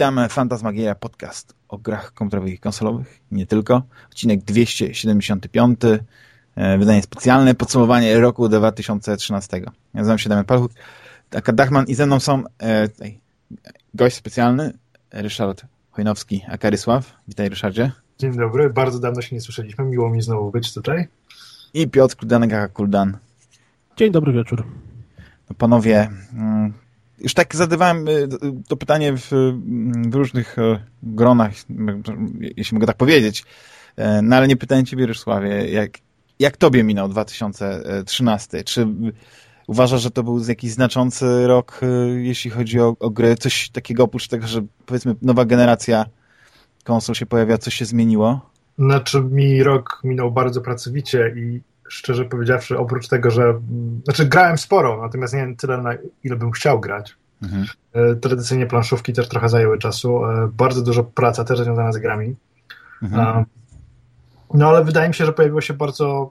Witam Fantasmagieria Podcast o grach komputerowych i konsolowych, nie tylko. Odcinek 275, e, wydanie specjalne, podsumowanie roku 2013. Ja nazywam się Damian Palchuk, taka Dachman i ze mną są e, gość specjalny, Ryszard Chojnowski, Akarysław. Witaj Ryszardzie. Dzień dobry, bardzo dawno się nie słyszeliśmy, miło mi znowu być tutaj. I Piotr Kuldanek, aka Kuldan. Dzień dobry wieczór. No panowie, mm, już tak zadawałem y, to pytanie w, w, różnych e, gronach, jeśli mogę tak powiedzieć, e, no ale nie pytałem ciebie, Ryszsławie, jak, jak tobie minął 2013? Czy uważasz, że to był jakiś znaczący rok, e, jeśli chodzi o, o gry? Coś takiego oprócz tego, że powiedzmy nowa generacja konsol się pojawia, coś się zmieniło? Znaczy mi rok minął bardzo pracowicie i szczerze powiedziawszy, oprócz tego, że mm, znaczy grałem sporo, natomiast nie tyle, na ile bym chciał grać. Mhm. E, tradycyjnie planszówki też trochę zajęły czasu. E, bardzo dużo praca też związana z grami. Mhm. No ale wydaje mi się, że pojawiło się bardzo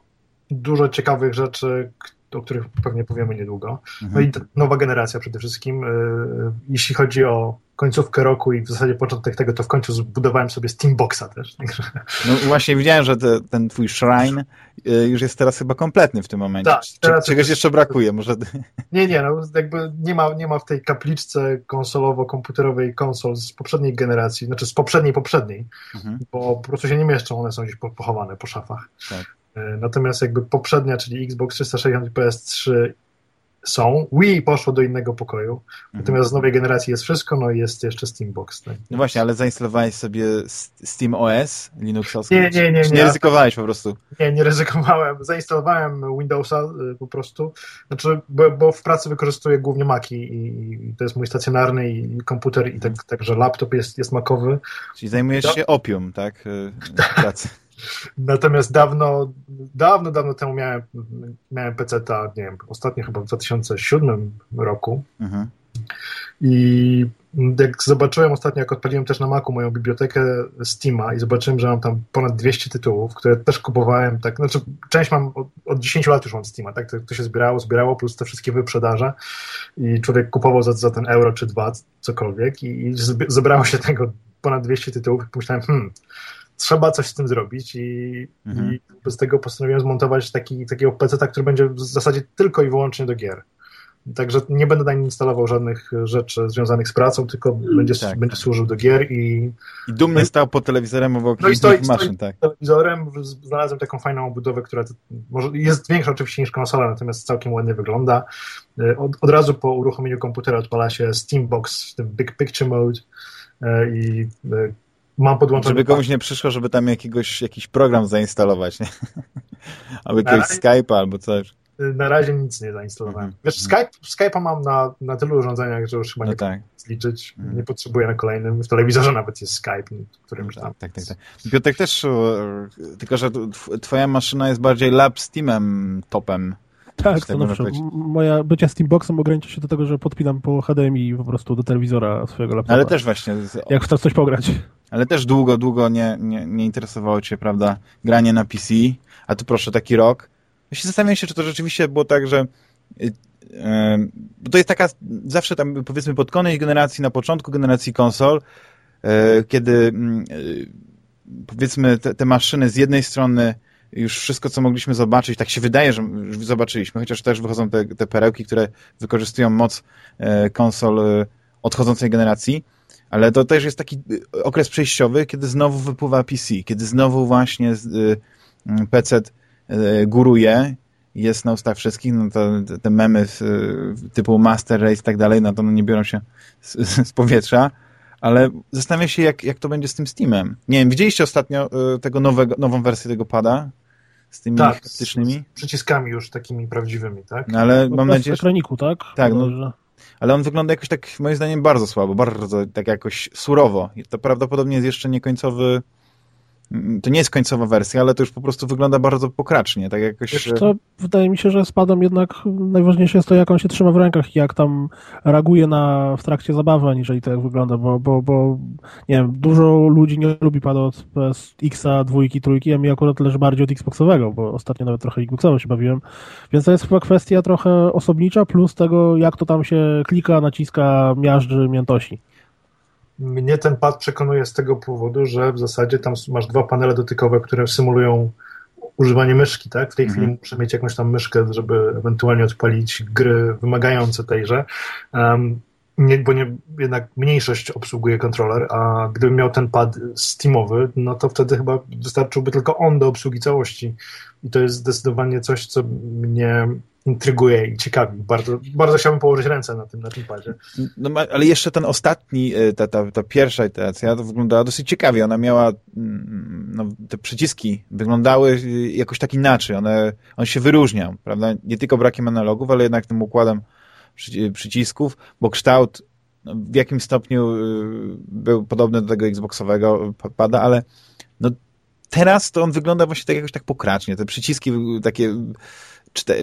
dużo ciekawych rzeczy, o których pewnie powiemy niedługo. Mhm. No i nowa generacja przede wszystkim. E, jeśli chodzi o końcówkę roku i w zasadzie początek tego, to w końcu zbudowałem sobie Steamboxa też. No właśnie widziałem, że te, ten twój shrine y, już jest teraz chyba kompletny w tym momencie. Tak, teraz Czegoś jest... jeszcze brakuje, może... Nie, nie, no jakby nie ma, nie ma w tej kapliczce konsolowo-komputerowej konsol z poprzedniej generacji, znaczy z poprzedniej, poprzedniej, mhm. bo po prostu się nie mieszczą, one są gdzieś pochowane po szafach. Tak. Y, natomiast jakby poprzednia, czyli Xbox 360 i PS3 są. Wii poszło do innego pokoju. Mhm. Natomiast z nowej generacji jest wszystko, no i jest jeszcze Steambox. Tak? No właśnie, ale zainstalowałeś sobie Steam OS Linuxowski? Nie, nie, nie. nie, nie ryzykowałeś po prostu? Nie, nie ryzykowałem. Zainstalowałem Windowsa y, po prostu. Znaczy, bo, bo w pracy wykorzystuję głównie Maci i, to jest mój stacjonarny i komputer i tak, także laptop jest, jest macowy. Czyli zajmujesz się opium, tak? Y, w pracy. Natomiast dawno, dawno, dawno temu miałem, miałem PC-ta, nie wiem, ostatnio chyba w 2007 roku. Mhm. I jak zobaczyłem ostatnio, jak odpaliłem też na Macu moją bibliotekę Steama i zobaczyłem, że mam tam ponad 200 tytułów, które też kupowałem, tak, znaczy część mam od, od 10 lat już mam Steama, tak, to, to się zbierało, zbierało, plus te wszystkie wyprzedaże i człowiek kupował za, za ten euro czy dwa, cokolwiek i, i zebrało się tego ponad 200 tytułów i pomyślałem, hmm, trzeba coś z tym zrobić i, mhm. i z tego postanowiłem zmontować taki, takiego PC, który będzie w zasadzie tylko i wyłącznie do gier. Także nie będę na nim instalował żadnych rzeczy związanych z pracą, tylko będzie, tak. będzie służył do gier i... I dumnie stał pod telewizorem obok no i stoi, maszyn, tak. telewizorem, znalazłem taką fajną obudowę, która może jest większa oczywiście niż konsola, natomiast całkiem ładnie wygląda. Od, od razu po uruchomieniu komputera odpala się Steambox w tym Big Picture Mode e, i e, mam podłączony... Żeby komuś nie przyszło, żeby tam jakiegoś, jakiś program zainstalować, nie? albo jakiegoś razie, Skype'a albo coś. Na razie nic nie zainstalowałem. -hmm. Wiesz, Skype, Skype'a mam na, na tylu urządzeniach, że już chyba no nie tak. zliczyć. Mm. Nie potrzebuję na kolejnym. W telewizorze nawet jest Skype, którym już tam... Tak, tak, tak. Piotrek też, tylko że twoja maszyna jest bardziej lab Steamem topem. Tak, to znaczy, moja bycie Steamboxem ogranicza się do tego, że podpinam po HDMI po prostu do telewizora swojego laptopa. Ale też właśnie... Jak chcesz coś pograć. Ale też długo, długo nie, nie, nie interesowało cię, prawda, granie na PC, a tu proszę taki rok. Ja się zastanawiam się, czy to rzeczywiście było tak, że yy, bo to jest taka zawsze tam powiedzmy pod koniec generacji, na początku generacji konsol, yy, kiedy yy, powiedzmy te, te maszyny z jednej strony już wszystko, co mogliśmy zobaczyć, tak się wydaje, że zobaczyliśmy, chociaż też wychodzą te, te perełki, które wykorzystują moc konsol odchodzącej generacji, ale to też jest taki y, okres przejściowy, kiedy znowu wypływa PC, kiedy znowu właśnie PC góruje, jest na ustach wszystkich, no to te memy typu Master Race i tak dalej, no to nie biorą się z, z powietrza, ale zastanawiam się, jak, jak to będzie z tym Steamem. Nie wiem, widzieliście ostatnio tego nowego, nową wersję tego pada? Z tymi tak, optycznymi? Z, z przyciskami już takimi prawdziwymi, tak? No, ale no, mam nadzieję, że... ekraniku, tak? Tak, no, ale on wygląda jakoś tak, moim zdaniem, bardzo słabo, bardzo tak jakoś surowo. To prawdopodobnie jest jeszcze niekońcowy to nie jest końcowa wersja, ale to już po prostu wygląda bardzo pokracznie, tak jakoś... Wiesz, to wydaje mi się, że spadam jednak najważniejsze jest to, jak on się trzyma w rękach i jak tam reaguje na, w trakcie zabawy, aniżeli to jak wygląda, bo, bo, bo nie wiem, dużo ludzi nie lubi pada od PSX-a, dwójki, trójki, a mi akurat leży bardziej od Xboxowego, bo ostatnio nawet trochę Xboxowo się bawiłem, więc to jest chyba kwestia trochę osobnicza, plus tego, jak to tam się klika, naciska, miażdży, miętosi. Mnie ten pad przekonuje z tego powodu, że w zasadzie tam masz dwa panele dotykowe, które symulują używanie myszki, tak? W tej chwili mhm. muszę mieć jakąś tam myszkę, żeby ewentualnie odpalić gry wymagające tejże. Um, nie, bo nie, jednak mniejszość obsługuje kontroler, a gdybym miał ten pad Steamowy, no to wtedy chyba wystarczyłby tylko on do obsługi całości. I to jest zdecydowanie coś, co mnie intryguje i ciekawi. Bardzo, bardzo chciałbym położyć ręce na tym, na tym padzie. No, ale jeszcze ten ostatni, y, ta, ta, ta pierwsza iteracja to wyglądała dosyć ciekawie. Ona miała, mm, no, te przyciski wyglądały y, jakoś tak inaczej. One, on się wyróżniał, prawda? Nie tylko brakiem analogów, ale jednak tym układem przycisków, bo kształt no, w jakimś stopniu y, był podobny do tego Xboxowego pada, ale no teraz to on wygląda właśnie tak jakoś tak pokracznie. Te przyciski takie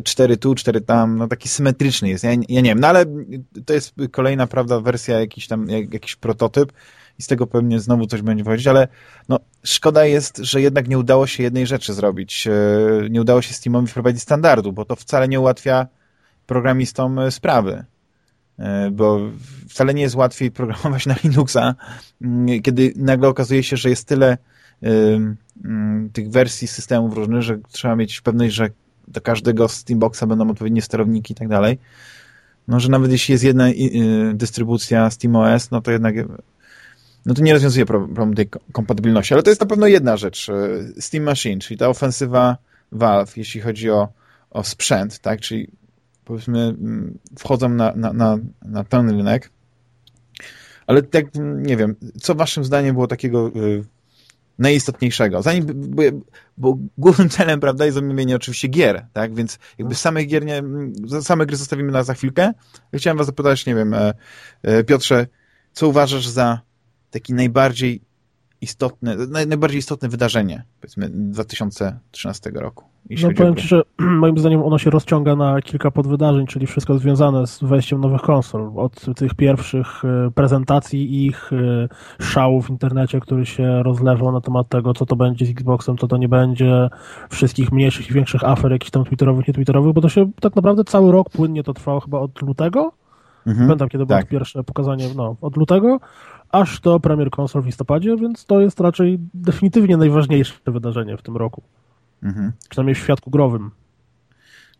cztery tu, cztery tam, no taki symetryczny jest. Ja, ja nie wiem, no ale to jest kolejna, prawda, wersja, jakiś tam, jakiś prototyp i z tego pewnie znowu coś będzie wychodzić, ale no, szkoda jest, że jednak nie udało się jednej rzeczy zrobić. E, nie udało się Steamowi wprowadzić standardu, bo to wcale nie ułatwia programistom e, sprawy. E, bo wcale nie jest łatwiej programować na Linuxa, mm, kiedy nagle okazuje się, że jest tyle mm, tych wersji systemów różnych, że trzeba mieć pewność, że do każdego Steamboxa będą odpowiednie sterowniki i tak dalej. No, że nawet jeśli jest jedna dystrybucja SteamOS, no to jednak no to nie rozwiązuje problemu tej kompatybilności. Ale to jest na pewno jedna rzecz. E, Steam Machine, czyli ta ofensywa Valve, jeśli chodzi o, o sprzęt, tak? Czyli powiedzmy mm, wchodzą na, na, na, na ten rynek. Ale tak, nie wiem, co waszym zdaniem było takiego y, najistotniejszego. Zanim, bo, bo, głównym celem, prawda, jest omówienie oczywiście gier, tak, więc jakby no. samych gier nie, same gry zostawimy na za chwilkę. Chciałem was zapytać, nie wiem, e, e, Piotrze, co uważasz za taki najbardziej istotne, najbardziej istotne wydarzenie, powiedzmy, 2013 roku. No powiem Ci, że moim zdaniem ono się rozciąga na kilka podwydarzeń, czyli wszystko związane z wejściem nowych konsol. Od tych pierwszych e, prezentacji ich, e, szału w internecie, który się rozlewał na temat tego, co to będzie z Xboxem, co to nie będzie, wszystkich mniejszych i większych afer, jakichś tam twitterowych, nie twitterowych, bo to się tak naprawdę cały rok płynnie to trwało chyba od lutego. Mhm, Pamiętam, kiedy tak. było pierwsze pokazanie, no, od lutego aż do premier konsol w listopadzie, więc to jest raczej definitywnie najważniejsze wydarzenie w tym roku. Mhm. Przynajmniej w świadku growym.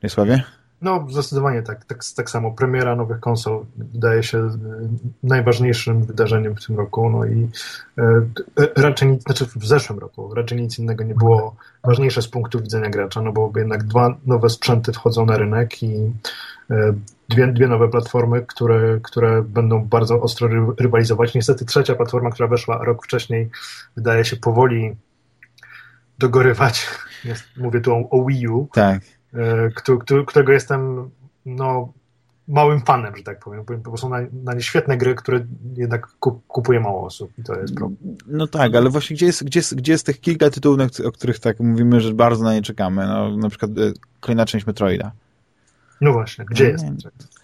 Wiesławie? No, zdecydowanie tak, tak. Tak samo premiera nowych konsol wydaje się e, najważniejszym wydarzeniem w tym roku. No i e, e, raczej nic, znaczy w zeszłym roku, raczej nic innego nie było ważniejsze z punktu widzenia gracza, no bo jednak dwa nowe sprzęty wchodzą na rynek i e, dwie, dwie nowe platformy, które, które będą bardzo ostro rywalizować. Niestety trzecia platforma, która weszła rok wcześniej, wydaje się powoli dogorywać. Mówię tu o, o Wii U, tak. E, którego jestem no, małym fanem, że tak powiem, bo są na, na nie świetne gry, które jednak kupuje mało osób i to jest problem. No tak, ale właśnie gdzie jest, gdzie jest, gdzie jest tych kilka tytułów, o których tak mówimy, że bardzo na nie czekamy? No, na przykład e, kolejna część Metroida. No właśnie, gdzie no, jest?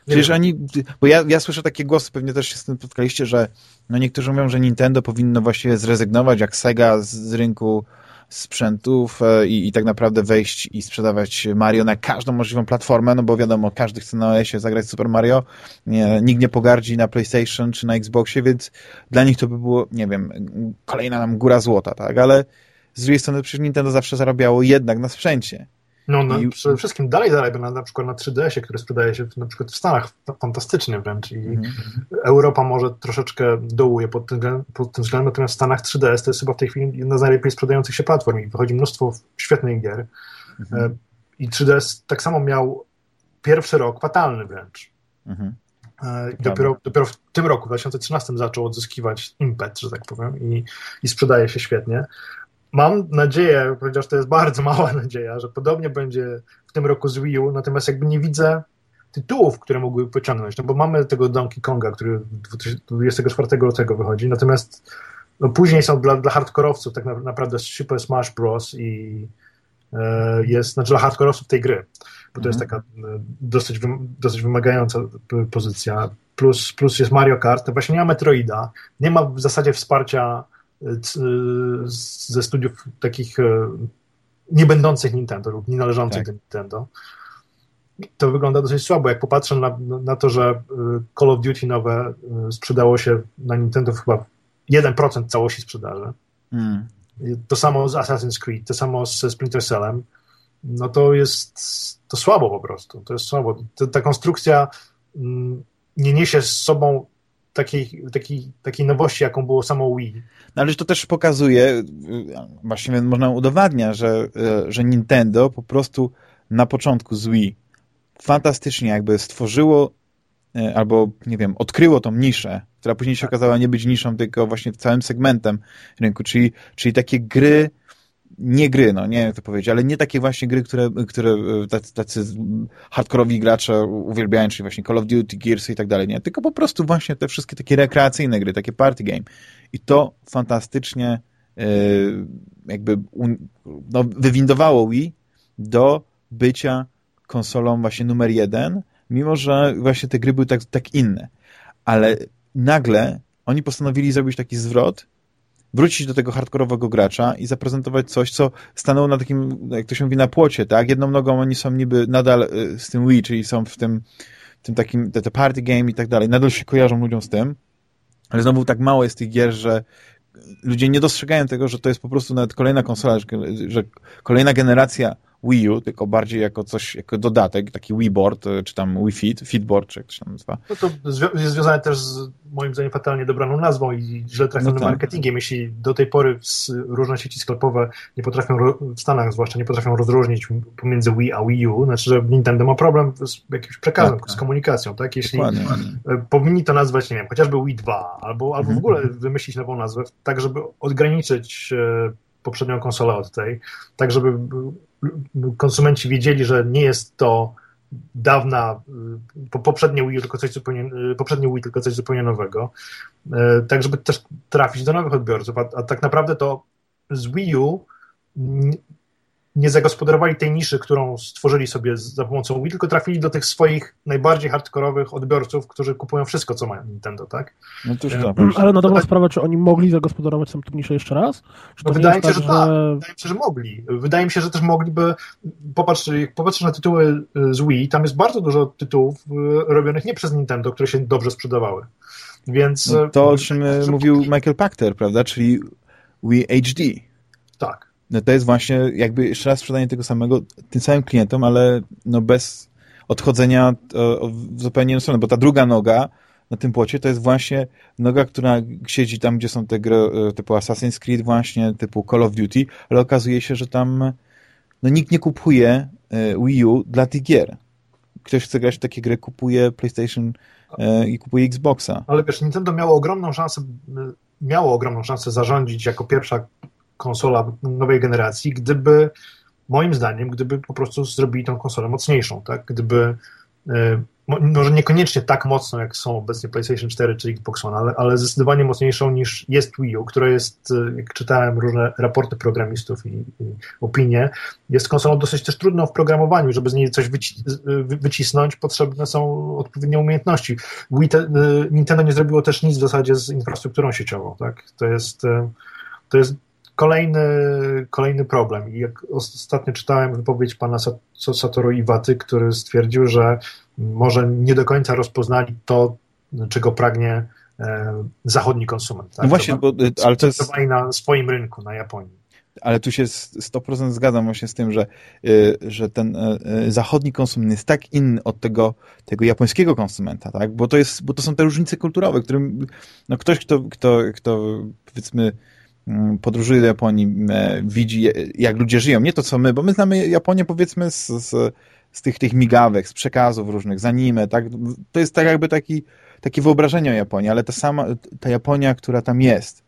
Przecież oni, bo ja, ja słyszę takie głosy, pewnie też się z tym spotkaliście, że no niektórzy mówią, że Nintendo powinno właściwie zrezygnować, jak Sega z rynku sprzętów e, i, i tak naprawdę wejść i sprzedawać Mario na każdą możliwą platformę, no bo wiadomo, każdy chce na OS-ie zagrać Super Mario, nie, nikt nie pogardzi na PlayStation czy na Xboxie, więc dla nich to by było, nie wiem, kolejna nam góra złota, tak, ale z drugiej strony przecież Nintendo zawsze zarabiało jednak na sprzęcie. No, no I... przede wszystkim dalej zarabia na, na przykład na 3DS-ie, który sprzedaje się na przykład w Stanach fantastycznie wręcz i mm. Europa może troszeczkę dołuje pod tym, pod tym względem, natomiast w Stanach 3DS to jest chyba w tej chwili jedna z najlepiej sprzedających się platform i wychodzi mnóstwo świetnych gier mm -hmm. i 3DS tak samo miał pierwszy rok fatalny wręcz. Mm -hmm. I dopiero, dopiero w tym roku, w 2013 zaczął odzyskiwać impet, że tak powiem i, i sprzedaje się świetnie mam nadzieję, chociaż to jest bardzo mała nadzieja, że podobnie będzie w tym roku z Wii U, natomiast jakby nie widzę tytułów, które mogłyby pociągnąć, no bo mamy tego Donkey Konga, który 24 lutego wychodzi, natomiast no później są dla, dla hardkorowców tak naprawdę Super Smash Bros. i e, jest, znaczy dla hardkorowców tej gry, bo to jest mhm. taka e, dosyć, dosyć wymagająca pozycja, plus, plus jest Mario Kart, właśnie nie ma Metroida, nie ma w zasadzie wsparcia ze studiów takich e, nie będących Nintendo lub nie należących tak. do Nintendo. To wygląda dosyć słabo. Jak popatrzę na, na to, że e, Call of Duty nowe e, sprzedało się na Nintendo chyba 1% całości sprzedaży. Mm. To samo z Assassin's Creed, to samo z Splinter Cellem. No to jest to słabo po prostu. To jest słabo. ta konstrukcja mm, nie niesie z sobą takiej, takiej, takiej nowości, jaką było samo Wii. No ale to też pokazuje, właśnie można udowadnia, że, że Nintendo po prostu na początku z Wii fantastycznie jakby stworzyło e, albo, nie wiem, odkryło tą niszę, która później się tak. okazała nie być niszą, tylko właśnie całym segmentem rynku, czyli, czyli takie gry, nie gry, no nie jak to powiedzieć, ale nie takie właśnie gry, które, które e, tacy, tacy hardkorowi gracze uwielbiają, czyli właśnie Call of Duty, Gears i tak dalej, nie, tylko po prostu właśnie te wszystkie takie rekreacyjne gry, takie party game. I to fantastycznie yy, jakby no, wywindowało Wii do bycia konsolą właśnie numer jeden, mimo że właśnie te gry były tak, tak inne. Ale nagle oni postanowili zrobić taki zwrot, wrócić do tego hardkorowego gracza i zaprezentować coś, co stanęło na takim, jak to się mówi, na płocie, tak? Jedną nogą oni są niby nadal y, z tym Wii, czyli są w tym, tym takim, te, te party game i tak dalej, nadal się kojarzą ludziom z tym, ale znowu tak mało jest tych gier, że ludzie nie dostrzegają tego, że to jest po prostu nawet kolejna konsola, że, że kolejna generacja Wii U, tylko bardziej jako coś, jako dodatek, taki Wii Board, e, czy tam Wii Fit, Fitboard, czy jak się nazywa. No to jest związane też z moim zdaniem fatalnie dobraną nazwą i źle trafionym no tak. marketingiem. Jeśli do tej pory różne sieci sklepowe nie potrafią, w Stanach zwłaszcza, nie potrafią rozróżnić pomiędzy Wii a Wii U, znaczy, że Nintendo ma problem z jakimś przekazem, tak, z tak. komunikacją, tak? Jeśli Dokładnie. E, powinni to nazwać, nie wiem, chociażby Wii 2, albo, albo w mhm. ogóle wymyślić nową nazwę, tak żeby odgraniczyć e, poprzednią konsolę od tej, tak żeby konsumenci wiedzieli, że nie jest to dawna, poprzednie Wii, tylko coś zupełnie, poprzednie Wii, tylko coś zupełnie nowego, y, tak żeby też trafić do nowych odbiorców, a, a tak naprawdę to z Wii U nie zagospodarowali tej niszy, którą stworzyli sobie za pomocą Wii, tylko trafili do tych swoich najbardziej hardkorowych odbiorców, którzy kupują wszystko, co ma Nintendo, tak? No to e, to, ale na dobrą tak, sprawę, czy oni mogli zagospodarować tą niszę jeszcze raz? No wydaje mi się, tak, że, że tak. Wydaje mi się, że mogli. Wydaje mi się, że też mogliby popatrz, jak popatrzysz na tytuły z Wii, tam jest bardzo dużo tytułów e, robionych nie przez Nintendo, które się dobrze sprzedawały. Więc... No to, o czym e, mówił Michael Pachter, prawda? Czyli Wii HD. Tak no to jest właśnie jakby jeszcze raz sprzedanie tego samego tym samym klientom, ale no bez odchodzenia w zupełnie inną stronę, bo ta druga noga na tym płocie to jest właśnie noga, która siedzi tam, gdzie są te gry e, typu Assassin's Creed właśnie, typu Call of Duty, ale okazuje się, że tam no nikt nie kupuje e, Wii U dla tych gier. Ktoś chce grać w takie gry, kupuje PlayStation e, i kupuje Xboxa. Ale wiesz, Nintendo miało ogromną szansę miało ogromną szansę zarządzić jako pierwsza konsola nowej generacji, gdyby, moim zdaniem, gdyby po prostu zrobili tą konsolę mocniejszą, tak? Gdyby e, może niekoniecznie tak mocno, jak są obecnie PlayStation 4 czy Xbox One, ale, ale zdecydowanie mocniejszą niż jest Wii U, która jest, e, jak czytałem różne raporty programistów i, i opinie, jest konsolą dosyć też trudną w programowaniu, żeby z niej coś wyci wycisnąć, potrzebne są odpowiednie umiejętności. Wii te, e, Nintendo nie zrobiło też nic w zasadzie z infrastrukturą sieciową, tak? To jest, to jest kolejny, kolejny problem. I jak ostatnio czytałem wypowiedź pana Satoru Iwaty, który stwierdził, że może nie do końca rozpoznali to, czego pragnie e, zachodni konsument. Tak? No właśnie, bo, ale to jest... na swoim rynku, na Japonii. Ale tu się 100% zgadzam właśnie z tym, że, y, że ten y, y, zachodni konsument jest tak inny od tego, tego japońskiego konsumenta, tak? Bo to, jest, bo to są te różnice kulturowe, którym no ktoś, kto, kto, kto powiedzmy podróżuje do Japonii, e, widzi jak ludzie żyją. Nie to co my, bo my znamy Japonię powiedzmy z, z, z tych, tych migawek, z przekazów różnych, z anime, tak? To jest tak jakby taki, takie wyobrażenie o Japonii, ale ta sama, ta Japonia, która tam jest,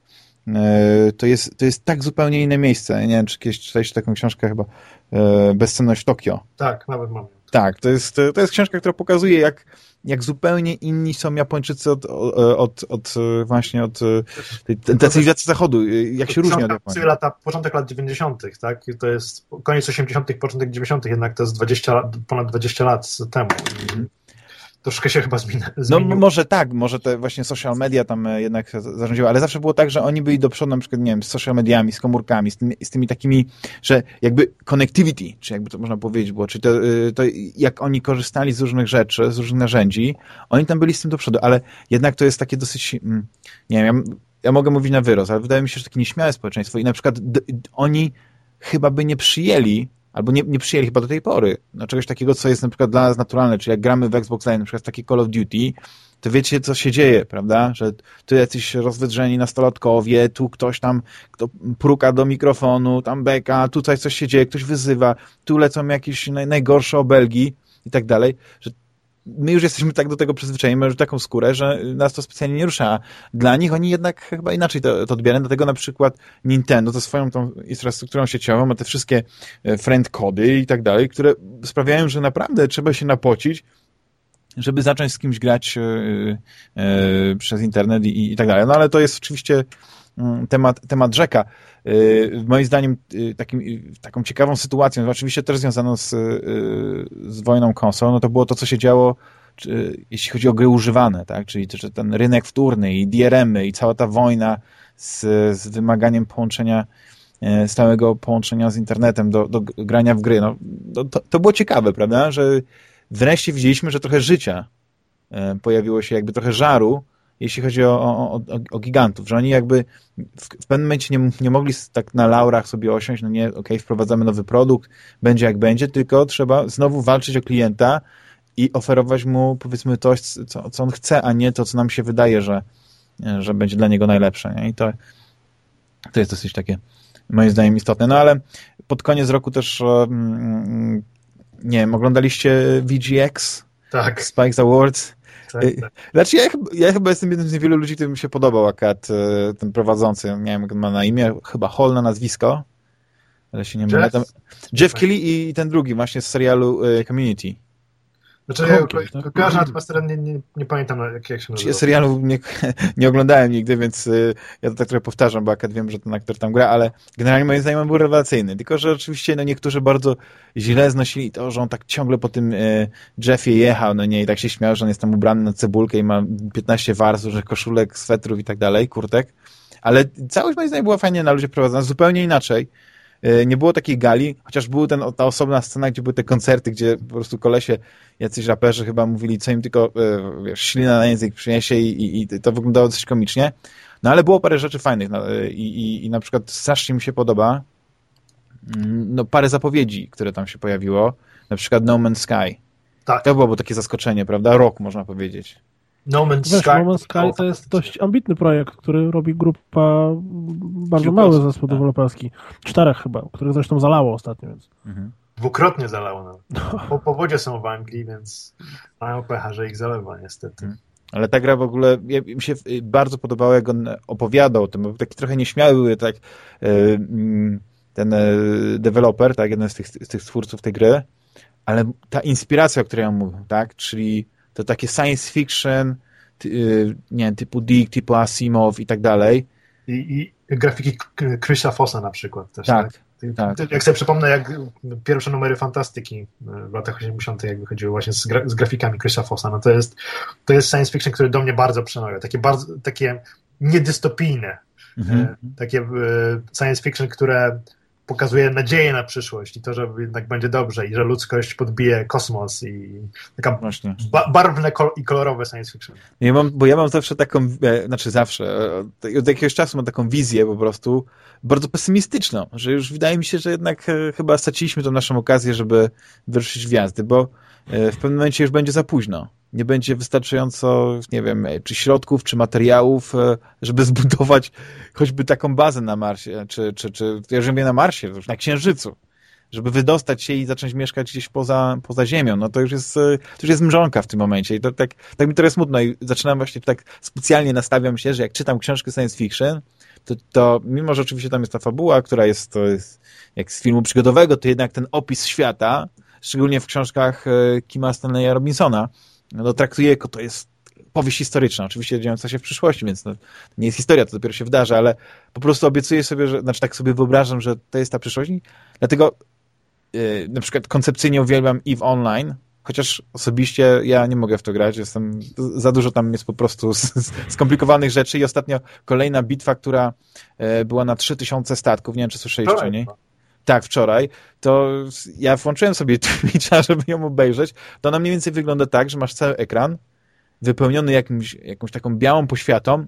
e, to jest, to jest tak zupełnie inne miejsce. Nie wiem, czy kiedyś czytaliście taką książkę chyba e, Bezcenność Tokio. Tak, nawet mam. Tak, to jest, to jest książka, która pokazuje, jak, jak zupełnie inni są Japończycy od, od, od właśnie od tej, tej cywilizacji zachodu, jak się różni od Japonii. Lata, początek lat 90., tak? To jest koniec 80., początek 90., jednak to jest 20, ponad 20 lat temu. Mhm troszkę się chyba zmieniło. No może tak, może te właśnie social media tam e, jednak zarządziły, ale zawsze było tak, że oni byli do przodu na przykład, nie wiem, z social mediami, z komórkami, z tymi, z tymi takimi, że jakby connectivity, czy jakby to można powiedzieć było, czy to, e, to jak oni korzystali z różnych rzeczy, z różnych narzędzi, oni tam byli z tym do przodu, ale jednak to jest takie dosyć, mm, nie wiem, ja mogę mówić na wyrost, ale wydaje mi się, że takie nieśmiałe społeczeństwo i na przykład oni chyba by nie przyjęli albo nie, nie przyjęli chyba do tej pory no, czegoś takiego, co jest na przykład dla nas naturalne, czyli jak gramy w Xbox Live, na przykład takie Call of Duty, to wiecie, co się dzieje, prawda? Że tu jacyś rozwydrzeni nastolatkowie, tu ktoś tam kto pruka do mikrofonu, tam beka, tutaj coś się dzieje, ktoś wyzywa, tu lecą jakieś naj, najgorsze obelgi i tak dalej, że my już jesteśmy tak do tego przyzwyczajeni, mamy już taką skórę, że nas to specjalnie nie rusza. Dla nich oni jednak chyba inaczej to, to odbierają, dlatego na przykład Nintendo ze swoją tą infrastrukturą sieciową ma te wszystkie e, friend kody i tak dalej, które sprawiają, że naprawdę trzeba się napocić, żeby zacząć z kimś grać yy, yy, przez internet i, i, tak dalej. No ale to jest oczywiście temat, temat rzeka. Moim zdaniem takim, taką ciekawą sytuacją, oczywiście też związaną z, z wojną konsol, no to było to, co się działo czy, jeśli chodzi o gry używane, tak? czyli że ten rynek wtórny i DRM-y i cała ta wojna z, z wymaganiem połączenia stałego połączenia z internetem do, do grania w gry. No, to, to było ciekawe, prawda, że wreszcie widzieliśmy, że trochę życia e, pojawiło się, jakby trochę żaru, jeśli chodzi o, o, o, o gigantów, że oni jakby w, w pewnym momencie nie, nie mogli tak na laurach sobie osiąść, no nie, okej, okay, wprowadzamy nowy produkt, będzie jak będzie, tylko trzeba znowu walczyć o klienta i oferować mu, powiedzmy, to, co, co on chce, a nie to, co nam się wydaje, że, że będzie dla niego najlepsze. Nie? I to, to jest dosyć takie, moim zdaniem, istotne. No ale pod koniec roku też um, nie wiem, oglądaliście VGX? Tak. Spikes Awards? Tak, tak. Znaczy ja, ja, chyba jestem jednym z niewielu ludzi, którym się podobał akurat y, ten prowadzący. Nie wiem, jak ma na imię, chyba Hall na nazwisko, ale się nie mylę. Jeff Kelly i ten drugi właśnie z serialu y, Community. Znaczy, ja ko tak? kojarzę, natomiast nie, nie, nie pamiętam, jak, jak się nazywa. Ja serialu nie, nie oglądałem nigdy, więc y, ja to tak trochę powtarzam, bo akad wiem, że ten aktor tam gra, ale generalnie moim zdaniem był rewelacyjny. Tylko, że oczywiście no, niektórzy bardzo źle znosili to, że on tak ciągle po tym y, Jeffie jechał, no nie, i tak się śmiał, że on jest tam ubrany na cebulkę i ma 15 warstw, że koszulek, swetrów i tak dalej, kurtek. Ale całość moim zdaniem była fajnie na ludzie prowadzona, zupełnie inaczej. E, nie było takiej gali, chociaż była ten, ta osobna scena, gdzie były te koncerty, gdzie po prostu kolesie, jacyś raperzy chyba mówili, co im tylko e, wiesz, ślina na język przyniesie i, i, i to wyglądało dosyć komicznie. No ale było parę rzeczy fajnych no, e, i, i, i na przykład strasznie mi się podoba mm, no, parę zapowiedzi, które tam się pojawiło. Na przykład No Man's Sky. Tak. To byłoby takie zaskoczenie, prawda? Rok, można powiedzieć. No Man's Wiesz, Sky. No Man's Sky to jest dość ambitny projekt, który robi grupa, bardzo mały zespół tak. deweloperski. Czterech chyba, których zresztą zalało ostatnio. Więc. Mhm. Dwukrotnie zalało nawet. No. Po powodzie są w Anglii, więc mają pecha, że ich zalewa niestety. Mhm. Ale ta gra w ogóle, ja, mi się bardzo podobało, jak on opowiadał o tym, bo taki trochę nieśmiały tak yy, ten yy, deweloper, tak, jeden z tych, z tych twórców tej gry, ale ta inspiracja, o której on mówił, tak, czyli to takie science fiction, ty, y, nie wiem, typu Dick, typu Asimov i tak dalej. I, i grafiki Chrisa Fossa na przykład też, tak? tak? tak. Jak sobie przypomnę, jak pierwsze numery fantastyki y, w latach 80., jak wychodziły właśnie z, gra, z grafikami Chrisa Fossa, no to jest, to jest science fiction, który do mnie bardzo przemawia. Takie, bardzo, takie niedystopijne. Mhm. Y, takie science fiction, które pokazuje nadzieję na przyszłość i to, że jednak będzie dobrze i że ludzkość podbije kosmos i taka ba barwne i kolorowe science fiction. Ja mam, bo ja mam zawsze taką, e, znaczy zawsze, e, od jakiegoś czasu mam taką wizję po prostu bardzo pesymistyczną, że już wydaje mi się, że jednak e, chyba straciliśmy tą naszą okazję, żeby wyruszyć gwiazdy, bo w pewnym momencie już będzie za późno nie będzie wystarczająco, nie wiem, czy środków, czy materiałów, e, żeby zbudować choćby taką bazę na Marsie, czy, czy, czy ja mówię na Marsie, na Księżycu, żeby wydostać się i zacząć mieszkać gdzieś poza, poza Ziemią, no to już jest, e, to już jest mrzonka w tym momencie i to tak, tak mi jest smutno i zaczynam właśnie tak specjalnie nastawiam się, że jak czytam książkę science fiction, to, to mimo, że oczywiście tam jest ta fabuła, która jest, jest jak z filmu przygodowego, to jednak ten opis świata, szczególnie w książkach e, Kima Stanleya Robinsona, no, traktuje jako to jest powieść historyczna, oczywiście dziejąca się w przyszłości, więc no, nie jest historia, to dopiero się wydarzy, ale po prostu obiecuję sobie, że, znaczy tak sobie wyobrażam, że to jest ta przyszłość, dlatego yy, na przykład koncepcyjnie uwielbiam EVE Online, chociaż osobiście ja nie mogę w to grać, jestem, za dużo tam jest po prostu skomplikowanych rzeczy. I ostatnio kolejna bitwa, która yy, była na 3000 statków, nie wiem, czy słyszeliście o niej. Tak, wczoraj, to ja włączyłem sobie Twitcha, żeby ją obejrzeć, to ona mniej więcej wygląda tak, że masz cały ekran wypełniony jakimś, jakąś taką białą poświatą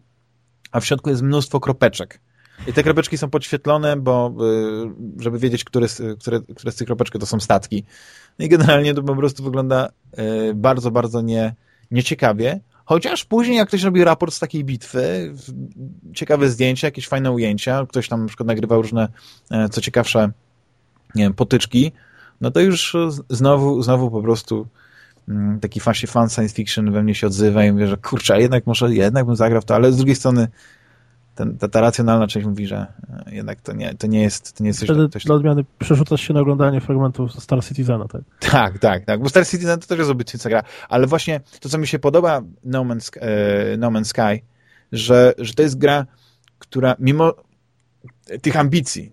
a w środku jest mnóstwo kropeczek. I te kropeczki są podświetlone, bo y, żeby wiedzieć, które, które, które z tych kropeczek to są statki. No i generalnie to po prostu wygląda y, bardzo, bardzo nie, nieciekawie. Chociaż później, jak ktoś robi raport z takiej bitwy, ciekawe zdjęcia, jakieś fajne ujęcia, ktoś tam na przykład nagrywał różne, e, co ciekawsze, nie wiem, potyczki, no to już znowu, znowu po prostu mm, taki fan, fan science fiction we mnie się odzywa i mówię, że kurczę, jednak może, jednak bym zagrał w to, ale z drugiej strony ten, ta, ta racjonalna część mówi, że e, jednak to nie, to nie jest to nie jest coś, Wtedy coś... dla odmiany przerzucasz się na oglądanie fragmentów Star Citizena, tak? Tak, tak, tak, bo Star Citizen to też jest obietnica gra, ale właśnie to, co mi się podoba No Man's, e, no Man's Sky, że, że to jest gra, która mimo tych ambicji,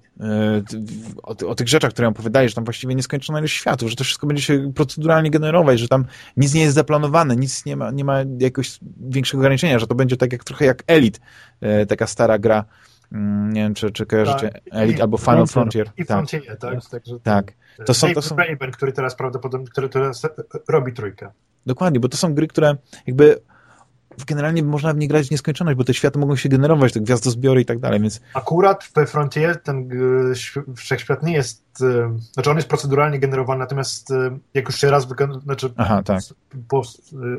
o, o, tych rzeczach, które opowiadałeś, że tam właściwie nieskończona ilość światów, że to wszystko będzie się proceduralnie generować, że tam nic nie jest zaplanowane, nic nie ma, nie ma jakiegoś większego ograniczenia, że to będzie tak jak trochę jak Elite, e, taka stara gra, mm, nie wiem, czy, czy kojarzycie tak, Elite albo Final Frontier. I tak. Frontier, tak? Także tak. To są, to są... Który teraz prawdopodobnie który teraz robi trójkę. Dokładnie, bo to są gry, które jakby generalnie można w nie grać w nieskończoność, bo te światy mogą się generować, te gwiazdozbiory i tak dalej, więc... Akurat we Frontier ten e, wszechświat nie jest, e, znaczy on jest proceduralnie generowany, natomiast e, jak już się raz znaczy Aha, tak. po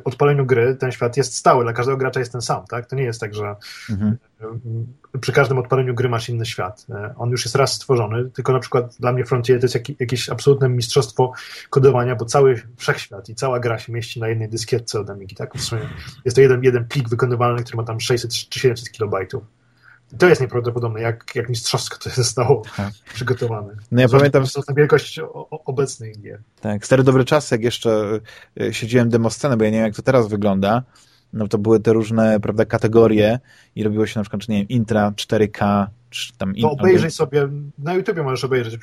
odpaleniu gry ten świat jest stały, dla każdego gracza jest ten sam, tak? To nie jest tak, że mhm przy każdym odpaleniu gry masz inny świat. E, on już jest raz stworzony, tylko na przykład dla mnie Frontier to jest jakieś absolutne mistrzostwo kodowania, bo cały wszechświat i cała gra się mieści na jednej dyskietce od Amigi, tak? W sumie jest to jeden, jeden plik wykonywalny, który ma tam 600 czy 700 kilobajtów. To jest nieprawdopodobne, jak, jak mistrzowsko to zostało tak. przygotowane. No ja pamiętam... Na wielkość obecnej gier. Tak, stary dobry czas, jak jeszcze e, siedziałem demoscenę, bo ja nie wiem, jak to teraz wygląda, no to były te różne, prawda, kategorie i robiło się na przykład, czy nie wiem, intra 4K, czy tam... To obejrzyj sobie, na YouTubie możesz obejrzeć,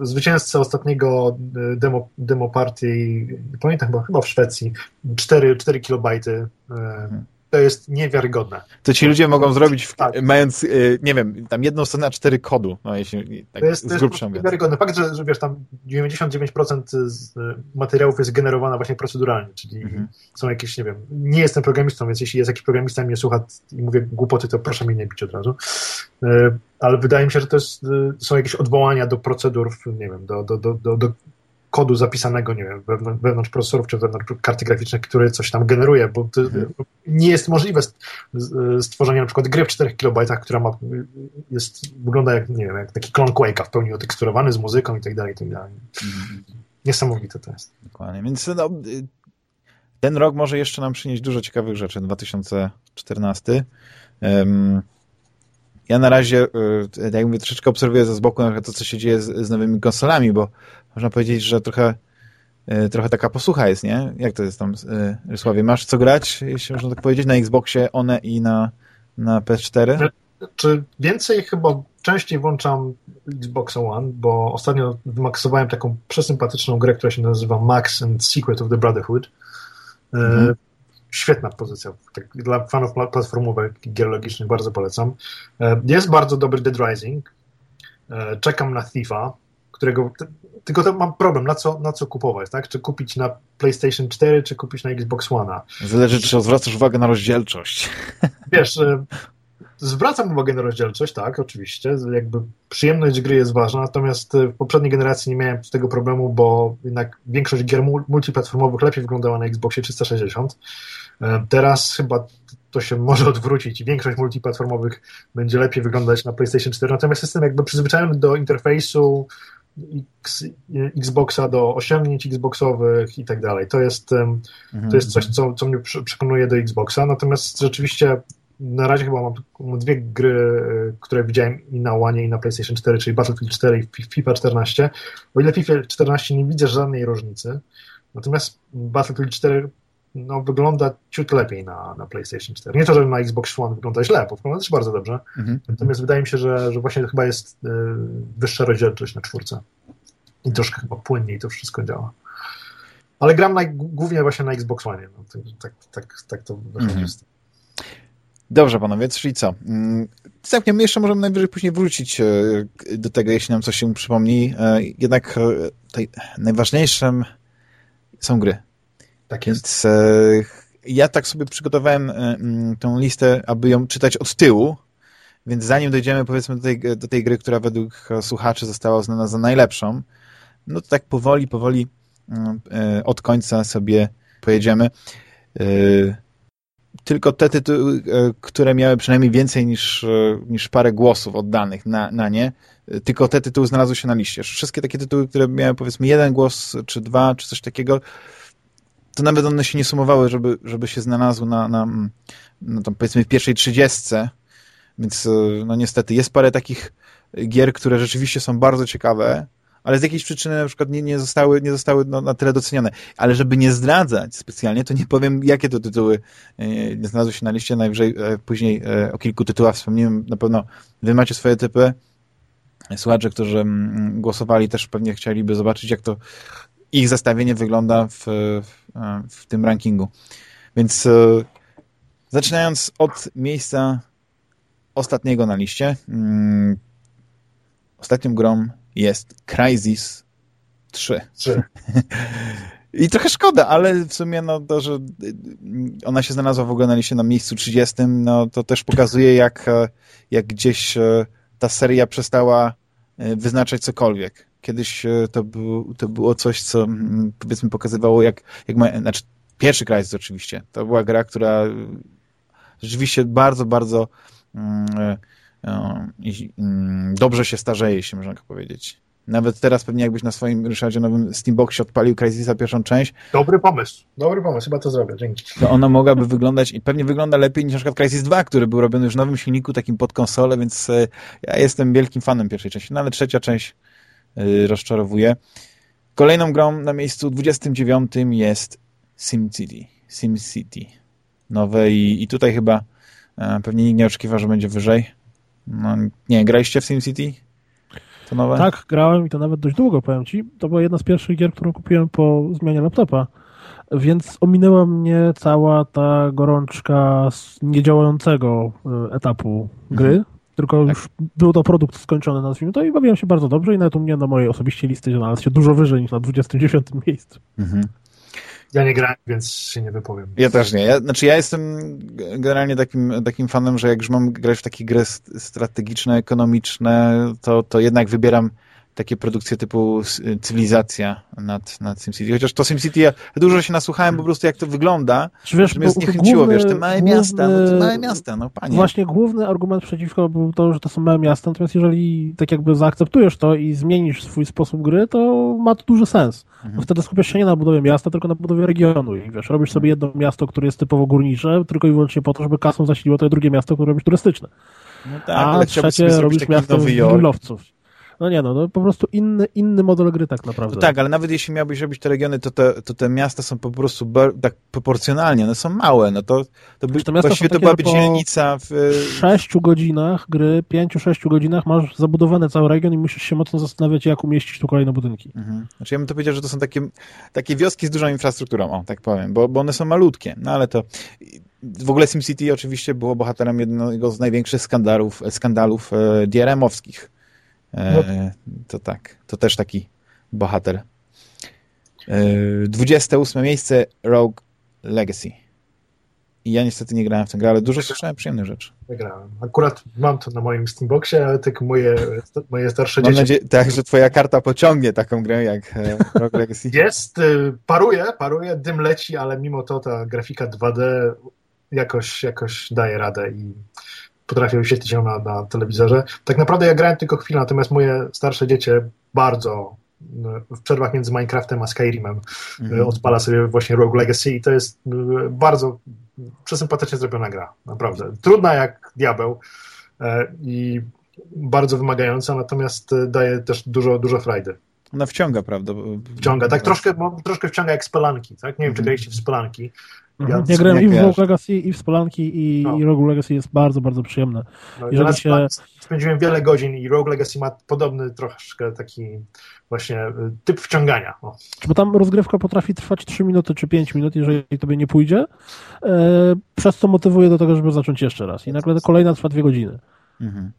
zwycięzcę ostatniego e, demo, demo partii, pamiętam chyba, chyba w Szwecji, 4, 4 kilobajty hmm to jest niewiarygodne. To ci ludzie mogą zrobić, w, tak. mając, y, nie wiem, tam jedną stronę, a cztery kodu, no jeśli tak to jest, to jest niewiarygodne. Fakt, że, że wiesz, tam 99% z materiałów jest generowana właśnie proceduralnie, czyli mhm. są jakieś, nie wiem, nie jestem programistą, więc jeśli jest jakiś programista i mnie słucha i mówię głupoty, to proszę mnie nie bić od razu. Y, ale wydaje mi się, że to jest, y, są jakieś odwołania do procedur, nie wiem, do, do, do, do, do kodu zapisanego, nie wiem, wewnątrz, procesorów czy wewnątrz karty graficznej, który coś tam generuje, bo mhm. nie jest możliwe stworzenie na przykład gry w 4 KB, która ma, jest, wygląda jak, nie wiem, jak taki klon Quake'a w pełni oteksturowany z muzyką i tak dalej, i tak dalej. Mhm. Niesamowite to jest. Dokładnie, więc no, ten rok może jeszcze nam przynieść dużo ciekawych rzeczy, 2014. Um, ja na razie, y, jak mówię, troszeczkę obserwuję ze z boku to, co się dzieje z, z nowymi konsolami, bo można powiedzieć, że trochę y, trochę taka posłucha jest, nie? Jak to jest tam, y, Sławie? Masz co grać, jeśli można tak powiedzieć, na Xboxie, one i na, na PS4? Czy więcej chyba częściej włączam Xbox One, bo ostatnio wymaksowałem taką przesympatyczną grę, która się nazywa Max and Secret of the Brotherhood. Mhm świetna pozycja. Tak, dla fanów platformowych, gier logicznych bardzo polecam. E, jest bardzo dobry Dead Rising. E, czekam na Thiefa, którego. Tylko to mam problem, na co, na co kupować, tak? Czy kupić na PlayStation 4, czy kupić na Xbox One? Zależy, czy zwracasz uwagę na rozdzielczość. Wiesz, e, zwracam uwagę na rozdzielczość, tak, oczywiście. Jakby przyjemność gry jest ważna, natomiast w poprzedniej generacji nie miałem tego problemu, bo jednak większość gier multiplatformowych lepiej wyglądała na Xboxie 360. E, teraz chyba to się może odwrócić i większość multiplatformowych będzie lepiej wyglądać na PlayStation 4, natomiast jestem jakby przyzwyczajony do interfejsu X, Xboxa, do osiągnięć Xboxowych i tak dalej. To jest, mhm. to jest coś, co, co mnie przekonuje do Xboxa, natomiast rzeczywiście na razie chyba mam dwie gry, e, które widziałem i na One i na PlayStation 4, czyli Battlefield 4 i FIFA 14. O ile FIFA 14 nie widzę żadnej różnicy, natomiast Battlefield 4 no, wygląda ciut lepiej na, na PlayStation 4. Nie to, że na Xbox One wygląda źle, bo wygląda też bardzo dobrze. Mhm. Natomiast wydaje mi się, że, że właśnie chyba jest y, wyższa rozdzielczość na czwórce. I troszkę chyba płynniej to wszystko działa. Ale gram na, głównie właśnie na Xbox One. No, tak, tak, tak, tak to wychodzi. Mhm. Dobrze, panowie, czyli co? Mm, całkiem jeszcze możemy najwyżej później wrócić e, do tego, jeśli nam coś się przypomni. E, jednak najważniejszym są gry. Tak jest. Więc, e, ja tak sobie przygotowałem y, tą listę, aby ją czytać od tyłu, więc zanim dojdziemy powiedzmy do tej, do tej gry, która według słuchaczy została uznana za najlepszą, no to tak powoli, powoli y, od końca sobie pojedziemy. Tylko te tytuły, które miały przynajmniej więcej niż, niż parę głosów oddanych na, na nie, tylko te tytuły znalazły się na liście. Wszystkie takie tytuły, które miały powiedzmy jeden głos, czy dwa, czy coś takiego, to nawet one się nie sumowały, żeby, żeby się znalazły na, na, na tam powiedzmy w pierwszej trzydziestce, więc no niestety jest parę takich gier, które rzeczywiście są bardzo ciekawe, ale z jakiejś przyczyny na przykład nie, nie zostały, nie zostały no, na tyle docenione. Ale żeby nie zdradzać specjalnie, to nie powiem, jakie to tytuły e, nie znalazły się na liście. Najwyżej e, później e, o kilku tytułach wspomniałem. Na pewno wy macie swoje typy. Słuchacze, którzy mm, głosowali też pewnie chcieliby zobaczyć, jak to ich zestawienie wygląda w, w, tym rankingu. Więc zaczynając od miejsca ostatniego na liście. Mm, ostatnią grą jest Crysis 3. 3. I trochę szkoda, ale w sumie no to, że ona się znalazła w ogóle na liście na miejscu 30, no to też pokazuje, jak, jak gdzieś e, ta seria przestała e, wyznaczać cokolwiek. Kiedyś e, to, był, to było coś, co mm, powiedzmy pokazywało, jak, jak ma, znaczy pierwszy Crysis oczywiście, to była gra, która rzeczywiście bardzo, bardzo mm, Mm, dobrze się starzeje, jeśli można tak powiedzieć. Nawet teraz pewnie jakbyś na swoim Ryszardzie nowym Steamboxie odpalił Crysisa pierwszą część. Dobry pomysł. Dobry pomysł, chyba to zrobię, dzięki. To ona mogłaby wyglądać i pewnie wygląda lepiej niż na przykład Crysis 2, który był robiony już w nowym silniku, takim pod konsolę, więc e, ja jestem wielkim fanem pierwszej części. No ale trzecia część rozczarowuje. Kolejną grą na miejscu 29 jest SimCity. SimCity. Nowe i, i tutaj chyba e, pewnie nikt nie oczekiwał, że będzie wyżej. No, nie, graliście w SimCity? To nowe? Tak, grałem i to nawet dość długo, powiem ci. To była jedna z pierwszych gier, którą kupiłem po zmianie laptopa. Więc ominęła mnie cała ta gorączka z niedziałającego e, etapu gry. Mhm. Tylko tak. już był to produkt skończony, nazwijmy to, i bawiłem się bardzo dobrze i nawet u mnie na mojej osobiście listy znalazł się dużo wyżej niż na 29 miejscu. Mhm. Ja nie grałem, więc się nie wypowiem. Ja też nie. Ja, znaczy ja jestem generalnie takim, takim fanem, że jak już mam grać w takie gry strategiczne, ekonomiczne, to, to jednak wybieram takie produkcje typu cywilizacja nad, nad SimCity. Chociaż to SimCity, ja dużo się nasłuchałem po prostu jak to wygląda, Czy wiesz, mnie zniechęciło, główny, wiesz, te małe główny, miasta, no te małe miasta, no panie. Właśnie główny argument przeciwko był to, że to są małe miasta, natomiast jeżeli tak jakby zaakceptujesz to i zmienisz swój sposób gry, to ma to duży sens. Mhm. Wtedy skupiasz się nie na budowie miasta, tylko na budowie regionu i wiesz, robisz sobie jedno miasto, które jest typowo górnicze, tylko i wyłącznie po to, żeby kasą zasiliło to drugie miasto, które robisz turystyczne. No tak, A trzecie robisz miasto willowców. No nie no, no po prostu inny, inny model gry tak naprawdę. No tak, ale nawet jeśli miałbyś robić te regiony, to te, to te miasta są po prostu tak proporcjonalnie, one są małe, no to, to, by, to właściwie to byłaby dzielnica w... w sześciu godzinach gry, pięciu, sześciu godzinach masz zabudowany cały region i musisz się mocno zastanawiać, jak umieścić tu kolejne budynki. Mhm. Znaczy ja bym to powiedział, że to są takie, takie wioski z dużą infrastrukturą, o, tak powiem, bo, bo one są malutkie, no ale to... W ogóle SimCity oczywiście było bohaterem jednego z największych skandalów, skandalów e, DRM-owskich. E, to tak, to też taki bohater. 28 e, miejsce Rogue Legacy. I ja niestety nie grałem w tę grę, ale dużo słyszałem przyjemnych rzeczy. Nie grałem. Akurat mam to na moim Steamboxie, ale tylko moje, moje starsze Mam dzieci... tak, że twoja karta pociągnie taką grę jak e, Rogue Legacy. Jest, paruje, paruje, dym leci, ale mimo to ta grafika 2D jakoś, jakoś daje radę i potrafię wyświetlić ją na, na telewizorze. Tak naprawdę ja grałem tylko chwilę, natomiast moje starsze dzieci bardzo w przerwach między Minecraftem a Skyrimem mm. odpala sobie właśnie Rogue Legacy i to jest e, bardzo przesympatycznie zrobiona gra, naprawdę. Trudna jak diabeł e, i bardzo wymagająca, natomiast daje też dużo, dużo frajdy. Ona wciąga, prawda? Wciąga, tak troszkę, troszkę wciąga jak Spelanki, tak? Nie wiem, czy mhm. graliście w Spelanki. Ja, ja grałem i w Rogue Legacy, i w Spolanki, i, no. i Rogue Legacy jest bardzo, bardzo przyjemne. No, Jeżeli się... Spędziłem wiele godzin i Rogue Legacy ma podobny troszkę taki właśnie y, typ wciągania. O. Bo tam rozgrywka potrafi trwać 3 minuty czy 5 minut, jeżeli tobie nie pójdzie, e, przez co motywuje do tego, żeby zacząć jeszcze raz. I nagle kolejna trwa 2 godziny. Mhm.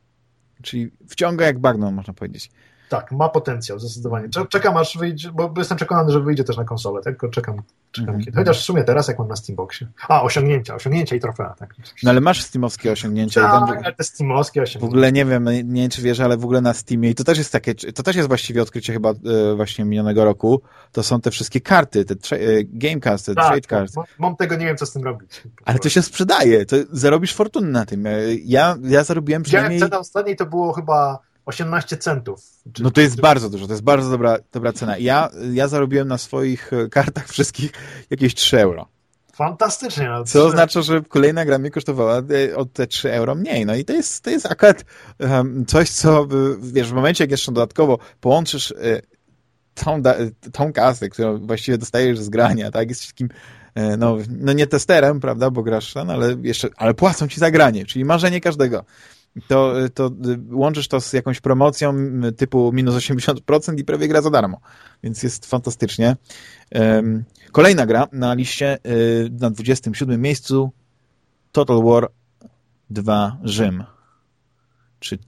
Czyli wciąga jak bagno, można powiedzieć. Tak, ma potencjał, zdecydowanie. Czekam aż wyjdzie, bo jestem przekonany, że wyjdzie też na konsolę, tylko czekam, czekam mm -hmm. kiedy. Chociaż w sumie teraz, jak mam na Steamboxie. A, osiągnięcia, osiągnięcia i trofea, tak. No ale masz steamowskie osiągnięcia. Tak, ale te steamowskie osiągnięcia. W ogóle nie wiem, nie wiem czy wiesz, ale w ogóle na Steamie, i to też jest takie, to też jest właściwie odkrycie chyba e, właśnie minionego roku, to są te wszystkie karty, te e, Gamecast, te tak, trade cards. Mam, mam tego, nie wiem co z tym robić. Ale to się sprzedaje, to zarobisz fortunę na tym. E, ja, ja zarobiłem przynajmniej... Ja cena ostatniej to było chyba 18 centów. Czy, no to jest czy... bardzo dużo, to jest bardzo dobra, dobra cena. Ja, ja zarobiłem na swoich e, kartach wszystkich jakieś 3 euro. Fantastycznie. No, Co oznacza, że kolejna gra mi kosztowała e, od te 3 euro mniej. No i to jest, to jest akurat um, coś, co wiesz, w momencie, jak jeszcze dodatkowo połączysz y, tą, da, tą kasę, którą właściwie dostajesz z grania, tak, jest takim no, no nie testerem, prawda, bo grasz, no, ale jeszcze, ale płacą ci za granie, czyli marzenie każdego to, to łączysz to z jakąś promocją typu minus 80% i prawie gra za darmo. Więc jest fantastycznie. Kolejna gra na liście y, na 27 miejscu Total War 2 Rzym. Czy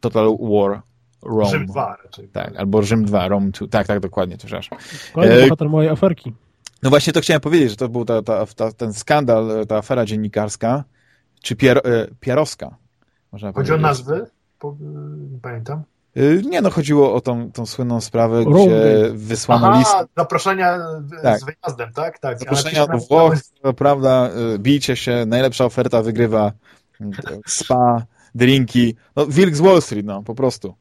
Total War Rome. Rzym 2 raczej. Tak, albo Rzym 2, Rome 2. Tak, tak, dokładnie, przepraszam. Kolejny e, bohater mojej aferki. No właśnie to chciałem powiedzieć, że to był ta, ta, ta, ten skandal, ta afera dziennikarska, czy pier, e, pierowska, można Chodzi o nazwy? Po, nie pamiętam. Y, nie, no chodziło o tą, tą słynną sprawę, gdzie wysłano Aha, list. zaproszenia tak. z wyjazdem, tak? tak. Zaproszenia do Włoch, to prawda, y, bijcie się, najlepsza oferta wygrywa, y, spa, drinki, no Wilk z Wall Street, no, po prostu.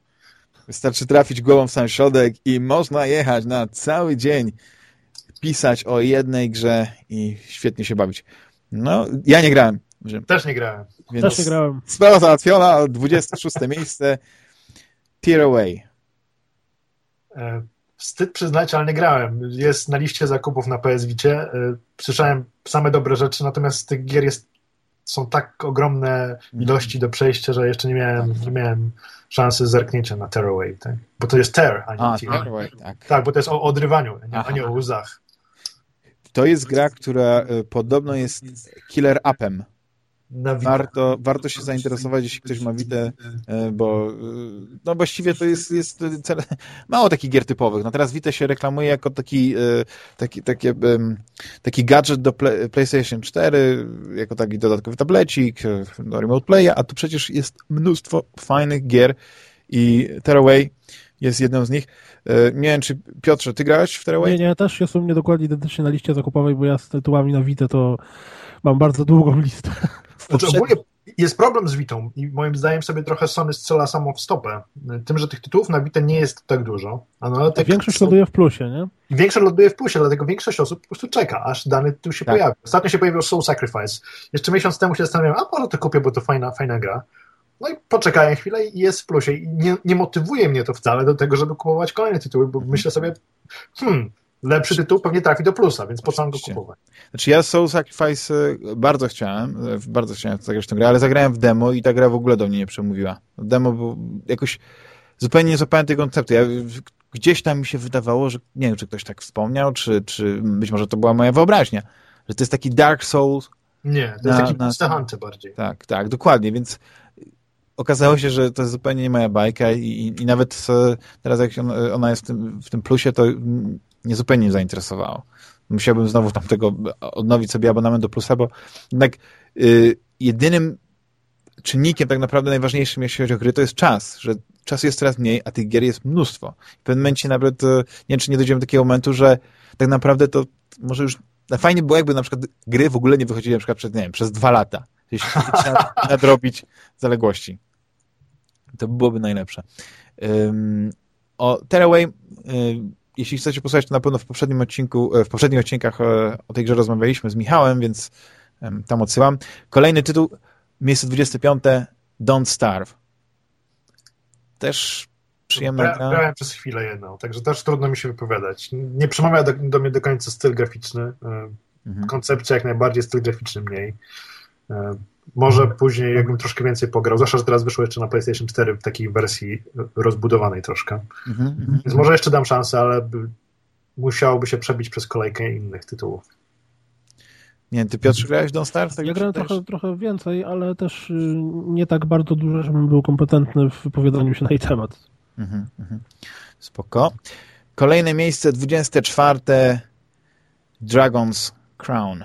Wystarczy trafić głową w sam środek i można jechać na cały dzień, pisać o jednej grze i świetnie się bawić. No, ja nie grałem. Też nie grałem. Więc Też nie grałem. Sprawa załatwiona, 26 miejsce. Tear Away. E, wstyd przyznać, ale nie grałem. Jest na liście zakupów na PS Vicie. E, słyszałem same dobre rzeczy, natomiast tych gier jest, są tak ogromne mhm. ilości do przejścia, że jeszcze nie miałem, nie miałem szansy zerknięcia na Tearaway. Tak? Bo to jest tear, a nie a, tear. tak. tak, bo to jest o odrywaniu, a nie, a nie o łzach. To jest gra, która y, podobno jest killer upem warto, warto się zainteresować, jeśli ktoś ma Witę, e, bo e, no właściwie to jest, jest cel, mało takich gier typowych. No teraz Witę się reklamuje jako taki, e, taki, taki, taki gadżet do PlayStation 4, jako taki dodatkowy tablecik do remote playa, a tu przecież jest mnóstwo fajnych gier i Tearaway jest jedną z nich. Nie wiem, czy Piotrze, ty grałeś w Tearaway? Nie, nie, też jest u mnie dokładnie identycznie na liście zakupowej, bo ja z tytułami na Witę to mam bardzo długą listę. Znaczy, ogólnie jest problem z Witą i moim zdaniem sobie trochę Sony strzela samo w stopę. Tym, że tych tytułów na Witę nie jest tak dużo. A tak większość loduje w plusie, nie? Większość loduje w plusie, dlatego większość osób po prostu czeka, aż dany tytuł się tak. pojawi. Ostatnio się pojawił Soul Sacrifice. Jeszcze miesiąc temu się zastanawiałem, a może to kupię, bo to fajna, fajna gra. No i poczekałem chwilę i jest w plusie. I nie, nie motywuje mnie to wcale do tego, żeby kupować kolejne tytuły, bo myślę sobie, hmm, lepszy tytuł pewnie trafi do plusa, więc po co go kupować? Znaczy ja Soul Sacrifice e, bardzo chciałem, e, bardzo chciałem zagrać tę grę, ale zagrałem w demo i ta gra w ogóle do mnie nie przemówiła. Demo był jakoś zupełnie nie złapałem tej konceptu. Ja, gdzieś tam mi się wydawało, że nie wiem, czy ktoś tak wspomniał, czy, czy być może to była moja wyobraźnia, że to jest taki Dark Souls. Nie, to jest taki Monster Hunter bardziej. Tak, tak, dokładnie, więc okazało się, że to jest zupełnie nie moja bajka i, i nawet teraz jak ona jest w tym, w tym plusie, to nie zupełnie zainteresowało. Musiałbym znowu tam tego odnowić sobie abonament do Plusa, bo jednak y, jedynym czynnikiem tak naprawdę najważniejszym, jeśli chodzi o gry, to jest czas, że czasu jest coraz mniej, a tych gier jest mnóstwo. W pewnym momencie nawet, y, nie wiem, czy nie dojdziemy do takiego momentu, że tak naprawdę to może już no fajnie było, jakby na przykład gry w ogóle nie wychodziły na przykład przez, nie wiem, przez dwa lata. Jeśli trzeba nadrobić zaległości. To byłoby najlepsze. Um, o Tearaway y, jeśli chcecie posłuchać, to na pewno w poprzednim odcinku, e, w poprzednich odcinkach e, o tej grze rozmawialiśmy z Michałem, więc tam odsyłam. Kolejny tytuł, miejsce 25, Don't Starve. Też przyjemna gra. Grałem przez chwilę jedną, także też trudno mi się wypowiadać. Nie przemawia do, do mnie do końca styl graficzny. E, mhm. Koncepcja jak najbardziej, styl graficzny mniej. Może później, jakbym troszkę więcej pograł, zwłaszcza, że teraz wyszło jeszcze na PlayStation 4 w takiej wersji rozbudowanej troszkę. Mm -hmm. Więc może jeszcze dam szansę, ale musiałoby się przebić przez kolejkę innych tytułów. Nie ty Piotr grałeś Don't Starve? Tak ja grałem trochę, trochę więcej, ale też y, nie tak bardzo dużo, żebym był kompetentny w wypowiadaniu się na jej temat. Mhm, mhm. Spoko. Kolejne miejsce, 24. Dragon's Crown.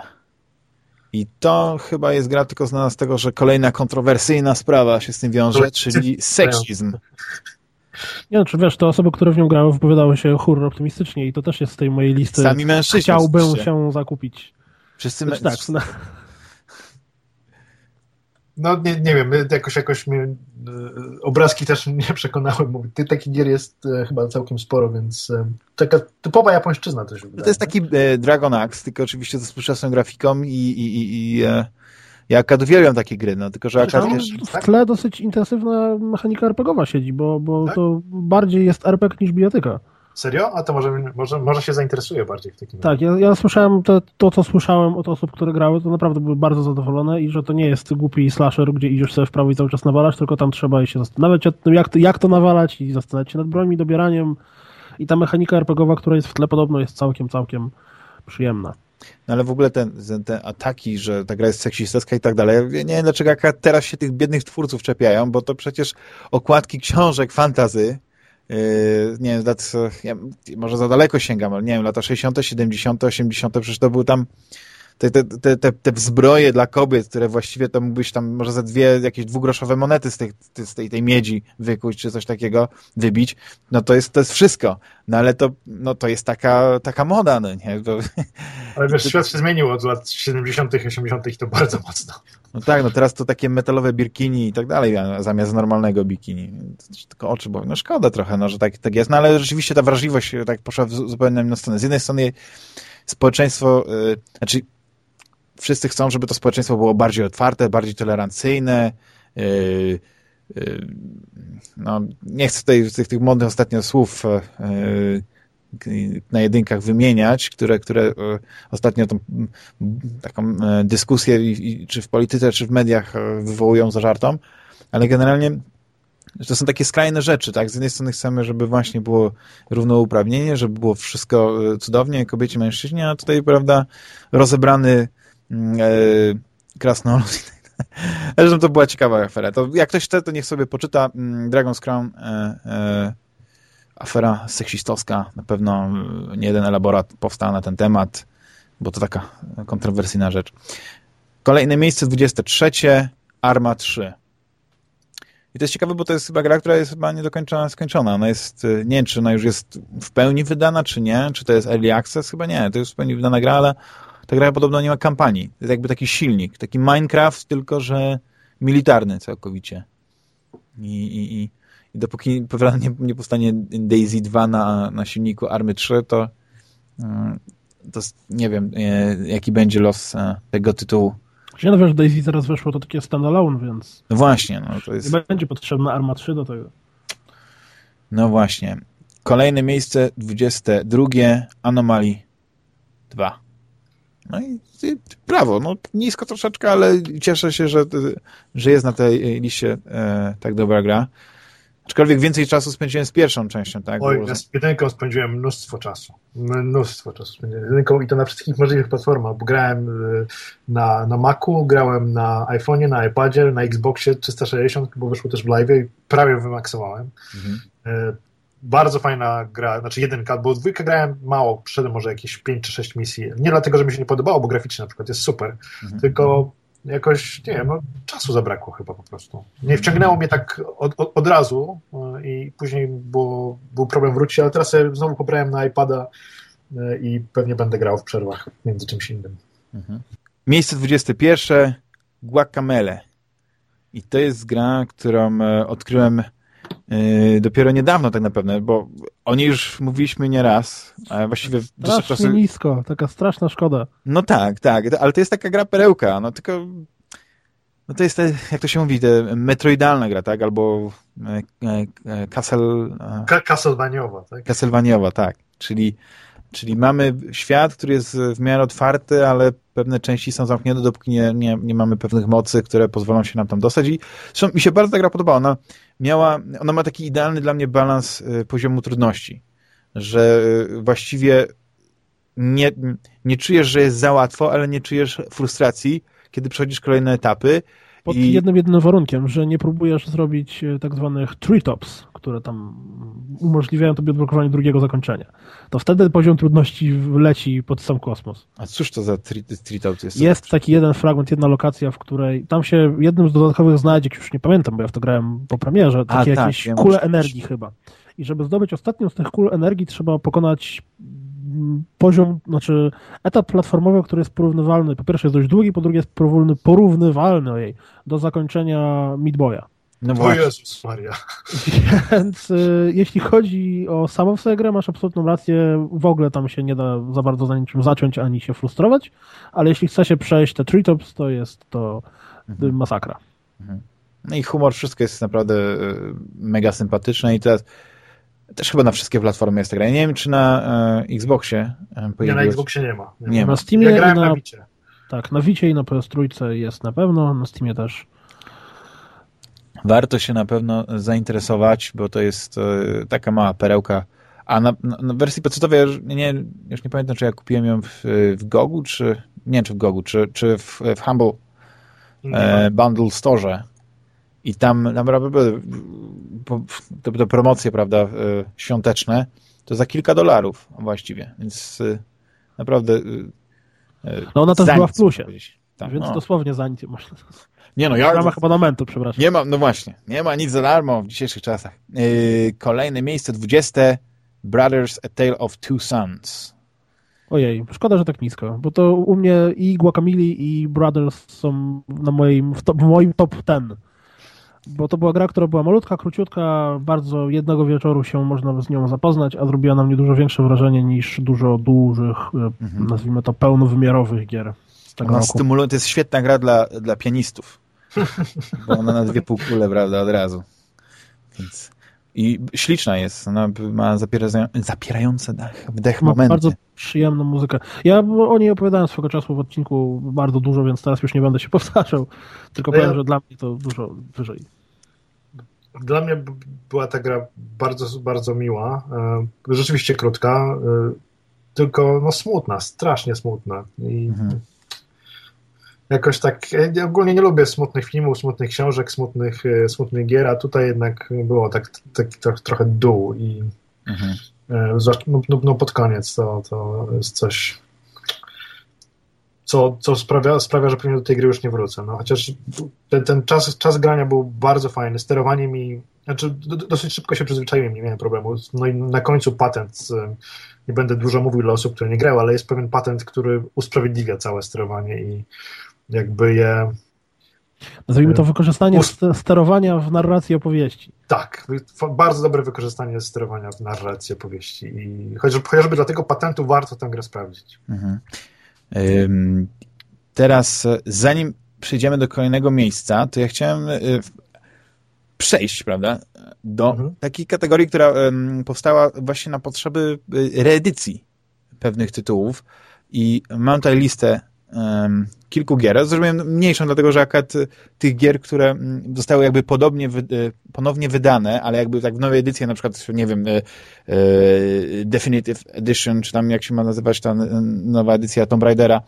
I to chyba jest gra tylko znana z tego, że kolejna kontrowersyjna sprawa się z tym wiąże, czyli seksizm. Nie no, czy wiesz, te osoby, które w nią grały, wypowiadały się chór optymistycznie i to też jest z tej mojej listy. Sami mężczyźni. Chciałbym się zakupić. Wszyscy znaczy, mężczyźni. Tak, no nie, nie wiem, jakoś, jakoś mnie e, obrazki też nie przekonały. Mówię, ty, takich gier jest e, chyba całkiem sporo, więc e, taka typowa japońszczyzna też. Wydaje, to jest taki Dragon Axe, tylko oczywiście ze współczesną grafiką i, i, i, i ja akurat uwielbiam takie gry, no tylko że akurat... Wiesz, w tle dosyć intensywna mechanika RPGowa siedzi, bo, bo tak? to bardziej jest RPG niż bijatyka. Serio? A to może, może, może się zainteresuje bardziej w takim Tak, ja, ja słyszałem te, to, co słyszałem od osób, które grały, to naprawdę były bardzo zadowolone i że to nie jest głupi slasher, gdzie idziesz sobie w prawo i cały czas nawalasz, tylko tam trzeba się zastanawiać, jak to, jak to nawalać i zastanawiać się nad bronią, dobieraniem i ta mechanika RPGowa, która jest w tle podobno jest całkiem, całkiem przyjemna. No ale w ogóle te, te ataki, że ta gra jest seksistowska i tak dalej, ja nie wiem dlaczego teraz się tych biednych twórców czepiają, bo to przecież okładki książek fantazy nie wiem, lat, ja, może za daleko sięgam, ale nie wiem, lata 60., 70., 80., przecież to był tam te, te, te, te, te wzbroje dla kobiet, które właściwie to mógłbyś tam może za dwie jakieś dwugroszowe monety z, tej, z tej, tej miedzi wykuć, czy coś takiego wybić, no to jest, to jest wszystko. No ale to, no to jest taka, taka moda, no nie? Bo... Ale wiesz, świat się zmienił od lat 70., 80. i to bardzo mocno. No tak, no teraz to takie metalowe birkini i tak dalej, zamiast normalnego bikini. Tylko oczy, bo no szkoda trochę, no, że tak, tak jest, no ale rzeczywiście ta wrażliwość tak poszła w zupełnie inną stronę. Z jednej strony społeczeństwo, yy, znaczy wszyscy chcą, żeby to społeczeństwo było bardziej otwarte, bardziej tolerancyjne. Yy, yy, no, nie chcę tutaj tych, tych modnych ostatnio słów yy, na jedynkach wymieniać, które, które ostatnio tą taką dyskusję czy w polityce, czy w mediach wywołują za żartą, ale generalnie to są takie skrajne rzeczy, tak? Z jednej strony chcemy, żeby właśnie było równouprawnienie, żeby było wszystko cudownie, kobiecie, mężczyźnie, a tutaj, prawda, rozebrany Mm, e, krasnolud. Zresztą to była ciekawa afera. To jak ktoś chce, to niech sobie poczyta mm, Dragon's Crown e, e, afera seksistowska. Na pewno nie jeden elaborat powstał na ten temat, bo to taka kontrowersyjna rzecz. Kolejne miejsce, 23. Arma 3. I to jest ciekawe, bo to jest chyba gra, która jest chyba nie do końca skończona. Ona jest, nie wiem, czy ona już jest w pełni wydana, czy nie, czy to jest early access, chyba nie, to jest w pełni wydana gra, ale ta gra podobno nie ma kampanii. To jest jakby taki silnik, taki Minecraft, tylko że militarny całkowicie. I, i, i, i dopóki nie, nie powstanie Daisy 2 na, na silniku Army 3, to, mm, to nie wiem, e, jaki będzie los e, tego tytułu. Nie no wiesz, Daisy zaraz weszło to takie standalone, więc... No właśnie, no to jest... Nie będzie potrzebna Arma 3 do tego. No właśnie. Kolejne miejsce, 22, Anomaly 2. No i, brawo, no nisko troszeczkę, ale cieszę się, że, że jest na tej liście e, tak dobra gra. Aczkolwiek więcej czasu spędziłem z pierwszą częścią, tak? Oj, ja z jedynką spędziłem mnóstwo czasu. Mnóstwo czasu spędziłem z jedynką i to na wszystkich możliwych platformach, bo grałem e, na, na Macu, grałem na iPhone'ie, na iPadzie, na Xboxie 360, bo wyszło też w live i prawie wymaksowałem. Mhm. Bardzo fajna gra, znaczy jedynka, bo dwójkę grałem mało, przyszedłem może jakieś 5 czy 6 misji. Nie dlatego, że mi się nie podobało, bo graficznie na przykład jest super, mhm. tylko jakoś, nie wiem, no, czasu zabrakło chyba po prostu. Nie wciągnęło mnie tak od, od, od razu e, i później było, był problem wrócić, ale teraz sobie znowu pobrałem na iPada e, i pewnie będę grał w przerwach między czymś innym. Mhm. Miejsce 21 Guacamele. I to jest gra, którą e, odkryłem dopiero niedawno tak naprawdę, bo o niej już mówiliśmy nie raz, a właściwie... Strasznie czasy... nisko, taka straszna szkoda. No tak, tak, ale to jest taka gra perełka, no tylko... No to jest, te, jak to się mówi, te metroidalna gra, tak? Albo e, e, e Castle... Castlevaniaowa, tak? Castlevaniaowa, tak. Czyli Czyli mamy świat, który jest w miarę otwarty, ale pewne części są zamknięte, dopóki nie, nie, nie mamy pewnych mocy, które pozwolą się nam tam dostać. I zresztą mi się bardzo ta gra podobała. Ona, miała, ona ma taki idealny dla mnie balans y, poziomu trudności, że y, właściwie nie, nie czujesz, że jest za łatwo, ale nie czujesz frustracji, kiedy przechodzisz kolejne etapy Pod I... jednym, jedynym warunkiem, że nie próbujesz zrobić e, tak zwanych treetops, które tam umożliwiają tobie odblokowanie drugiego zakończenia. To wtedy poziom trudności leci pod sam kosmos. A cóż to za treetops jest? Jest taki jeden fragment, jedna lokacja, w której tam się jednym z dodatkowych znajdziek, już nie pamiętam, bo ja w to grałem po premierze, takie A, tak, jakieś kule energii chyba. I żeby zdobyć ostatnią z tych kul energii, trzeba pokonać poziom, znaczy etap platformowy, który jest porównywalny, po pierwsze jest dość długi, po drugie jest porównywalny, porównywalny ojej, do zakończenia Midboya. No bo Jezus Maria. Więc y, jeśli chodzi o samą sobie grę, masz absolutną rację, w ogóle tam się nie da za bardzo za niczym zaciąć, ani się frustrować, ale jeśli chce się przejść te treetops, to jest to mhm. masakra. Mhm. No i humor, wszystko jest naprawdę y, mega sympatyczne i teraz też chyba na wszystkie platformy jest ta gra. Nie wiem, czy na e, Xboxie e, Nie, na Xboxie nie ma. Nie, nie ma. Na Steamie ja grałem na, na Wicie. Tak, na Wicie i na PS3 jest na pewno, na Steamie też. Warto się na pewno zainteresować, bo to jest e, taka mała perełka. A na, na, na wersji podstawowej, nie, już nie pamiętam, czy ja kupiłem ją w, w Gogu, czy nie czy w Gogu, czy, czy w, w Humble e, Bundle Store i tam naprawdę te, te promocje, prawda, e, świąteczne, to za kilka dolarów właściwie, więc e, naprawdę e, no ona też była w plusie, tak, więc no. dosłownie za nic można. Nie no, ja... W ramach abonamentu, przepraszam. Nie ma, no właśnie, nie ma nic za darmo w dzisiejszych czasach. Yy, kolejne miejsce, 20. Brothers, A Tale of Two Sons. Ojej, szkoda, że tak nisko, bo to u mnie i Guacamole i Brothers są na moim, w, to, w moim top 10 bo to była gra, która była malutka, króciutka, bardzo jednego wieczoru się można z nią zapoznać, a zrobiła na mnie dużo większe wrażenie niż dużo dużych, e, mhm. nazwijmy to pełnowymiarowych gier. Z tego ona stymuluje, to jest świetna gra dla, dla pianistów, bo ona na dwie półkule, prawda, od razu. Więc... I śliczna jest, ona ma zapierające dech, wdech ma momenty. Bardzo przyjemną muzykę. Ja o niej opowiadałem swego czasu w odcinku bardzo dużo, więc teraz już nie będę się powtarzał, tylko no powiem, ja... że dla mnie to dużo wyżej. Dla mnie była ta gra bardzo, bardzo miła, e, rzeczywiście krótka, e, tylko no smutna, strasznie smutna. I mhm jakoś tak, ja ogólnie nie lubię smutnych filmów, smutnych książek, smutnych, e, smutnych gier, a tutaj jednak było tak, tak, tak trochę dół i mhm. E, no, no, no, pod koniec to, to jest coś co, co sprawia, sprawia, że pewnie do tej gry już nie wrócę. No, chociaż ten, ten czas, czas grania był bardzo fajny, sterowanie mi, znaczy dosyć szybko się przyzwyczaiłem, nie miałem problemu. No i na końcu patent, nie będę dużo mówił dla osób, które nie grały, ale jest pewien patent, który usprawiedliwia całe sterowanie i jakby je... Nazwijmy to wykorzystanie sterowania w narracji opowieści. Tak, bardzo dobre wykorzystanie sterowania w narracji opowieści i chociażby, chociażby dla tego patentu warto tę grę sprawdzić. Mhm. Teraz, zanim przejdziemy do kolejnego miejsca, to ja chciałem y, przejść, prawda, do mhm. takiej kategorii, która powstała właśnie na potrzeby y, reedycji pewnych tytułów i mam tutaj listę kilku gier. Zrobiłem mniejszą, dlatego że akurat tych gier, które mm, zostały jakby podobnie, wy, e, ponownie wydane, ale jakby tak w nowej edycji, na przykład, nie wiem, e, Definitive Edition, czy tam jak się ma nazywać ta nowa edycja Tomb Raidera,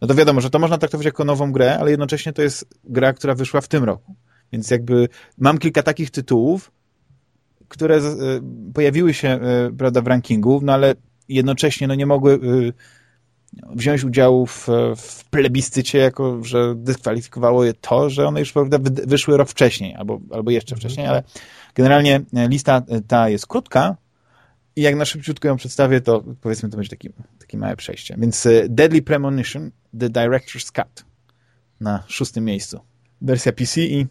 no to wiadomo, że to można traktować jako nową grę, ale jednocześnie to jest gra, która wyszła w tym roku. Więc jakby mam kilka takich tytułów, które pojawiły się, prawda, w rankingu, no ale jednocześnie no nie mogły wziąć udziału w, w plebiscycie, jako że dyskwalifikowało je to, że one już prawda, wyszły rok wcześniej, albo, albo jeszcze mhm. wcześniej, ale generalnie lista ta jest krótka i jak na szybciutko ją przedstawię, to powiedzmy to będzie taki, takie małe przejście. Więc e, Deadly Premonition, The Director's Cut na szóstym miejscu. Wersja PC i,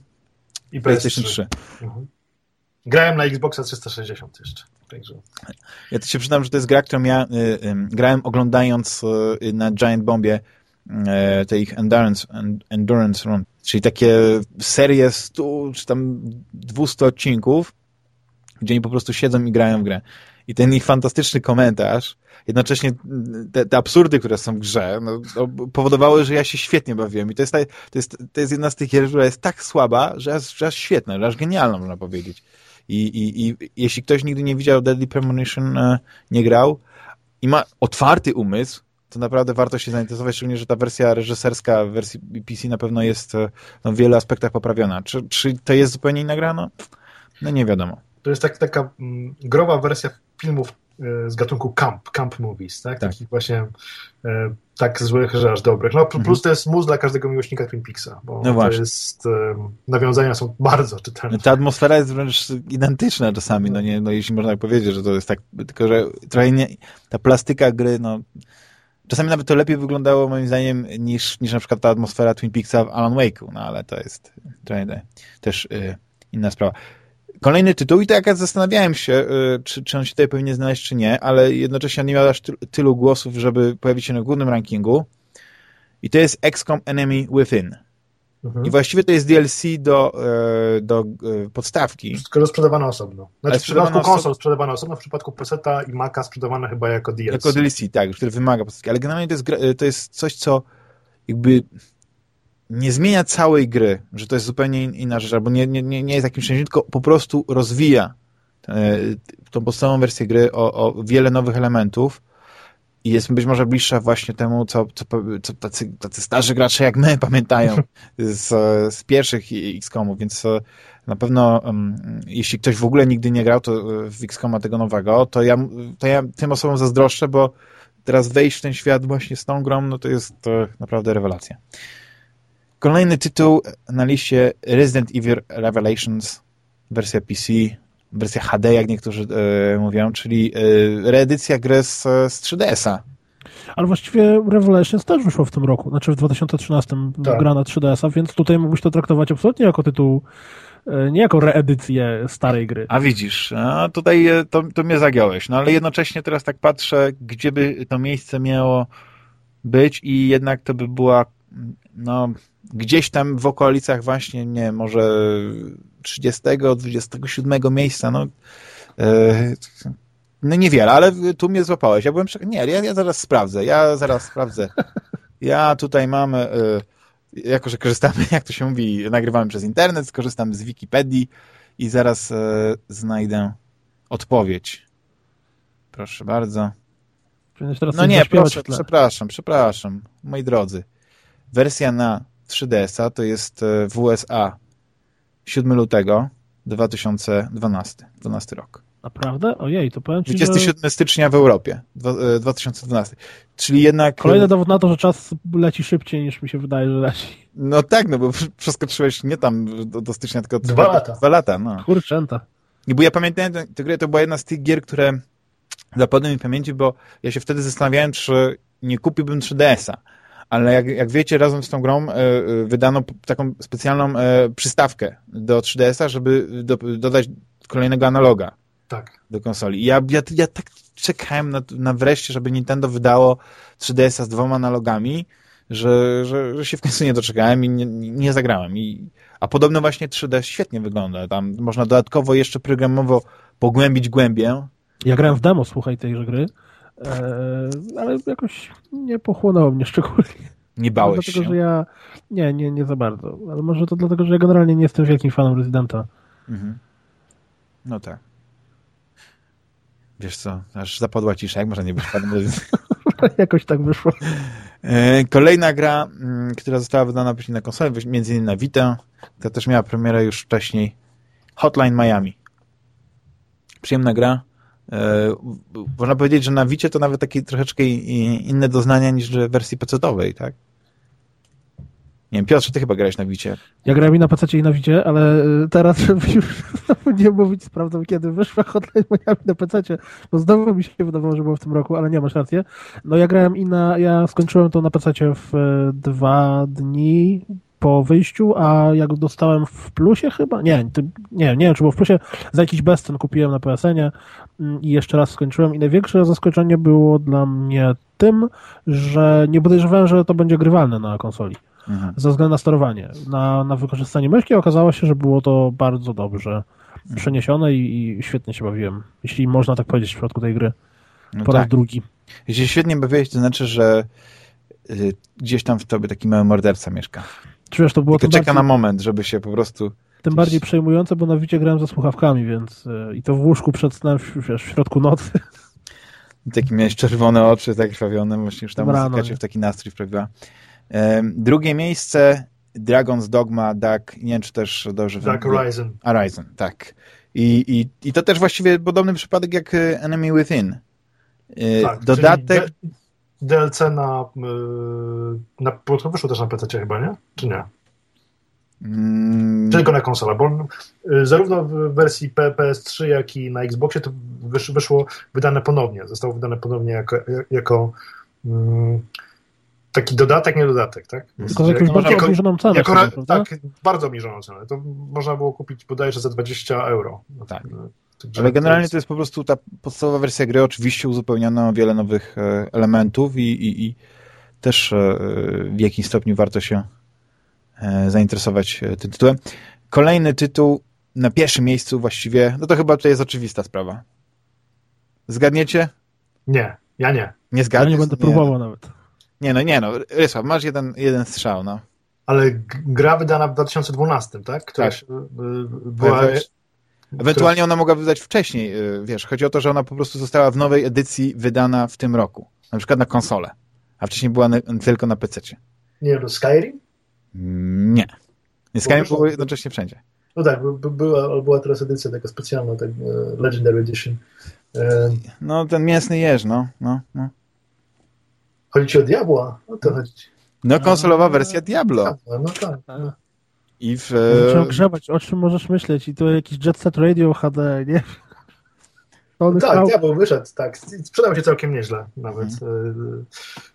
I PlayStation 3. 3. Mhm. Grałem na Xboxa 360 jeszcze. Także. Ja to się przyznam, że to jest gra, którą ja y, y, grałem oglądając y, na Giant Bombie y, te ich Endurance, Endurance Run, czyli takie serie 100 czy tam 200 odcinków, gdzie oni po prostu siedzą i grają w grę. I ten ich fantastyczny komentarz, jednocześnie te, te absurdy, które są w grze, no, powodowały, że ja się świetnie bawiłem. I to jest, ta, to jest, to jest jedna z tych gier, która jest tak słaba, że aż, że aż świetna, że aż genialna, można powiedzieć. I, i, i jeśli ktoś nigdy nie widział Deadly Premonition, e, nie grał i ma otwarty umysł, to naprawdę warto się zainteresować, szczególnie, że ta wersja reżyserska w wersji PC na pewno jest no, w wielu aspektach poprawiona. Czy, czy to jest zupełnie inna gra? No, no nie wiadomo. To jest tak, taka mm, growa wersja filmów z gatunku camp, camp movies, tak? tak. Takich właśnie e, tak złych, że aż dobrych. No plus mhm. to jest mus dla każdego miłośnika Twin Peaksa, bo no to jest e, nawiązania są bardzo czytelne. Ta atmosfera jest wręcz identyczna czasami, no, nie, no jeśli można tak powiedzieć, że to jest tak, tylko że trochę nie, ta plastyka gry, no czasami nawet to lepiej wyglądało moim zdaniem niż, niż na przykład ta atmosfera Twin Peaksa w Alan Wake'u, no ale to jest trochę też y, inna sprawa. Kolejny tytuł i tak jak zastanawiałem się, y, czy, czy on się tutaj powinien znaleźć, czy nie, ale jednocześnie nie miał aż tylu głosów, żeby pojawić się na głównym rankingu. I to jest XCOM Enemy Within. Mhm. I właściwie to jest DLC do, e, do e, podstawki. Wszystko sprzedawane osobno. Znaczy w przypadku konsol sprzedawane osobno, w przypadku PC-a i Maca sprzedawane chyba jako DLC. Jako DLC, tak, który wymaga podstawki. Ale generalnie to jest, to jest coś, co jakby nie zmienia całej gry, że to jest zupełnie inna rzecz, albo nie, nie, nie jest jakimś czymś, tylko po prostu rozwija e, tą podstawową wersję gry o, o wiele nowych elementów i jest być może bliższa właśnie temu, co, co, co tacy, tacy starzy gracze jak my pamiętają z, z pierwszych XCOMów, więc na pewno um, jeśli ktoś w ogóle nigdy nie grał to e, w XCOMa tego nowego, to ja, to ja tym osobom zazdroszczę, bo teraz wejść w ten świat właśnie z tą grą, no to jest to naprawdę rewelacja. Kolejny tytuł na liście Resident Evil Revelations, wersja PC, wersja HD, jak niektórzy e, mówią, czyli e, reedycja gry z, z 3DS-a. Ale właściwie Revelations też wyszło w tym roku, znaczy w 2013 tak. gra na 3DS-a, więc tutaj mógłbyś to traktować absolutnie jako tytuł, e, nie jako reedycję starej gry. A widzisz, a tutaj e, to, to mnie zagiąłeś, no ale jednocześnie teraz tak patrzę, gdzie by to miejsce miało być i jednak to by była no, gdzieś tam w okolicach właśnie, nie może 30, 27 miejsca, no, e, no niewiele, ale tu mnie złapałeś. Ja byłem nie, ja, ja zaraz sprawdzę, ja zaraz sprawdzę. Ja tutaj mam, e, jako że korzystamy, jak to się mówi, nagrywamy przez internet, skorzystam z Wikipedii i zaraz e, znajdę odpowiedź. Proszę bardzo. No nie, proszę, przepraszam, przepraszam, moi drodzy. Wersja na 3DS-a to jest e, w USA 7 lutego 2012 12 rok. Naprawdę? Ojej, to powiem ci, 27 że... stycznia w Europie 2012. E, Czyli jednak... Kolejny dowód na to, że czas leci szybciej niż mi się wydaje, że leci. No tak, no bo przeskoczyłeś nie tam do, do stycznia, tylko dwa lata. Dwa lata, no. Kurczęta. I bo ja pamiętam tę grę, to była jedna z tych gier, które zapadły mi pamięci, bo ja się wtedy zastanawiałem, czy nie kupiłbym 3DS-a ale jak, jak wiecie, razem z tą grą e, e, wydano taką specjalną e, przystawkę do 3DS-a, żeby do, dodać kolejnego analoga tak. do konsoli. I ja, ja, ja tak czekałem na, na wreszcie, żeby Nintendo wydało 3DS-a z dwoma analogami, że, że, że się w końcu nie doczekałem i nie, nie zagrałem. I, a podobno właśnie 3D świetnie wygląda. Tam można dodatkowo jeszcze programowo pogłębić głębię. Ja grałem w demo, słuchaj, tejże gry ale jakoś nie pochłonęło mnie szczególnie. Nie bałeś dlatego, się? że ja... Nie, nie, nie za bardzo. Ale może to dlatego, że ja generalnie nie jestem wielkim fanem Residenta. Mhm. No tak. Wiesz co, aż zapadła cisza, jak można nie być fanem Residenta? Jakoś tak wyszło. E, kolejna gra, mm, która została wydana później na konsolę, między innymi na Vita, która też miała premierę już wcześniej. Hotline Miami. Przyjemna gra. E, można powiedzieć, że na Wicie to nawet takie troszeczkę inne doznania niż w wersji PC-owej, tak? Nie wiem, Piotrze, ty chyba grałeś na Wicie. Ja grałem i na PC i na Wicie, ale e, teraz, żeby już nie mówić, sprawdzam, kiedy wyszła Hotline Miami na PC, bo znowu mi się wydawało, że było w tym roku, ale nie, masz rację. No ja grałem i na, ja skończyłem to na PC w e, dwa dni po wyjściu, a jak dostałem w plusie chyba, nie, nie, nie wiem, czy było w plusie, za jakiś bezcen kupiłem na mm, i jeszcze raz skończyłem i największe zaskoczenie było dla mnie tym, że nie podejrzewałem, że to będzie grywalne na konsoli. Mhm. Ze względu na sterowanie. Na, na wykorzystanie myszki okazało się, że było to bardzo dobrze mhm. przeniesione i, i świetnie się bawiłem. Jeśli można tak powiedzieć w przypadku tej gry. No po tak. raz drugi. Jeśli świetnie bawiłeś, to znaczy, że y, gdzieś tam w tobie taki mały morderca mieszka. Czy wiesz, to było Tylko czeka bardziej, na moment, żeby się po prostu... Tym bardziej przejmujące, bo na Wicie grałem ze słuchawkami, więc e, i to w łóżku przed snem, wiesz, w środku nocy. Taki miałeś czerwone oczy, zakrwawione, właśnie już tam muzyka cię w taki nastrój wprawiła. Drugie miejsce Dragon's Dogma, Dark, nie wiem czy też dobrze Dark Horizon. Horizon, tak. I, i, I to też właściwie podobny przypadek jak e, Enemy Within. E, tak, Dodatek... DLC na, na to wyszło też na PC chyba, nie? Czy nie? Hmm. Tylko na konsolę, bo zarówno w wersji PS3, jak i na Xboxie to wyszło wydane ponownie. Zostało wydane ponownie jako, jako um, taki dodatek, nie dodatek, tak? Tylko za jakąś bardzo obniżoną cenę. Jako, tak, bardzo obniżoną cenę. To można było kupić bodajże za 20 euro. Tak. Ale generalnie to jest... po prostu ta podstawowa wersja gry, oczywiście uzupełniona o wiele nowych e, elementów i, i, i też e, w jakimś stopniu warto się zainteresować tym tytułem. Kolejny tytuł na pierwszym miejscu właściwie, no to chyba to jest oczywista sprawa. Zgadniecie? Nie, ja nie. Nie zgadniesz? Ja nie będę próbował nawet. Nie no, nie no, Rysław, masz jeden, jeden strzał, no. Ale gra wydana w 2012, tak? Która tak. była... Ewentualnie ona mogła wydać wcześniej, wiesz, chodzi o to, że ona po prostu została w nowej edycji wydana w tym roku. Na przykład na konsolę, a wcześniej była tylko na PC. Nie, to Skyrim? Nie. nie Skyrim było jednocześnie wszędzie. No tak, była, była teraz edycja taka specjalna, tak, e, Legendary Edition. E, no, ten mięsny jeż, no. no, no. Chodzi ci o Diabła? O to chodzi. No, konsolowa wersja Diablo. No tak. No. I w... Trzeba grzebać, o czym możesz myśleć? I to jakiś Jet Set Radio HD, nie? No tak, Diablo wyszedł, tak. Sprzedał się całkiem nieźle nawet. Hmm.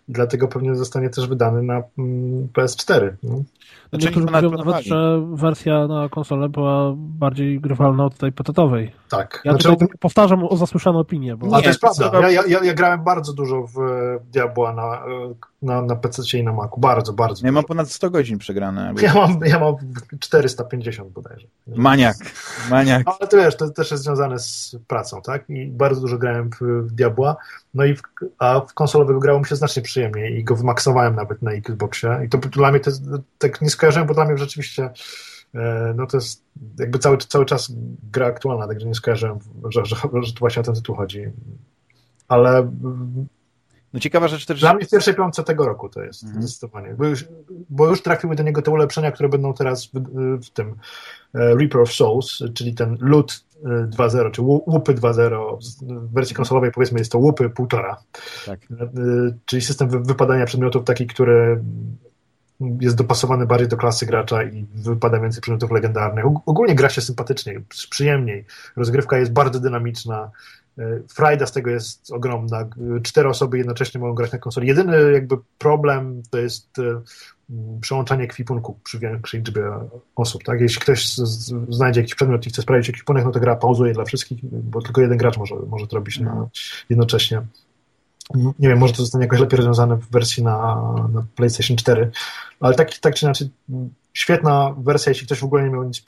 Dlatego pewnie zostanie też wydany na mm, PS4. No. Znaczy, Niektórzy mówią nawet, że wersja na konsolę była bardziej grywalna od tej petetowej. Tak. Ja znaczy, tutaj powtarzam o zasłyszane opinie. Bo... A to jest prawda. Ja, ja, ja, grałem bardzo dużo w Diabła na, na, na PC i na Macu. Bardzo, bardzo. Ja mam ponad 100 godzin przegrane. Ja mam, ja mam 450 bodajże. Maniak. Maniak. No, ale to wiesz, to też jest związane z pracą, tak? I bardzo dużo grałem w, w Diabła. No i w, a w konsolowego grało mi się znacznie przyjemniej i go wymaksowałem nawet na Xboxie. I to dla mnie to jest, tak nie skojarzyłem, bo dla mnie rzeczywiście e, no to jest jakby cały, cały czas gra aktualna, także nie skojarzyłem, że, że, że to właśnie o ten tytuł chodzi. Ale no ciekawa rzecz też... Dla mnie w pierwszej piątce tego roku to jest, mhm. zdecydowanie. Bo już, bo już trafiły do niego te ulepszenia, które będą teraz w, w tym e, Reaper of Souls, czyli ten loot 2.0, czy łupy 2.0. W wersji konsolowej powiedzmy jest to łupy 1.5. Tak. E, czyli system wypadania przedmiotów taki, który jest dopasowany bardziej do klasy gracza i wypada więcej przedmiotów legendarnych. Ogólnie gra się sympatycznie, przyjemniej. Rozgrywka jest bardzo dynamiczna. E, frajda z tego jest ogromna. Cztery osoby jednocześnie mogą grać na konsoli. Jedyny jakby problem to jest e, przełączanie kwipunku przy większej liczbie osób. Tak? Jeśli ktoś znajdzie jakiś przedmiot i chce sprawdzić ekwipunek, no to gra pauzuje dla wszystkich, bo tylko jeden gracz może, może to robić na, jednocześnie. Nie wiem, może to zostanie jakoś lepiej rozwiązane w wersji na, na PlayStation 4, ale tak, tak czy inaczej świetna wersja, jeśli ktoś w ogóle nie miał nic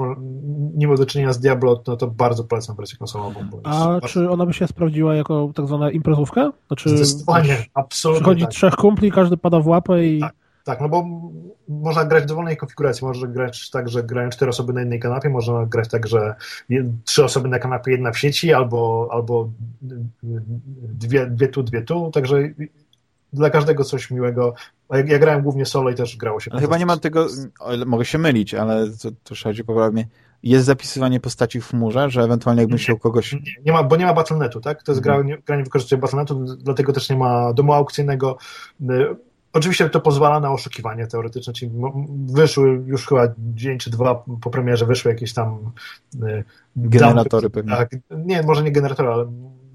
nie miał do czynienia z Diablo, no to bardzo polecam wersję konsolową. A czy ona by się sprawdziła jako tak zwana imprezówka? Znaczy, Zdecydowanie, absolutnie Przychodzi tak. trzech kumpli, każdy pada w łapę i... Tak. Tak, no bo można grać w dowolnej konfiguracji. Można grać tak, że grają cztery osoby na jednej kanapie, można grać tak, że trzy osoby na kanapie, jedna w sieci, albo, albo dwie, dwie tu, dwie tu. Także dla każdego coś miłego. Ja, ja grałem głównie solo i też grało się. Ale chyba nie ma tego, mogę się mylić, ale to, to chodzi poprawnie. Jest zapisywanie postaci w chmurze, że ewentualnie jakbym się u kogoś... Nie, nie, ma, bo nie ma Battle.netu, tak? To jest mhm. gra, gra nie wykorzystuje Battle.netu, dlatego też nie ma domu aukcyjnego. Oczywiście to pozwala na oszukiwanie teoretyczne, czyli wyszły już chyba dzień czy dwa po premierze, wyszły jakieś tam y, generatory pewnie. Tak, nie, może nie generatory, ale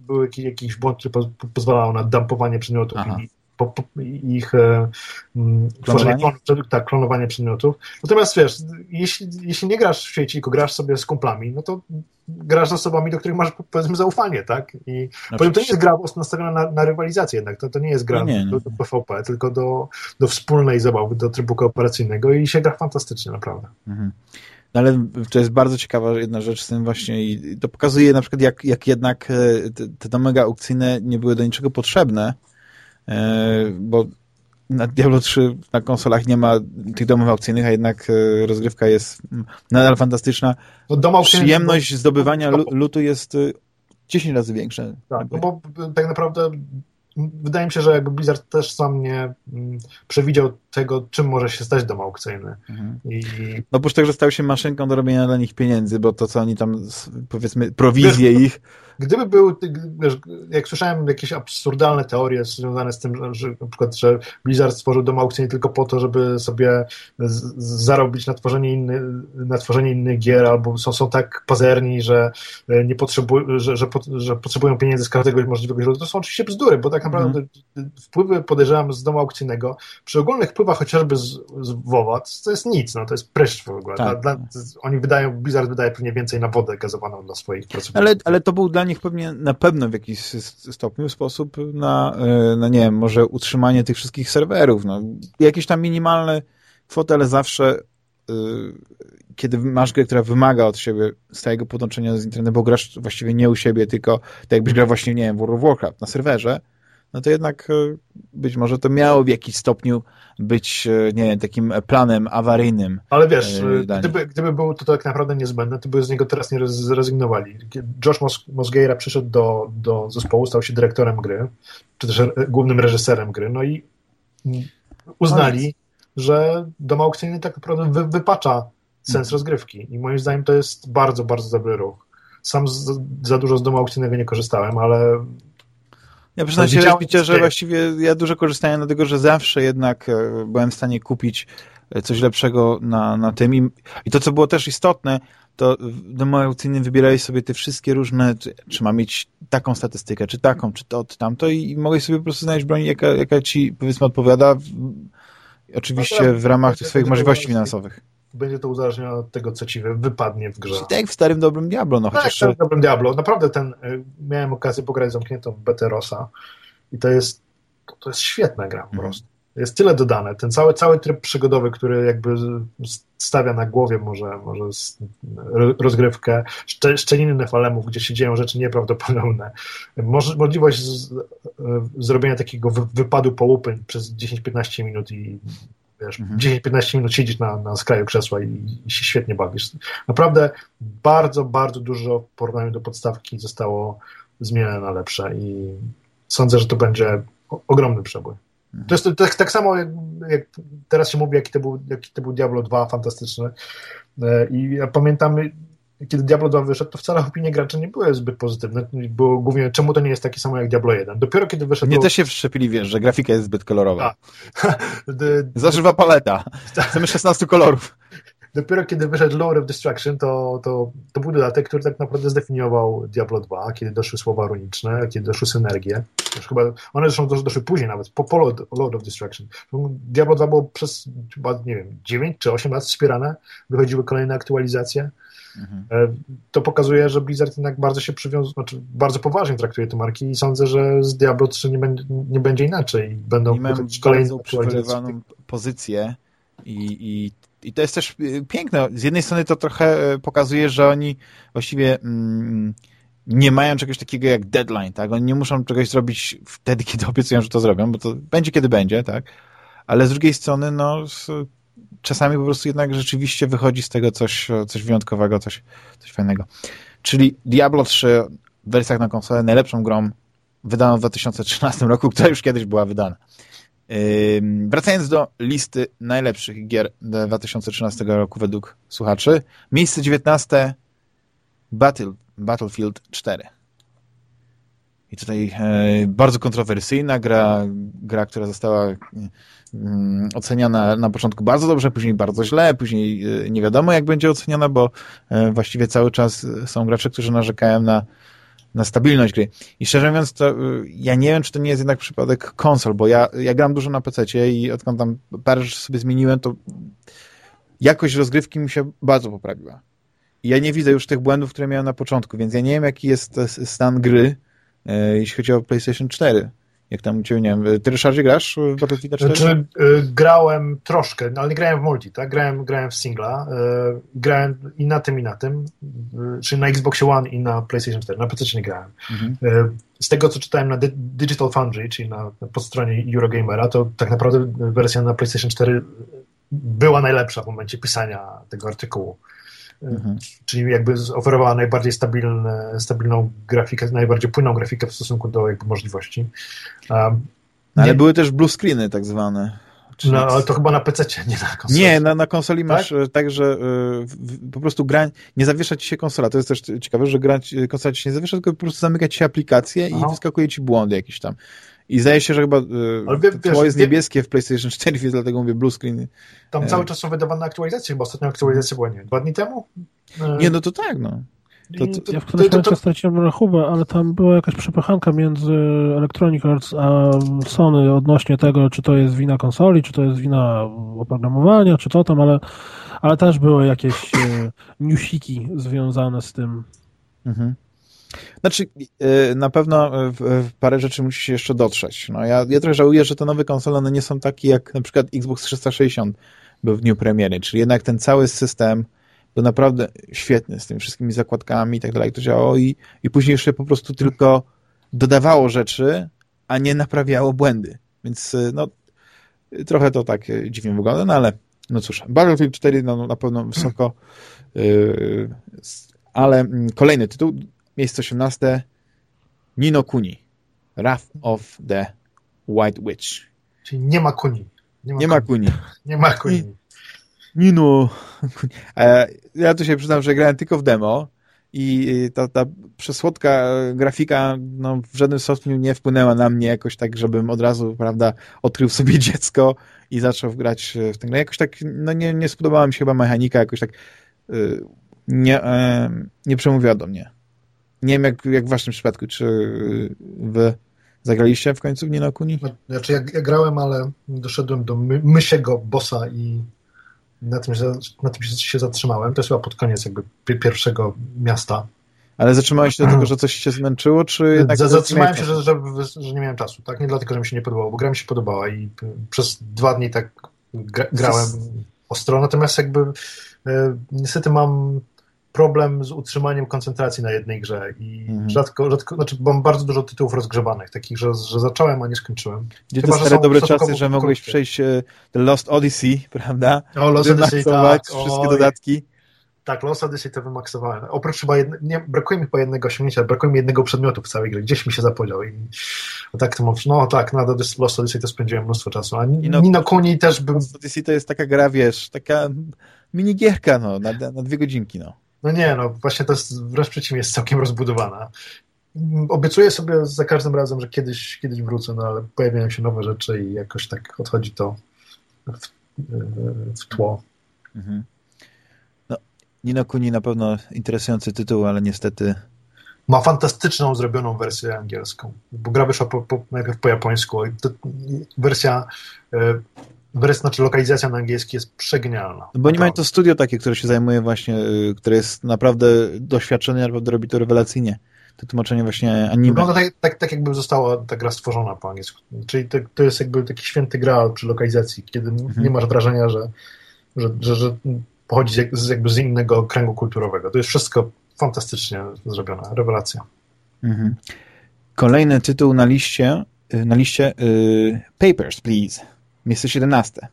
był jakiś, jakiś błąd, który pozwalał na dumpowanie przedmiotów Aha. i po, po, ich e, mm, klonowanie? Tworzenie, tak, klonowanie przedmiotów. Natomiast wiesz, jeśli, jeśli nie grasz w sieci, tylko grasz sobie z kumplami, no to grasz z osobami, do których masz powiedzmy zaufanie, tak? I no powiem, to nie jest gra nastawiona na, na rywalizację jednak, to, to nie jest gra no nie, do, do PvP, tylko do, do wspólnej zabawy, do trybu kooperacyjnego i się gra fantastycznie, naprawdę. Mhm. No ale to jest bardzo ciekawa jedna rzecz z tym właśnie i to pokazuje na przykład jak, jak jednak e, te, te domy aukcyjne nie były do niczego potrzebne, bo na Diablo 3 na konsolach nie ma tych domów aukcyjnych, a jednak e, rozgrywka jest nadal fantastyczna. No, Przyjemność zdobywania lutu jest e, 10 razy większe. Tak, no bo tak naprawdę wydaje mi się, że jakby Blizzard też sam nie mm, przewidział tego, czym może się stać dom aukcyjny. Mhm. I... No oprócz tego, że stał się maszynką do robienia dla nich pieniędzy, bo to, co oni tam, powiedzmy, prowizje wiesz, ich... Gdyby był, wiesz, jak słyszałem jakieś absurdalne teorie związane z tym, że na przykład, że Blizzard stworzył dom aukcyjny tylko po to, żeby sobie zarobić na tworzenie, inny, na tworzenie innych gier, albo są, są tak pazerni, że nie potrzebują, że, że, że potrzebują pieniędzy z każdego możliwego źródła. To są oczywiście bzdury, bo tak naprawdę mm. wpływy podejrzewam z domu aukcyjnego przy ogólnych wpływach chociażby z, z WoWa, to jest nic, no, to jest pryszcz w ogóle. Tak. Dla, dla, oni wydają, Blizzard wydaje pewnie więcej na wodę gazowaną dla swoich pracowników. Ale, ale to był dla nich pewnie na pewno w jakiś stopniu sposób na, e, na nie wiem, może utrzymanie tych wszystkich serwerów, no, jakieś tam minimalne kwoty, ale zawsze e, kiedy masz grę, która wymaga od siebie stałego podłączenia z internetem, bo grasz właściwie nie u siebie, tylko tak jakbyś grał właśnie, nie wiem, World of Warcraft na serwerze, no to jednak e, być może to miało w jakiś stopniu być, e, nie wiem, takim planem awaryjnym. Ale wiesz, e, gdyby, gdyby było to tak naprawdę niezbędne, to by z niego teraz nie zrezygnowali. Josh Mos Mosgeira przyszedł do, do zespołu, stał się dyrektorem gry, czy też głównym reżyserem gry, no i uznali, że dom aukcyjny tak naprawdę wy, wypacza sens hmm. rozgrywki i moim zdaniem to jest bardzo, bardzo dobry ruch. Sam z, za dużo z domu aukcyjnego nie korzystałem, ale ja przyznam się, rozbicie, że właściwie ja dużo korzystałem dlatego, że zawsze jednak e, byłem w stanie kupić e, coś lepszego na, na tym. I, i to, co było też istotne, to w domu aukcyjnym wybierałeś sobie te wszystkie różne, czy, czy ma mieć taką statystykę, czy taką, czy to, czy tamto i, i mogłeś sobie po prostu znaleźć broń, jaka, jaka ci powiedzmy odpowiada, w, oczywiście no w ramach tych swoich możliwości finansowych będzie to uzależnione od tego, co ci wypadnie w grze. Czyli tak jak w starym dobrym Diablo. No, tak, chociaż... w starym dobrym Diablo. Naprawdę ten, y, miałem okazję pograć zamkniętą betę Rosa i to jest, to, jest świetna gra po mhm. prostu. Jest tyle dodane. Ten cały, cały tryb przygodowy, który jakby stawia na głowie może, może rozgrywkę, szczeliny nefalemów, gdzie się dzieją rzeczy nieprawdopodobne. możliwość z, y, zrobienia takiego wypadu po łupy przez 10-15 minut i wiesz, mhm. 10-15 minut siedzieć na, na skraju krzesła i, i, się świetnie bawisz. Naprawdę bardzo, bardzo dużo w porównaniu do podstawki zostało zmienione na lepsze i sądzę, że to będzie ogromny przebój. Mhm. To jest tak, tak samo, jak, jak, teraz się mówi, jaki to, był, jaki to był Diablo 2 fantastyczny. E, I ja pamiętam, kiedy Diablo 2 wyszedł, to wcale opinie graczy nie były zbyt pozytywne. Było głównie, czemu to nie jest takie samo jak Diablo 1. Dopiero kiedy wyszedł... Nie też się wszczepili, wiesz, że grafika jest zbyt kolorowa. Zażywa paleta. Chcemy 16 kolorów. Dopiero kiedy wyszedł Lore of Destruction, to, to, to był dodatek, który tak naprawdę zdefiniował Diablo 2, kiedy doszły słowa runiczne, kiedy doszły synergie. Już chyba, one zresztą doszły, doszły później nawet, po, po Lord of Destruction. Diablo 2 było przez chyba, nie wiem, 9 czy 8 lat wspierane, wychodziły kolejne aktualizacje. Mhm. E, to pokazuje, że Blizzard jednak bardzo się przywiązał, znaczy bardzo poważnie traktuje te marki i sądzę, że z Diablo 3 nie będzie, nie będzie inaczej. Będą kolejne uprzywilejowaną pozycję i, i, i to jest też y, piękne. Z jednej strony to trochę e, pokazuje, że oni właściwie mm, nie mają czegoś takiego jak deadline, tak? Oni nie muszą czegoś zrobić wtedy, kiedy obiecują, że to zrobią, bo to będzie, kiedy będzie, tak? Ale z drugiej strony, no, czasami po prostu jednak rzeczywiście wychodzi z tego coś, coś wyjątkowego, coś, coś fajnego. Czyli Diablo 3 w wersjach na konsolę najlepszą grą wydaną w 2013 roku, która już kiedyś była wydana. Yy, wracając do listy najlepszych gier 2013 roku według słuchaczy. Miejsce 19 Battle, Battlefield 4. I tutaj e, bardzo kontrowersyjna gra, gra, która została Mm, oceniana na początku bardzo dobrze, później bardzo źle, później y, nie wiadomo jak będzie oceniana, bo y, właściwie cały czas są gracze, którzy narzekają na, na stabilność gry. I szczerze mówiąc, to y, ja nie wiem, czy to nie jest jednak przypadek konsol, bo ja, ja gram dużo na PC i odkąd tam parę rzeczy sobie zmieniłem, to jakość rozgrywki mi się bardzo poprawiła. I ja nie widzę już tych błędów, które miałem na początku, więc ja nie wiem, jaki jest stan gry, jeśli chodzi o PlayStation 4 jak tam Ciebie, nie wiem, Ty Ryszardzie grasz w Battlefield 4? Znaczy, y, grałem troszkę, no, ale nie grałem w multi, tak? Grałem, grałem w singla, y, grałem i na tym, i na tym, czyli na Xbox One i na PlayStation 4, na PC nie grałem. Mhm. Z tego, co czytałem na Digital Foundry, czyli na, na podstronie Eurogamera, to tak naprawdę wersja na PlayStation 4 była najlepsza w momencie pisania tego artykułu. Mhm. czyli jakby oferowała najbardziej stabilne, stabilną grafikę, najbardziej płynną grafikę w stosunku do jakby możliwości. Um, ale nie... były też blue screeny tak zwane. No, ale to chyba na PC, nie na konsoli. Nie, na, na konsoli masz tak, e, tak że y, po prostu gra, nie zawiesza ci się konsola. To jest też ciekawe, że gra, konsola ci się nie zawiesza, tylko po prostu zamyka ci się aplikację Aha. i wyskakuje ci błądy jakieś tam. I zdaje się, że chyba y, wie, tło jest niebieskie w PlayStation 4, więc dlatego mówię blue screen. Tam cały czas są wydawane aktualizacje, chyba ostatnia aktualizacja była, nie dwa dni temu? Nie, no to tak, no. To, to, ja w którymś momencie straciłem rachubę, ale tam była jakaś przepychanka między Electronic Arts a Sony odnośnie tego, czy to jest wina konsoli, czy to jest wina oprogramowania, czy to tam, ale, ale też były jakieś e, newsiki związane z tym. Mhm. Znaczy, e, na pewno parę rzeczy musi się jeszcze dotrzeć. No, ja, ja trochę żałuję, że te nowe konsole one nie są takie jak na przykład Xbox 360 był w dniu premiery, czyli jednak ten cały system był naprawdę świetny z tymi wszystkimi zakładkami i tak dalej, to działało i, i później jeszcze po prostu tylko dodawało rzeczy, a nie naprawiało błędy. Więc no, trochę to tak dziwnie wygląda, no ale no cóż, Battlefield 4 no, na pewno wysoko, yy, ale mm, kolejny tytuł, miejsce 18, Nino Kuni, Wrath of the White Witch. Czyli nie ma kuni. Nie ma, nie ma kuni. Nie ma kuni. Nino. E, ja tu się przyznam, że grałem tylko w demo i ta, ta przesłodka grafika no, w żadnym stopniu nie wpłynęła na mnie jakoś tak, żebym od razu, prawda, odkrył sobie dziecko i zaczął grać w tę grę. Jakoś tak, no nie, nie spodobała mi się chyba mechanika, jakoś tak y, nie, e, nie przemówiła do mnie. Nie wiem, jak, jak w waszym przypadku, czy wy zagraliście w końcu w Nino Kuni? Znaczy, ja, ja grałem, ale doszedłem do my, mysiego bossa i na tym, na tym się zatrzymałem. To jest chyba pod koniec jakby pierwszego miasta. Ale zatrzymałeś się dlatego, że coś się zmęczyło, czy. Zatrzymałem się, że, że, że, nie miałem czasu, tak? Nie dlatego, że mi się nie podobało, bo gra mi się podobała i przez dwa dni tak gra, grałem ostro, natomiast jakby e, niestety mam problem z utrzymaniem koncentracji na jednej grze i mhm. rzadko, rzadko, znaczy mam bardzo dużo tytułów rozgrzebanych, takich, że, że zacząłem, a nie skończyłem. Gdzie te stare dobre czasy, że mogłeś przejść e, Lost Odyssey, prawda? O, Lost Odyssey, tak. wszystkie dodatki. Tak, Lost Odyssey to wymaksowałem. Oprócz chyba, jedne, nie, brakuje mi po jednego osiągnięcia, brakuje mi jednego przedmiotu w całej grze. Gdzieś mi się zapodział i tak to mam, no tak, na Lost Odyssey to spędziłem mnóstwo czasu, a no, Nino Kuni też bym... Lost Odyssey to jest taka gra, wiesz, taka minigierka, no, na, na dwie godzinki, no. No nie, no właśnie to jest wręcz przeciwnie, jest całkiem rozbudowana. Obiecuję sobie za każdym razem, że kiedyś, kiedyś wrócę, no ale pojawiają się nowe rzeczy i jakoś tak odchodzi to w, w tło. Mhm. No, Nino Kuni na pewno interesujący tytuł, ale niestety ma fantastyczną zrobioną wersję angielską, bo gra wyszła po, po, najpierw po japońsku. wersja Wreszcie, znaczy lokalizacja na angielski jest przegenialna. No bo oni mają to studio takie, które się zajmuje właśnie, y, które jest naprawdę doświadczone, naprawdę robi to rewelacyjnie. To tłumaczenie właśnie anime. Wygląda tak, tak, tak jakby została ta gra stworzona po angielsku. Czyli to, to jest jakby taki święty gra przy lokalizacji, kiedy mhm. nie masz wrażenia, że, że, że, że pochodzi z, jakby z innego kręgu kulturowego. To jest wszystko fantastycznie zrobione. Rewelacja. Mhm. Kolejny tytuł na liście, y, na liście yy, Papers, Please. Miejsce 17.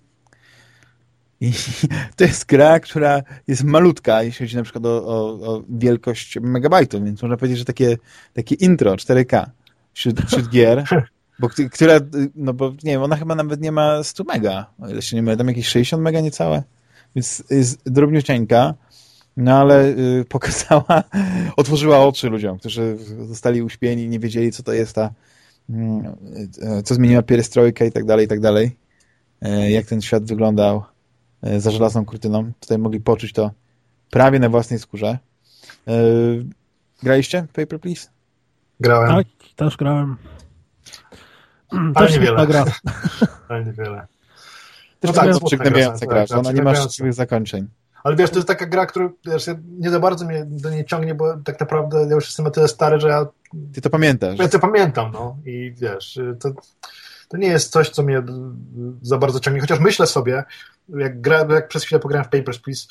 I to jest gra, która jest malutka, jeśli chodzi na przykład o, o, o wielkość megabajtów, więc można powiedzieć, że takie, takie intro 4K wśród, wśród gier, bo, która, no bo nie wiem, ona chyba nawet nie ma 100 mega, o ile się nie mylę, tam jakieś 60 mega niecałe, więc jest drobniuteńka, no ale y, pokazała, otworzyła oczy ludziom, którzy zostali uśpieni nie wiedzieli, co to jest ta, y, co zmieniła pierestrojkę i tak dalej, i tak dalej. E, jak ten świat wyglądał e, za żelazną kurtyną. Tutaj mogli poczuć to prawie na własnej skórze. E, graliście Paper Please? Grałem. Tak, też grałem. Ale niewiele. Gra. Ale niewiele. Też no tak, to przygnębiająca gra, tak, ona nie ma szczęśliwych zakończeń. Ale wiesz, to jest taka gra, która wiesz, nie za bardzo mnie do niej ciągnie, bo tak naprawdę ja już jestem na tyle stary, że ja... Ty to pamiętasz. Ja to pamiętam, no. I wiesz, to to nie jest coś, co mnie za bardzo ciągnie. Chociaż myślę sobie, jak, gra, jak przez chwilę pograłem w Papers, Please,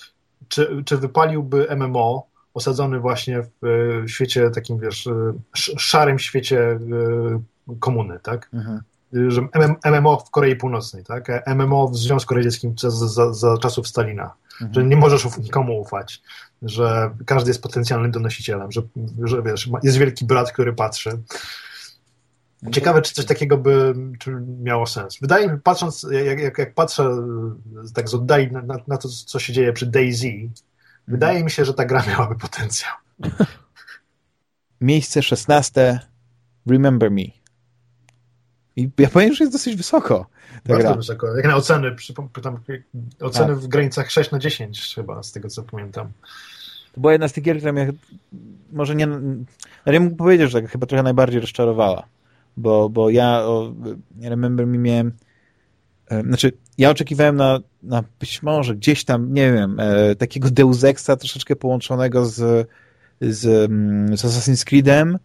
czy, czy wypaliłby MMO osadzony właśnie w świecie takim, wiesz, szarym świecie e, komuny, tak? Mhm. że MMO w Korei Północnej, tak? MMO w Związku Radzieckim za, za, za czasów Stalina, mhm. że nie możesz nikomu ufać, że każdy jest potencjalnym donosicielem, że, że wiesz, jest wielki brat, który patrzy. Ciekawe, czy coś takiego by miało sens. Wydaje mi się, patrząc, jak, jak, jak patrzę tak z oddali na, na, to, co się dzieje przy Daisy, wydaje mi się, że ta gra miałaby potencjał. Miejsce szesnaste Remember Me. I ja powiem, że jest dosyć wysoko. Bardzo wysoko. Jak na oceny, pytam, oceny tak. w granicach 6 na 10 chyba, z tego co pamiętam. To była jedna z tych gier, która mnie może nie, ale ja mógł powiedzieć, że tak chyba trochę najbardziej rozczarowała bo, bo ja o, Remember mi miałem e, znaczy, ja oczekiwałem na, na być może gdzieś tam, nie wiem, e, takiego Deus Exa troszeczkę połączonego z, z, mm, z Assassin's Creedem,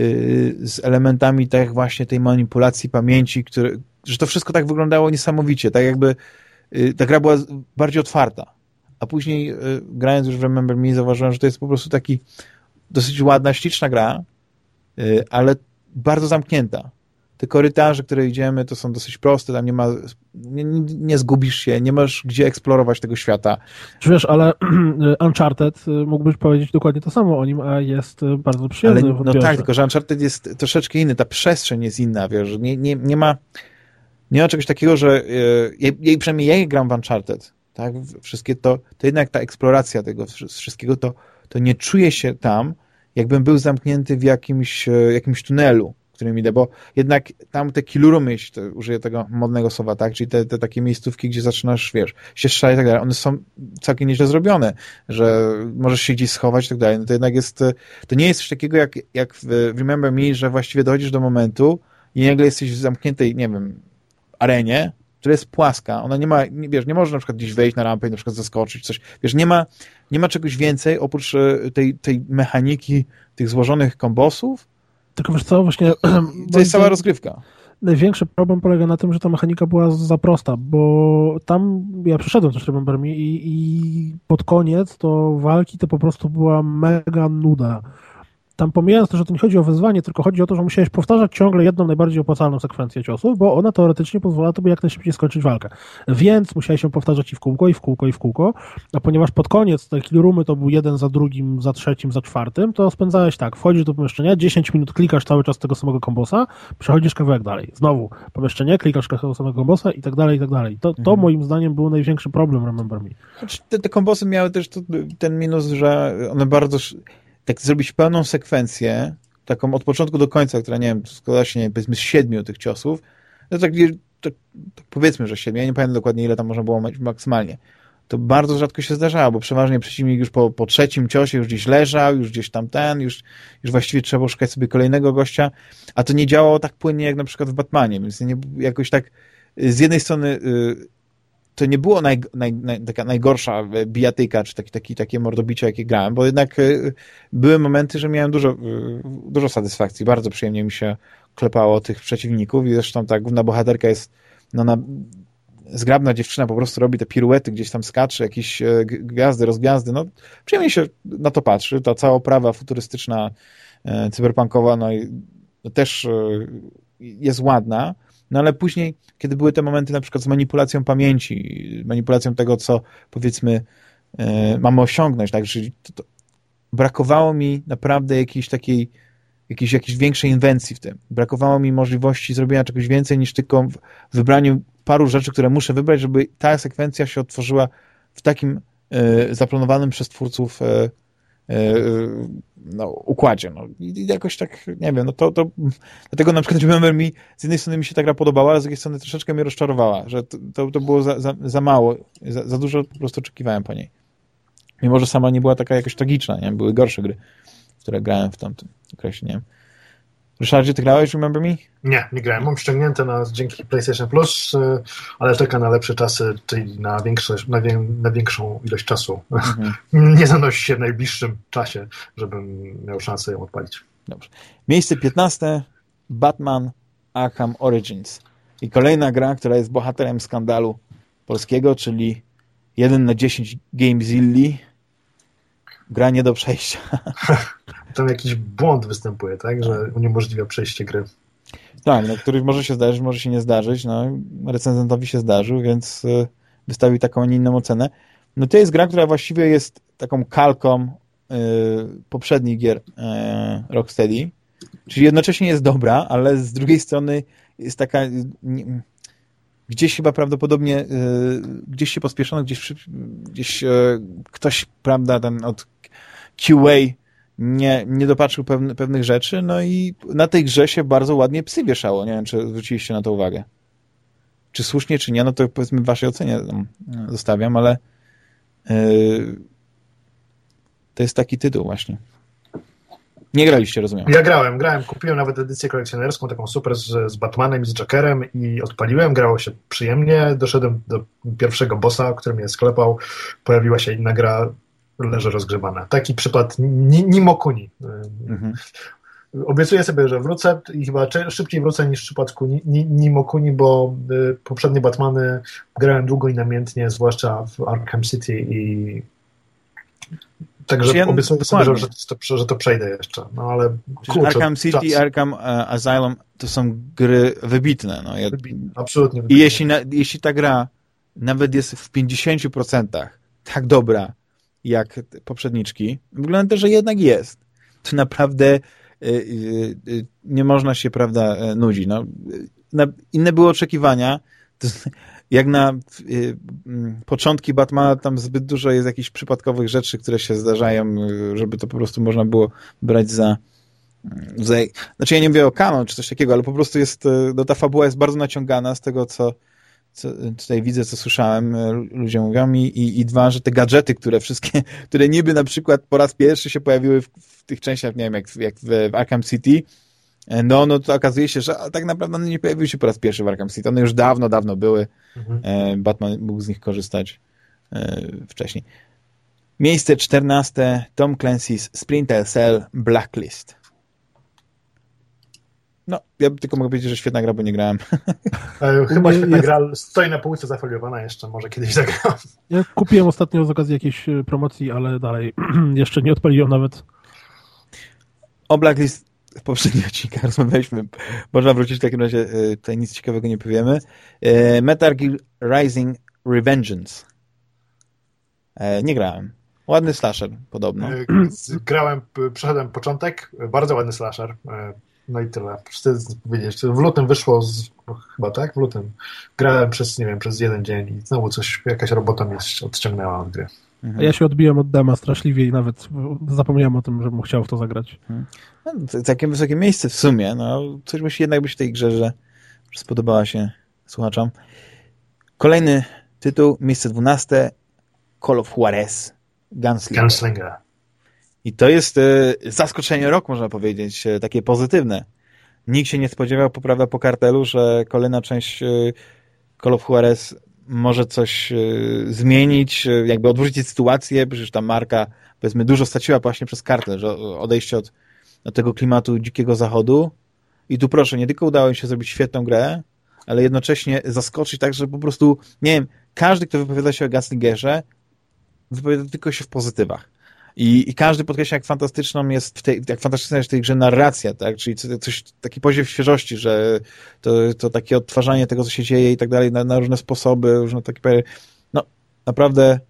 y, z elementami tak właśnie tej manipulacji pamięci, które, że to wszystko tak wyglądało niesamowicie, tak jakby y, ta gra była bardziej otwarta. A później y, grając już w Remember Me zauważyłem, że to jest po prostu taki dosyć ładna, śliczna gra, ale bardzo zamknięta. Te korytarze, które idziemy, to są dosyć proste, tam nie ma, nie, nie zgubisz się, nie masz gdzie eksplorować tego świata. Wiesz, ale Uncharted, y, mógłbyś powiedzieć dokładnie to samo o nim, a jest y, bardzo przyjemny. Ale, no tak, tylko że Uncharted jest troszeczkę inny, ta przestrzeń jest inna, wiesz, nie, nie, nie ma nie ma czegoś takiego, że yy, ja, przynajmniej ja gram w Uncharted, tak, wszystkie to, to jednak ta eksploracja tego wszystkiego, to, to nie czuję się tam, jakbym był zamknięty w jakimś, e, jakimś tunelu, którym idę, bo jednak tam te kilurumy, użyję tego modnego słowa, tak, czyli te, te takie miejscówki, gdzie zaczynasz, wiesz, się strzelać i tak dalej, one są całkiem nieźle zrobione, że możesz się gdzieś schować i tak dalej, no to jednak jest, e, to nie jest coś takiego jak, jak w Remember Me, że właściwie dochodzisz do momentu i nagle jesteś w zamkniętej, nie wiem, arenie, która jest płaska, ona nie ma, nie, wiesz, nie może na przykład gdzieś wejść na rampę i na przykład zaskoczyć coś, wiesz, nie ma, nie ma czegoś więcej oprócz e, tej, tej mechaniki tych złożonych kombosów. Tylko wiesz co, właśnie... To jest cała rozgrywka. Największy problem polega na tym, że ta mechanika była za prosta, bo tam ja przeszedłem też Remember Me i, i pod koniec to walki to po prostu była mega nuda tam pomijając to, że to nie chodzi o wyzwanie, tylko chodzi o to, że musiałeś powtarzać ciągle jedną najbardziej opłacalną sekwencję ciosów, bo ona teoretycznie pozwala tobie jak najszybciej skończyć walkę. Więc musiałeś ją powtarzać i w kółko, i w kółko, i w kółko, a ponieważ pod koniec te killumy to był jeden za drugim, za trzecim, za czwartym, to spędzałeś tak, wchodzisz do pomieszczenia, 10 minut klikasz cały czas tego samego kombosa, przechodzisz kawałek dalej. Znowu pomieszczenie, klikasz tego samego kombosa i tak dalej, i tak dalej. To, to mhm. moim zdaniem był największy problem Remember Me. Znaczy, te, te kombosy miały też ten minus, że one bardzo tak zrobić pełną sekwencję, taką od początku do końca, która, nie wiem, składa się, nie wiem, powiedzmy z siedmiu tych ciosów, no tak, tak, tak powiedzmy, że siedmiu, ja nie pamiętam dokładnie, ile tam można było mieć maksymalnie. To bardzo rzadko się zdarzało, bo przeważnie przeciwnik już po, po trzecim ciosie już gdzieś leżał, już gdzieś tam ten, już, już właściwie trzeba szukać sobie kolejnego gościa, a to nie działało tak płynnie jak na przykład w Batmanie, więc nie, jakoś tak z jednej strony y, to nie było naj, naj, naj, taka najgorsza e, bijatyka, czy taki, taki, takie mordobicie, jakie grałem, bo jednak e, były momenty, że miałem dużo, e, dużo satysfakcji, bardzo przyjemnie mi się klepało tych przeciwników i zresztą ta główna bohaterka jest no, na, zgrabna dziewczyna po prostu robi te piruety, gdzieś tam skacze, jakieś gwiazdy, rozgwiazdy, no przyjemnie się na to patrzy, ta cała oprawa futurystyczna, cyberpunkowa, no i no, też jest ładna, no ale później, kiedy były te momenty na przykład z manipulacją pamięci, manipulacją tego, co powiedzmy e, mamy osiągnąć, tak, to, to brakowało mi naprawdę jakiejś takiej jakiejś, jakiejś większej inwencji w tym. Brakowało mi możliwości zrobienia czegoś więcej niż tylko w wybraniu paru rzeczy, które muszę wybrać, żeby ta sekwencja się otworzyła w takim e, zaplanowanym przez twórców E, no, układzie. No. I jakoś tak, nie wiem, no to, to dlatego na przykład Remember Me z jednej strony mi się ta gra podobała, ale z drugiej strony troszeczkę mnie rozczarowała, że to, to, było za, za, za mało, za, za, dużo po prostu oczekiwałem po niej. Mimo, że sama nie była taka jakoś tragiczna, nie? były gorsze gry, które grałem w tamtym okresie, nie wiem. Ryszardzie, ty grałeś Remember Me? Nie, nie grałem. Mam ściągnięte na, dzięki PlayStation Plus, y, ale czeka na lepsze czasy, czyli na, większe, na, wie, na większą ilość czasu. Mhm. nie zanosi się w najbliższym czasie, żebym miał szansę ją odpalić. Dobrze. Miejsce 15. Batman Arkham Origins. I kolejna gra, która jest bohaterem skandalu polskiego, czyli 1 na 10 GameZilli. Gra nie do przejścia. tam jakiś błąd występuje, tak? Że uniemożliwia przejście gry. Tak, no, który może się zdarzyć, może się nie zdarzyć. No, recenzentowi się zdarzył, więc y, wystawił taką, a nie inną ocenę. No to jest gra, która właściwie jest taką kalką y, poprzednich gier y, Rocksteady, czyli jednocześnie jest dobra, ale z drugiej strony jest taka nie, gdzieś chyba prawdopodobnie gdzieś się pospieszono, gdzieś, gdzieś ktoś, prawda, ten od QA nie, nie dopatrzył pewne, pewnych rzeczy, no i na tej grze się bardzo ładnie psy wieszało. Nie wiem, czy zwróciliście na to uwagę. Czy słusznie, czy nie, no to powiedzmy w waszej ocenie zostawiam, ale yy, to jest taki tytuł właśnie. Nie graliście, rozumiem. Ja grałem, grałem, kupiłem nawet edycję kolekcjonerską, taką super z, z Batmanem i z Jokerem i odpaliłem, grało się przyjemnie, doszedłem do pierwszego bossa, który mnie sklepał, pojawiła się inna gra, leży rozgrzewana. Taki przypad Nimokuni. Mhm. Obiecuję sobie, że wrócę i chyba szybciej wrócę niż w przypadku Nimokuni, bo y, poprzednie Batmany grałem długo i namiętnie, zwłaszcza w Arkham City i Także ja, obiecuję sobie, że, że, to, że to przejdę jeszcze. No ale kurczę, Arkham City i Arkham uh, Asylum to są gry wybitne. No. Ja, Absolutnie. Wybitne. I jeśli, na, jeśli ta gra nawet jest w 50% tak dobra, jak poprzedniczki, wygląda też, że jednak jest. To naprawdę y, y, y, nie można się, prawda, e, nudzić. No, inne były oczekiwania. jak na mm, początki Batmana tam zbyt dużo jest jakichś przypadkowych rzeczy, które się zdarzają, żeby to po prostu można było brać za, za znaczy ja nie mówię o kanon czy coś takiego, ale po prostu jest, no ta fabuła jest bardzo naciągana z tego, co co tutaj widzę, co słyszałem, e, ludzie mówią i, i, i dwa, że te gadżety, które wszystkie, które niby na przykład po raz pierwszy się pojawiły w, w tych częściach, nie wiem, jak, jak w, w Arkham City, e, no, no to okazuje się, że tak naprawdę one nie pojawiły się po raz pierwszy w Arkham City. One już dawno, dawno były. Mhm. E, Batman mógł z nich korzystać wcześniej. Miejsce czternaste Tom Clancy's Splinter Cell Blacklist. No, ja tylko mogę powiedzieć, że świetna gra, bo nie grałem. E, chyba świetna jest... gra, stoi na półce zafoliowana jeszcze, może kiedyś zagram. Ja kupiłem ostatnio z okazji jakiejś e, promocji, ale dalej jeszcze nie odpaliłem nawet. O Blacklist w poprzednim odcinku rozmawialiśmy. Można wrócić w takim razie, e, tutaj nic ciekawego nie powiemy. Metal Gear Rising Revengeance. Nie grałem. Ładny slasher, podobno. Grałem, przeszedłem początek, bardzo ładny slasher. No i tyle. Chcę powiedzieć, w lutym wyszło, z, chyba tak, w lutym. Grałem przez, nie wiem, przez jeden dzień i znowu coś, jakaś robota mnie odciągnęła od gry. Mhm. Ja się odbiłem od dema straszliwie i nawet zapomniałem o tym, żebym chciał w to zagrać. Mhm. No, takie wysokie miejsce w sumie. No, coś musi jednak być w tej grze, że, że spodobała się słuchaczom. Kolejny tytuł, miejsce dwunaste, Call of Juarez Gunslinger. Gunslinger. I to jest e, zaskoczenie roku, można powiedzieć, e, takie pozytywne. Nikt się nie spodziewał, poprawia po kartelu, że kolejna część e, Call of Juarez może coś zmienić, jakby odwrócić sytuację, przecież ta marka, powiedzmy, dużo straciła właśnie przez kartel, że odejście od, od tego klimatu dzikiego zachodu. I tu proszę, nie tylko udało im się zrobić świetną grę, ale jednocześnie zaskoczyć tak, że po prostu, nie wiem, każdy, kto wypowiada się o Gaslingerze, wypowiada tylko się w pozytywach. I, I, każdy podkreśla, jak fantastyczną jest w tej, jak fantastyczna jest w tej grze narracja, tak? Czyli coś, taki poziew świeżości, że to, to takie odtwarzanie tego, co się dzieje i tak dalej, na, na różne sposoby, różne takie, no, naprawdę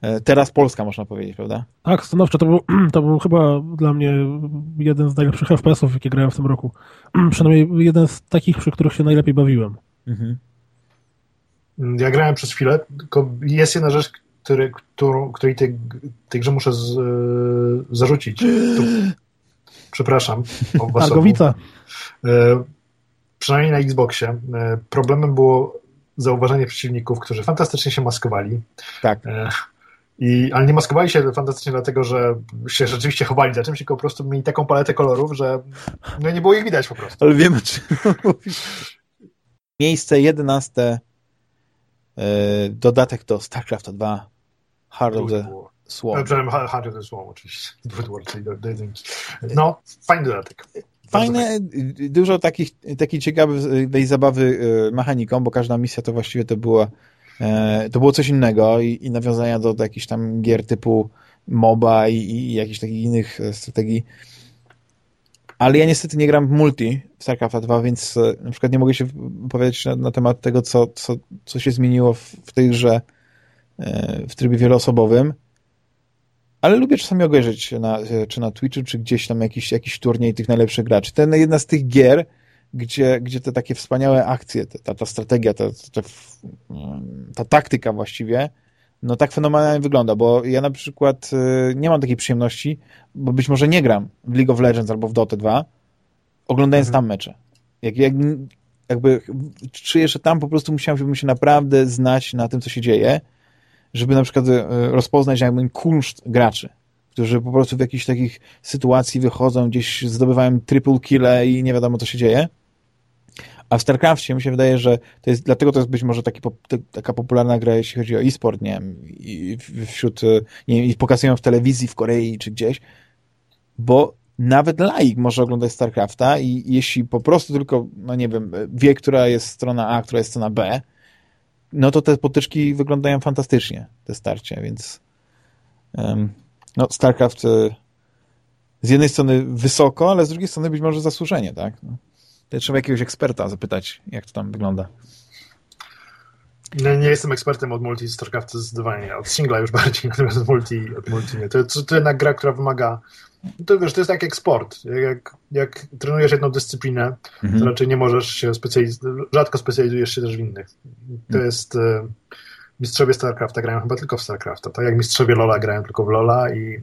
e, teraz Polska, można powiedzieć, prawda? Tak, stanowczo. To był, to był chyba dla mnie jeden z najlepszych FPS-ów, jakie grałem w tym roku. Przynajmniej jeden z takich, przy których się najlepiej bawiłem. Mhm. Ja grałem przez chwilę, tylko jest jedna rzecz, który, którą, której tej, tej grze muszę z, e, zarzucić. Tu, przepraszam. Targowica. E, przynajmniej na Xboxie. E, problemem było zauważenie przeciwników, którzy fantastycznie się maskowali. Tak. I, ale nie maskowali się fantastycznie dlatego, że się rzeczywiście chowali za czymś, tylko po prostu mieli taką paletę kolorów, że no nie było ich widać po prostu. Ale wiemy, czy Miejsce jedenaste dodatek do StarCraft 2 Heart of the. Przepraszam, Heart of the Swarm oczywiście. czyli do, do jedynki. No, fajny dodatek. Fajne, dużo takich, takiej ciekawej zabawy e, mechaniką, bo każda misja to właściwie to była e, to było coś innego i, i nawiązania do, do jakichś tam gier typu MOBA i, i jakichś takich innych e, strategii. Ale ja niestety nie gram w multi w StarCraft 2, więc na przykład nie mogę się wypowiadać na, na temat tego, co, co, co się zmieniło w, w tej grze w trybie wieloosobowym. Ale lubię czasami obejrzeć na, czy na Twitchu, czy gdzieś tam jakiś, jakiś turniej tych najlepszych graczy. To jedna z tych gier, gdzie, gdzie te takie wspaniałe akcje, ta, ta strategia, ta, ta, ta taktyka właściwie, no tak fenomenalnie wygląda, bo ja na przykład y, nie mam takiej przyjemności, bo być może nie gram w League of Legends albo w Dota 2, oglądając mhm. tam mecze. Jak, jak, jakby czuję, że tam po prostu musiałem się naprawdę znać na tym, co się dzieje, żeby na przykład y, rozpoznać jakby kunszt graczy, którzy po prostu w jakichś takich sytuacji wychodzą, gdzieś zdobywają triple kille i nie wiadomo, co się dzieje. A w StarCraftie mi się wydaje, że to jest, dlatego to jest być może taki, taka popularna gra, jeśli chodzi o e-sport, nie wiem, i wśród, nie wiem, i pokazują w telewizji w Korei czy gdzieś, bo nawet laik może oglądać StarCrafta i jeśli po prostu tylko, no nie wiem, wie, która jest strona A, która jest strona B, no to te potyczki wyglądają fantastycznie, te starcie, więc um, no StarCraft e, z jednej strony wysoko, ale z drugiej strony być może zasłużenie, tak? No. Trzeba jakiegoś eksperta zapytać, jak to tam wygląda. Nie, nie jestem ekspertem od multi StarCraft zdecydowanie, od singla już bardziej, natomiast od multi, od multi nie. To, to, to jednak gra, która wymaga to wiesz, to jest tak jak sport. Jak, jak trenujesz jedną dyscyplinę, mhm. to raczej nie możesz się specjalizować, rzadko specjalizujesz się też w innych. To mhm. jest e, mistrzowie StarCrafta grają chyba tylko w StarCrafta, tak jak mistrzowie LoLa grają tylko w LoLa i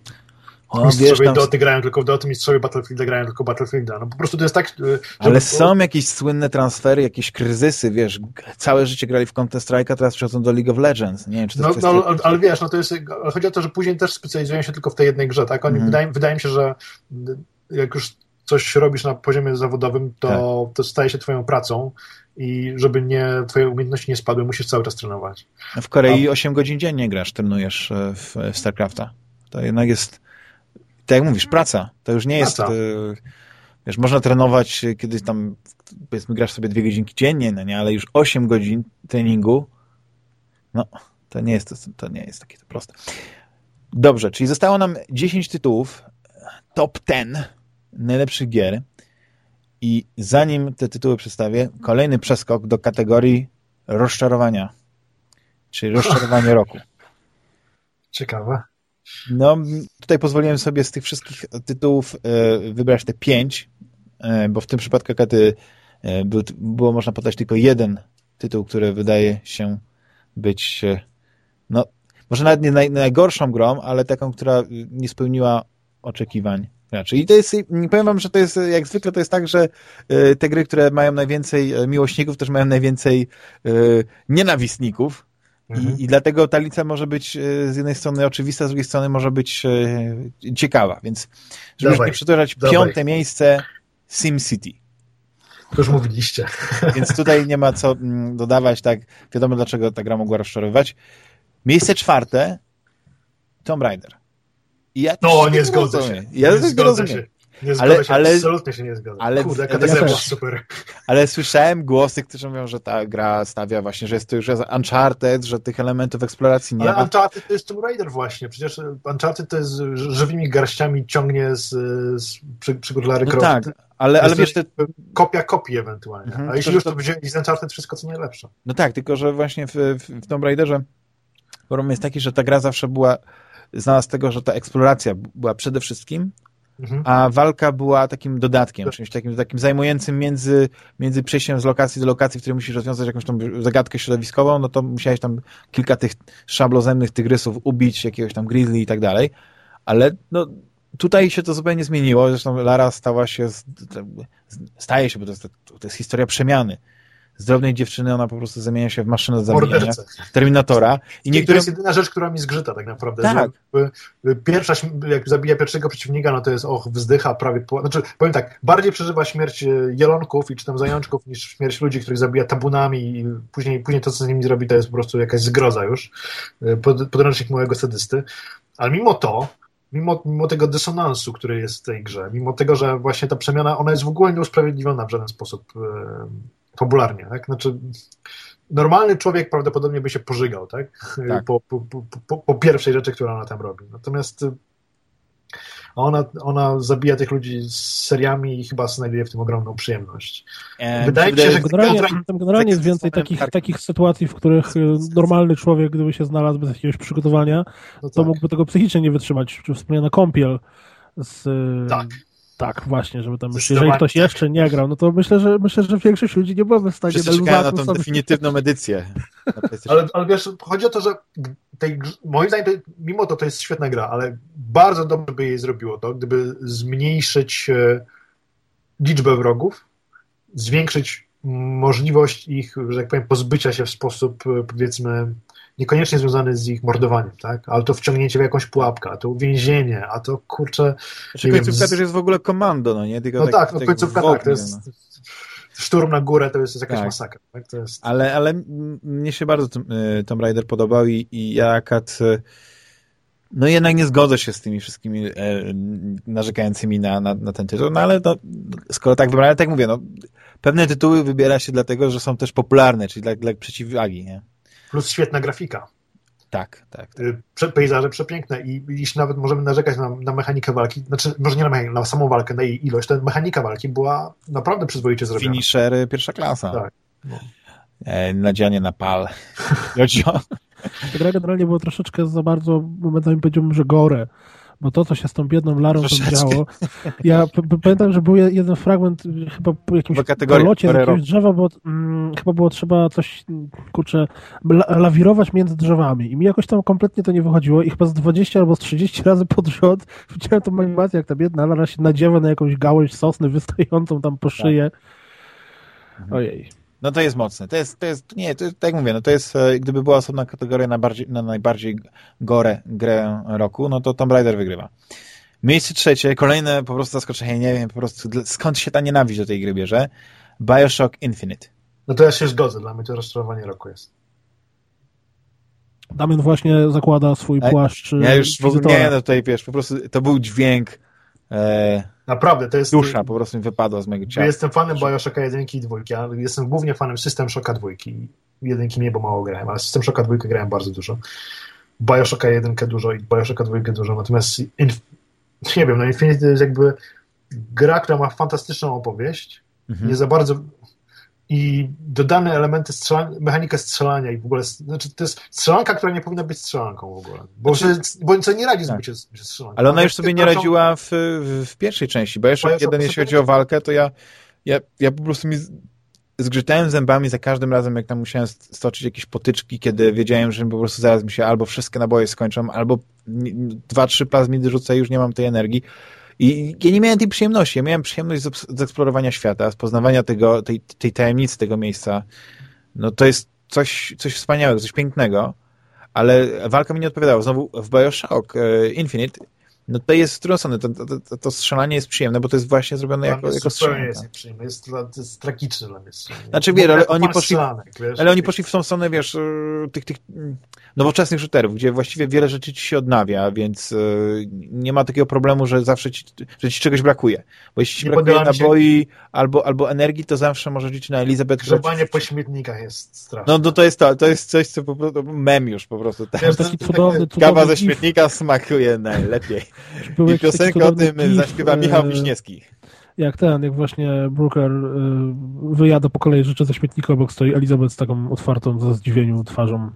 o, mistrzowie tam... Doty grają tylko w Doty, mistrzowie Battlefielda grają tylko Battlefielda. No po prostu to jest tak... Ale są jakieś słynne transfery, jakieś kryzysy, wiesz, całe życie grali w Counter Strike'a, teraz przechodzą do League of Legends. Nie wiem, czy to no, jest no, ale, ale wiesz, no to jest... Chodzi o to, że później też specjalizują się tylko w tej jednej grze, tak? Oni, mm. wydaje, wydaje mi się, że jak już coś robisz na poziomie zawodowym, to, tak. to staje się twoją pracą i żeby nie, twoje umiejętności nie spadły, musisz cały czas trenować. W Korei A... 8 godzin dziennie grasz, trenujesz e, w, w StarCrafta. To jednak jest tak jak mówisz, praca. To już nie jest... Praca. E, wiesz, można trenować e, kiedyś tam, powiedzmy, grasz sobie dwie godzinki dziennie, no nie, ale już 8 godzin treningu, no, to nie jest, to nie jest takie to proste. Dobrze, czyli zostało nam 10 tytułów, top 10 najlepszych gier i zanim te tytuły przedstawię, kolejny przeskok do kategorii rozczarowania, czyli rozczarowanie roku. Ciekawe. No, tutaj pozwoliłem sobie z tych wszystkich tytułów e, wybrać te pięć, e, bo w tym przypadku akaty e, był, było można podać tylko jeden tytuł, który wydaje się być no, może nawet nie naj, najgorszą grą, ale taką, która nie spełniła oczekiwań graczy. I to jest, powiem wam, że to jest, jak zwykle to jest tak, że te gry, które mają najwięcej miłośników, też mają najwięcej nienawistników, Mhm. I, I, dlatego ta lista może być e, z jednej strony oczywista, z drugiej strony może być e, ciekawa. Więc, żeby Dawaj. nie przytaczać, piąte miejsce SimCity. To już mówiliście. Więc tutaj nie ma co mm, dodawać, tak wiadomo dlaczego ta gra mogła rozczarowywać. Miejsce czwarte Tomb Raider. ja no, nie zgodzę się. Ja nie zgodzę rozumiem. Się. Nie ale, się, ale, absolutnie się nie zgodzę. Ale, Kurde, jaka ta była super. Ale słyszałem głosy, którzy mówią, że ta gra stawia właśnie, że jest to już Uncharted, że tych elementów eksploracji nie ale ma. Uncharted to jest Tomb Raider właśnie. Przecież Uncharted to jest żywymi garściami ciągnie z, z przy, przygód Lara no tak, ale, ale wiesz... Te... Kopia kopii ewentualnie. Mhm, A jeśli już to, to wzięli z Uncharted wszystko, co najlepsze. No tak, tylko że właśnie w, w, w Tomb Raiderze problem jest taki, że ta gra zawsze była znana z tego, że ta eksploracja była przede wszystkim Mhm. a walka była takim dodatkiem, czymś takim, takim zajmującym między, między przejściem z lokacji do lokacji, w której musisz rozwiązać jakąś tą zagadkę środowiskową, no to musiałeś tam kilka tych szablozemnych tygrysów ubić, jakiegoś tam grizzly i tak dalej, ale no tutaj się to zupełnie zmieniło, zresztą Lara stała się, staje się, bo to jest, to jest historia przemiany, z drobnej dziewczyny ona po prostu zamienia się w maszynę do Terminatora. I niektórym... To jest jedyna rzecz, która mi zgrzyta tak naprawdę. Tak. Pierwsza, jak zabija pierwszego przeciwnika, no to jest och, wzdycha prawie po... Znaczy, powiem tak, bardziej przeżywa śmierć e, jelonków i czy tam zajączków niż śmierć ludzi, których zabija tabunami i później, później to, co z nimi zrobi, to jest po prostu jakaś zgroza już. E, pod, podręcznik małego sadysty. Ale mimo to, mimo, mimo tego dysonansu, który jest w tej grze, mimo tego, że właśnie ta przemiana, ona jest w ogóle nieusprawiedliwiona w żaden sposób e, fabularnie, tak? Znaczy, normalny człowiek prawdopodobnie by się pożygał, tak? tak. Po, po, po, po, pierwszej rzeczy, którą ona tam robi. Natomiast y, ona, ona zabija tych ludzi z seriami i chyba znajduje w tym ogromną przyjemność. E, Wydaje mi się, że generalnie, tam generalnie jest więcej takich, takich sytuacji, w których y, normalny człowiek, gdyby się znalazł bez jakiegoś przygotowania, no to tak. mógłby tego psychicznie nie wytrzymać. Czy wspomniana kąpiel z... Y, tak. Tak, właśnie, żeby tam jeżeli ktoś jeszcze nie grał, no to myślę, że myślę, że większość ludzi nie byłaby w stanie Wszyscy czekają na tą sobie... definitywną edycję. ale, ale wiesz, chodzi o to, że tej, moim zdaniem, to, mimo to to jest świetna gra, ale bardzo dobrze by jej zrobiło to, gdyby zmniejszyć e, liczbę wrogów, zwiększyć możliwość ich, że tak powiem, pozbycia się w sposób, e, powiedzmy, niekoniecznie związany z ich mordowaniem, tak? Ale to wciągnięcie w jakąś pułapkę, a to uwięzienie, a to kurczę. Znaczy, końcówka wiem, z... też jest w ogóle komando, no nie? Tylko no tak, tak no końcówka tak, to jest. No. Szturm na górę to jest, jakaś tak. masakra. Tak? To jest... Ale, ale mnie się bardzo y, Tomb Raider podobał i, i ja kat y, no jednak nie zgodzę się z tymi wszystkimi e, narzekającymi na, na, na, ten tytuł, no ale to, skoro tak wybrałem, tak mówię, no pewne tytuły wybiera się dlatego, że są też popularne, czyli dla, dla przeciwwagi, nie? Plus świetna grafika. Tak, tak. tak. Pejzaże przepiękne i jeśli nawet możemy narzekać na, na mechanikę walki, znaczy może nie na mechanikę, na samą walkę, na jej ilość, to mechanika walki była naprawdę przyzwoicie zrobiona. Finishery pierwsza klasa. Tak. No. E, nadzianie na pal. Ta gra generalnie było troszeczkę za bardzo, momentami powiedziałbym, że gore bo to, co się z tą biedną Larą tam działo, ja pamiętam, że był jeden fragment chyba po jakimś polocie z jakiegoś drzewa, bo mm, chyba było trzeba coś, kurczę, la lawirować między drzewami i mi jakoś tam kompletnie to nie wychodziło i chyba z 20 albo z 30 razy pod rząd widziałem tą animację, jak ta biedna Lara się nadziewa na jakąś gałąź sosny wystającą tam po tak. szyję. Tak. Ojej. No to jest mocne. To jest, to jest nie, to jest, tak jak mówię, no to jest, e, gdyby była osobna kategoria na, bardziej, na najbardziej gore grę roku, no to Tomb Raider wygrywa. Miejsce trzecie, kolejne po prostu zaskoczenie, nie wiem po prostu skąd się ta nienawiść do tej gry bierze. Bioshock Infinite. No to ja się zgodzę, dla mnie to rozczarowanie roku jest. Damian właśnie zakłada swój płaszcz. Ja już w ogóle nie, no tutaj wiesz, po prostu to był dźwięk e, Naprawdę, to jest... Dusza po prostu mi wypadła z mojego ciała. Jestem fanem Bioshocka 1 i 2, ale jestem głównie fanem System Shocka 2. Jedynki nie, bo mało grałem, ale System Shocka 2 grałem bardzo dużo. Bioshocka 1 dużo i Bioshocka 2 dużo, natomiast Inf nie wiem, no Infinity to jest jakby gra, która ma fantastyczną opowieść, mhm. nie za bardzo i dodane elementy strzelania, mechanikę strzelania i w ogóle, znaczy to jest strzelanka, która nie powinna być strzelanką w ogóle, bo, znaczy, bo co nie radzi tak. z byciem strzelanką. Ale ona już sobie nie radziła w, w, w pierwszej części, bo jeszcze jeden, jeśli chodzi o walkę, to ja, ja, ja po prostu mi zgrzytałem zębami za każdym razem, jak tam musiałem stoczyć jakieś potyczki, kiedy wiedziałem, że po prostu zaraz mi się albo wszystkie naboje skończą, albo dwa, trzy plazmidy rzucę i już nie mam tej energii. I ja nie miałem tej przyjemności. Ja miałem przyjemność z, z eksplorowania świata, z poznawania tego, tej, tej tajemnicy tego miejsca. No to jest coś, coś wspaniałego, coś pięknego, ale walka mi nie odpowiadała. Znowu w Bioshock e, Infinite no to jest wtrącone, to, to, to, to, strzelanie jest przyjemne, bo to jest właśnie zrobione jako, jako strzelanie. jest nieprzyjemne, jest, to jest tragiczne dla mnie strzelanie. Znaczy wiesz, ale oni poszli, wiesz, ale oni poszli w tą stronę, wiesz, y, tych, tych nowoczesnych shooterów, gdzie właściwie wiele rzeczy ci się odnawia, więc y, nie ma takiego problemu, że zawsze ci, że ci czegoś brakuje. Bo jeśli ci nie brakuje naboi się... albo, albo energii, to zawsze możesz liczyć na Elizabeth. Grzebanie po śmietnikach jest straszne. No, no to jest to, to jest coś, co po prostu mem już po prostu. Tak. Wiesz, taki cudowny, cudowny Kawa ze śmietnika smakuje najlepiej. I piosenkę o tym gif, zaśpiewa Michał e, Wiśniewski. Jak ten, jak właśnie Brooker e, wyjada po kolei rzeczy ze śmietnika, obok stoi Elizabeth z taką otwartą ze zdziwieniu twarzą,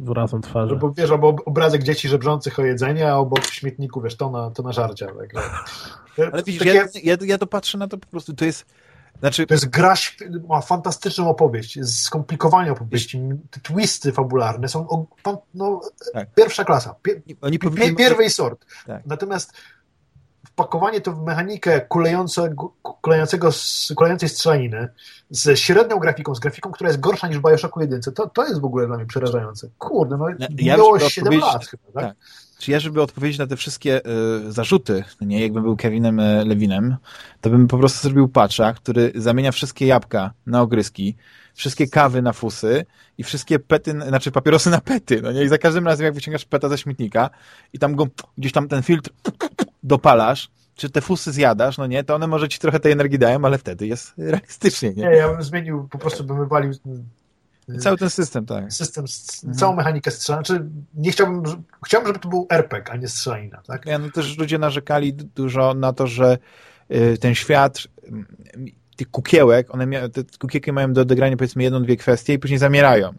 wyrazem twarzy. Bo wiesz, albo obrazek dzieci żebrzących o jedzenie, a obok śmietniku, wiesz, to na, to na żarcia. Tak. Ale widzisz, Takie... ja, ja, ja to patrzę na to po prostu, to jest znaczy... To jest gra, ma fantastyczną opowieść, skomplikowanie opowieści, te twisty fabularne są no, tak. pierwsza klasa, pier, Oni powinni... pierwej sort. Tak. Natomiast wpakowanie to w mechanikę kulejącego, kulejącego, kulejącej strzelaniny z średnią grafiką, z grafiką, która jest gorsza niż w Bioshocku 1, to, to jest w ogóle dla mnie przerażające. Kurde, no ja minęło 7 lat chyba, tak? tak? Czy ja, żeby odpowiedzieć na te wszystkie y, zarzuty, nie, jakbym był Kevinem y, Lewinem, to bym po prostu zrobił patcha, który zamienia wszystkie jabłka na ogryski, wszystkie kawy na fusy i wszystkie pety, znaczy papierosy na pety, no nie? I za każdym razem, jak wyciągasz peta ze śmietnika i tam go, gdzieś tam ten filtr dopalasz, czy te fusy zjadasz, no nie, to one może ci trochę tej energii dają, ale wtedy jest realistycznie, nie? Nie, ja bym zmienił, po prostu bym wywalił Cały ten system, tak. System, mhm. całą mechanikę strzelania. Znaczy, nie chciałbym, chciałbym, żeby to był RPG, a nie strzelanina, tak? Ja, no też ludzie narzekali dużo na to, że y, ten świat tych kukiełek, one te kukiełki mają do odegrania powiedzmy jedną, dwie kwestie i później zamierają.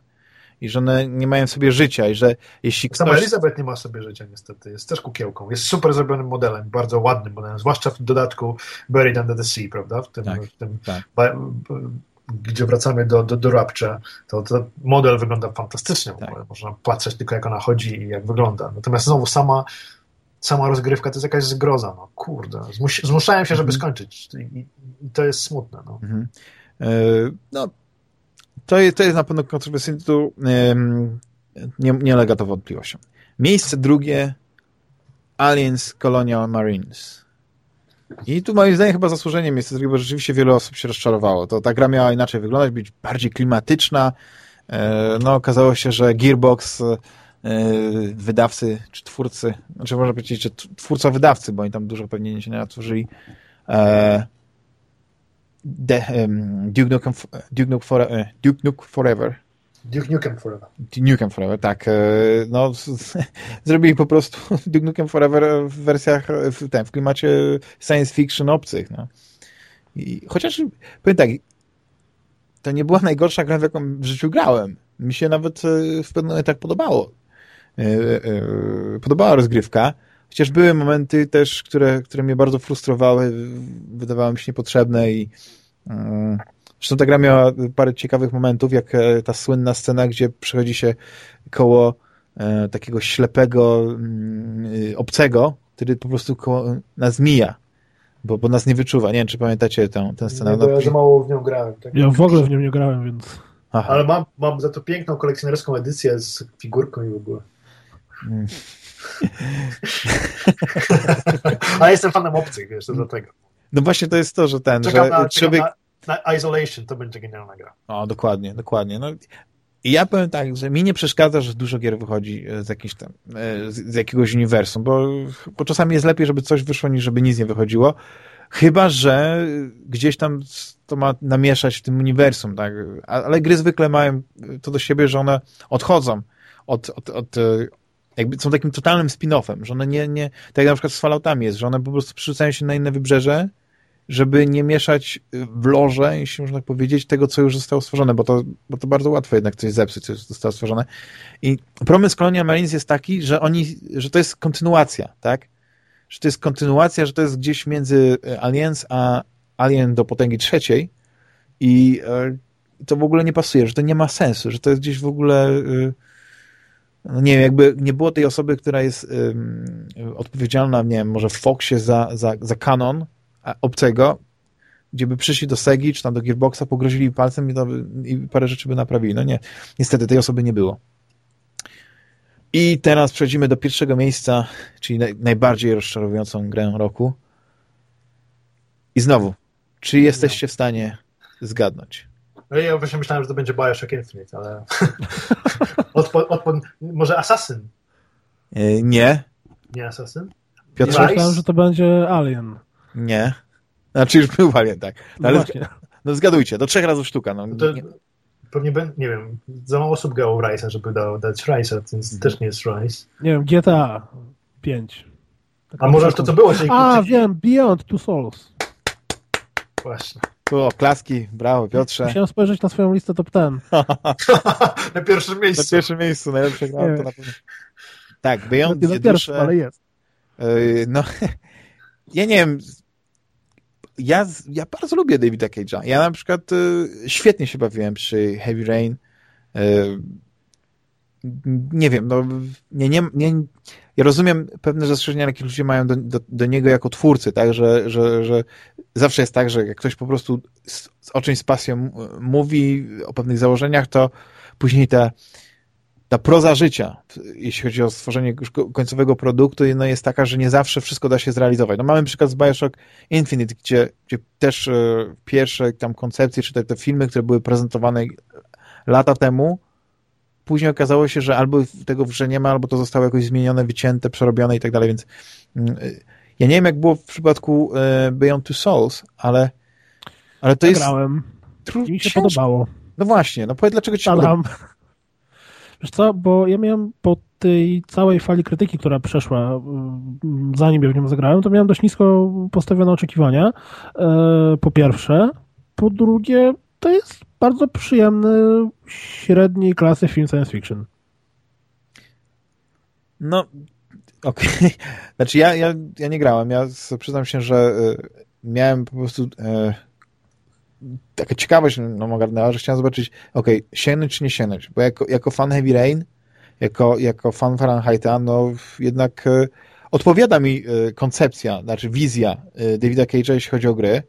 I że one nie mają sobie życia i że jeśli ktoś... Sama Elizabeth nie ma sobie życia niestety, jest też kukiełką. Jest super zrobionym modelem, bardzo ładnym modelem, zwłaszcza w dodatku Buried Under the Sea, prawda? W tym, tak, w tym tak. Gdzie wracamy do, do, do Rapture, to, to model wygląda fantastycznie. Tak. Można patrzeć tylko jak ona chodzi i jak wygląda. Natomiast znowu sama sama rozgrywka to jest jakaś zgroza, no kurde. Zmus zmuszałem się, żeby mhm. skończyć i, i, to jest smutne, no. Mhm. E, no to, jest, to jest na pewno kontrowersyjne, tu nie, nie lega to wątpliwościom. Miejsce drugie Aliens Colonial Marines. I tu moim zdaniem chyba zasłużenie miejsce drugie, bo rzeczywiście wiele osób się rozczarowało. To ta gra miała inaczej wyglądać, być bardziej klimatyczna. E, no okazało się, że Gearbox E, wydawcy czy twórcy, znaczy można powiedzieć, że twórca wydawcy, bo oni tam dużo pewnie się natworzyli e, Duke, Nukem, Duke, Nukem for, uh, Duke Nukem Forever Duke Nukem Forever. Duke Nukem Forever, tak. No, zrobili po prostu Duke Nukem Forever w wersjach, w, ten, w klimacie science fiction obcych. No. I chociaż, powiem tak, to nie była najgorsza gra, w jaką w życiu grałem. Mi się nawet w pewnym momencie tak podobało. E, e, podobała rozgrywka, chociaż były momenty też, które, które mnie bardzo frustrowały, wydawały mi się niepotrzebne i e, zresztą ta gra miała parę ciekawych momentów, jak ta słynna scena, gdzie przechodzi się koło takiego ślepego mm, obcego, który po prostu koło nas mija, bo, bo nas nie wyczuwa. Nie wiem, czy pamiętacie tę, tę scenę. Nie, bo ja za mało w nią grałem. Tak? Ja w ogóle w nią nie grałem, więc... Aha. Ale mam, mam za to piękną kolekcjonerską edycję z figurką i w ogóle. Mm. Ale jestem fanem obcych, wiesz, to dlatego. No właśnie to jest to, że ten, czekam że na, człowiek... Na, Isolation to będzie genialna gra. O, dokładnie, dokładnie. No, ja powiem tak, że mi nie przeszkadza, że dużo gier wychodzi z, jakiś tam, e, z, jakiegoś uniwersum, bo, bo czasami jest lepiej, żeby coś wyszło, niż żeby nic nie wychodziło. Chyba, że gdzieś tam to ma namieszać w tym uniwersum, tak? Ale gry zwykle mają to do siebie, że one odchodzą od, od, od, jakby są takim totalnym spin-offem, że one nie, nie, tak jak na przykład z Falloutami jest, że one po prostu przerzucają się na inne wybrzeże, żeby nie mieszać w loże, jeśli można tak powiedzieć, tego, co już zostało stworzone, bo to, bo to bardzo łatwo jednak coś zepsuć, co zostało stworzone. I problem z Colonial Marines jest taki, że oni, że to jest kontynuacja, tak? Że to jest kontynuacja, że to jest gdzieś między Aliens a Alien do potęgi trzeciej i e, to w ogóle nie pasuje, że to nie ma sensu, że to jest gdzieś w ogóle... Y, no nie wiem, jakby nie było tej osoby, która jest odpowiedzialna, nie wiem, może w Foxie za, za, za kanon obcego, gdzie by przyszli do Segi, czy tam do Gearboxa, pogrozili palcem i, to, i parę rzeczy by naprawili. No nie, niestety tej osoby nie było. I teraz przechodzimy do pierwszego miejsca, czyli naj, najbardziej rozczarowującą grę roku. I znowu, czy jesteście w stanie zgadnąć? No ja właśnie myślałem, że to będzie Bioshock Infinite, ale odpo, odpo, może Assassin? E, nie. Nie Assassin? Piotr, myślałem, że to będzie Alien. Nie. Znaczy już był Alien, tak. No, ale no zgadujcie, do trzech razy sztuka. No, to, nie. Pewnie, nie wiem, za mało osób grało Rice'a, żeby dać Rice'a, więc mhm. też nie jest Rise. Nie wiem, GTA 5. A może to co było? Czyli, A, czyli... wiem, Beyond Two Souls. Właśnie. O, klaski, brawo Piotrze. Musiałem spojrzeć na swoją listę top 10. na pierwszym miejscu. Na pierwszym miejscu, najlepsze gra to na pewno. Tak, Beyond nie pierwszy, ale jest. Yy, no, ja nie wiem, ja, ja bardzo lubię Davida Cage'a. Ja na przykład y, świetnie się bawiłem przy Heavy Rain. Y, nie wiem, no, nie, nie, nie, ja rozumiem pewne zastrzeżenia, jakie ludzie mają do, do, do, niego jako twórcy, tak, że, że, że zawsze jest tak, że jak ktoś po prostu z, o czymś z pasją mówi, o pewnych założeniach, to później ta, ta proza życia, jeśli chodzi o stworzenie końcowego produktu, no jest taka, że nie zawsze wszystko da się zrealizować. No mamy przykład z Bioshock Infinite, gdzie, gdzie też e, pierwsze tam koncepcje, czy te, te filmy, które były prezentowane lata temu, później okazało się, że albo tego w nie ma, albo to zostało jakoś zmienione, wycięte, przerobione i tak dalej, więc mm, y, ja nie wiem, jak było w przypadku e, Beyond Two Souls, ale, ale to ja jest... Grałem. Mi się podobało. No właśnie, no powiedz, dlaczego ci się podoba? Wiesz co, bo ja miałem po tej całej fali krytyki, która przeszła, mm, zanim ja w nią zagrałem, to miałem dość nisko postawione oczekiwania. E, po pierwsze. Po drugie, to jest bardzo przyjemny, średniej klasy film science fiction. No, okej. Okay. Znaczy ja, ja, ja nie grałem. Ja przyznam się, że y, miałem po prostu e, taka ciekawość no, ogarnęła, że chciałem zobaczyć, okay, sięgnąć czy nie sięgnąć, bo jako, jako fan Heavy Rain, jako, jako fan Fahrenheita, no jednak e, odpowiada mi e, koncepcja, znaczy wizja e, Davida Cage'a, jeśli chodzi o gry,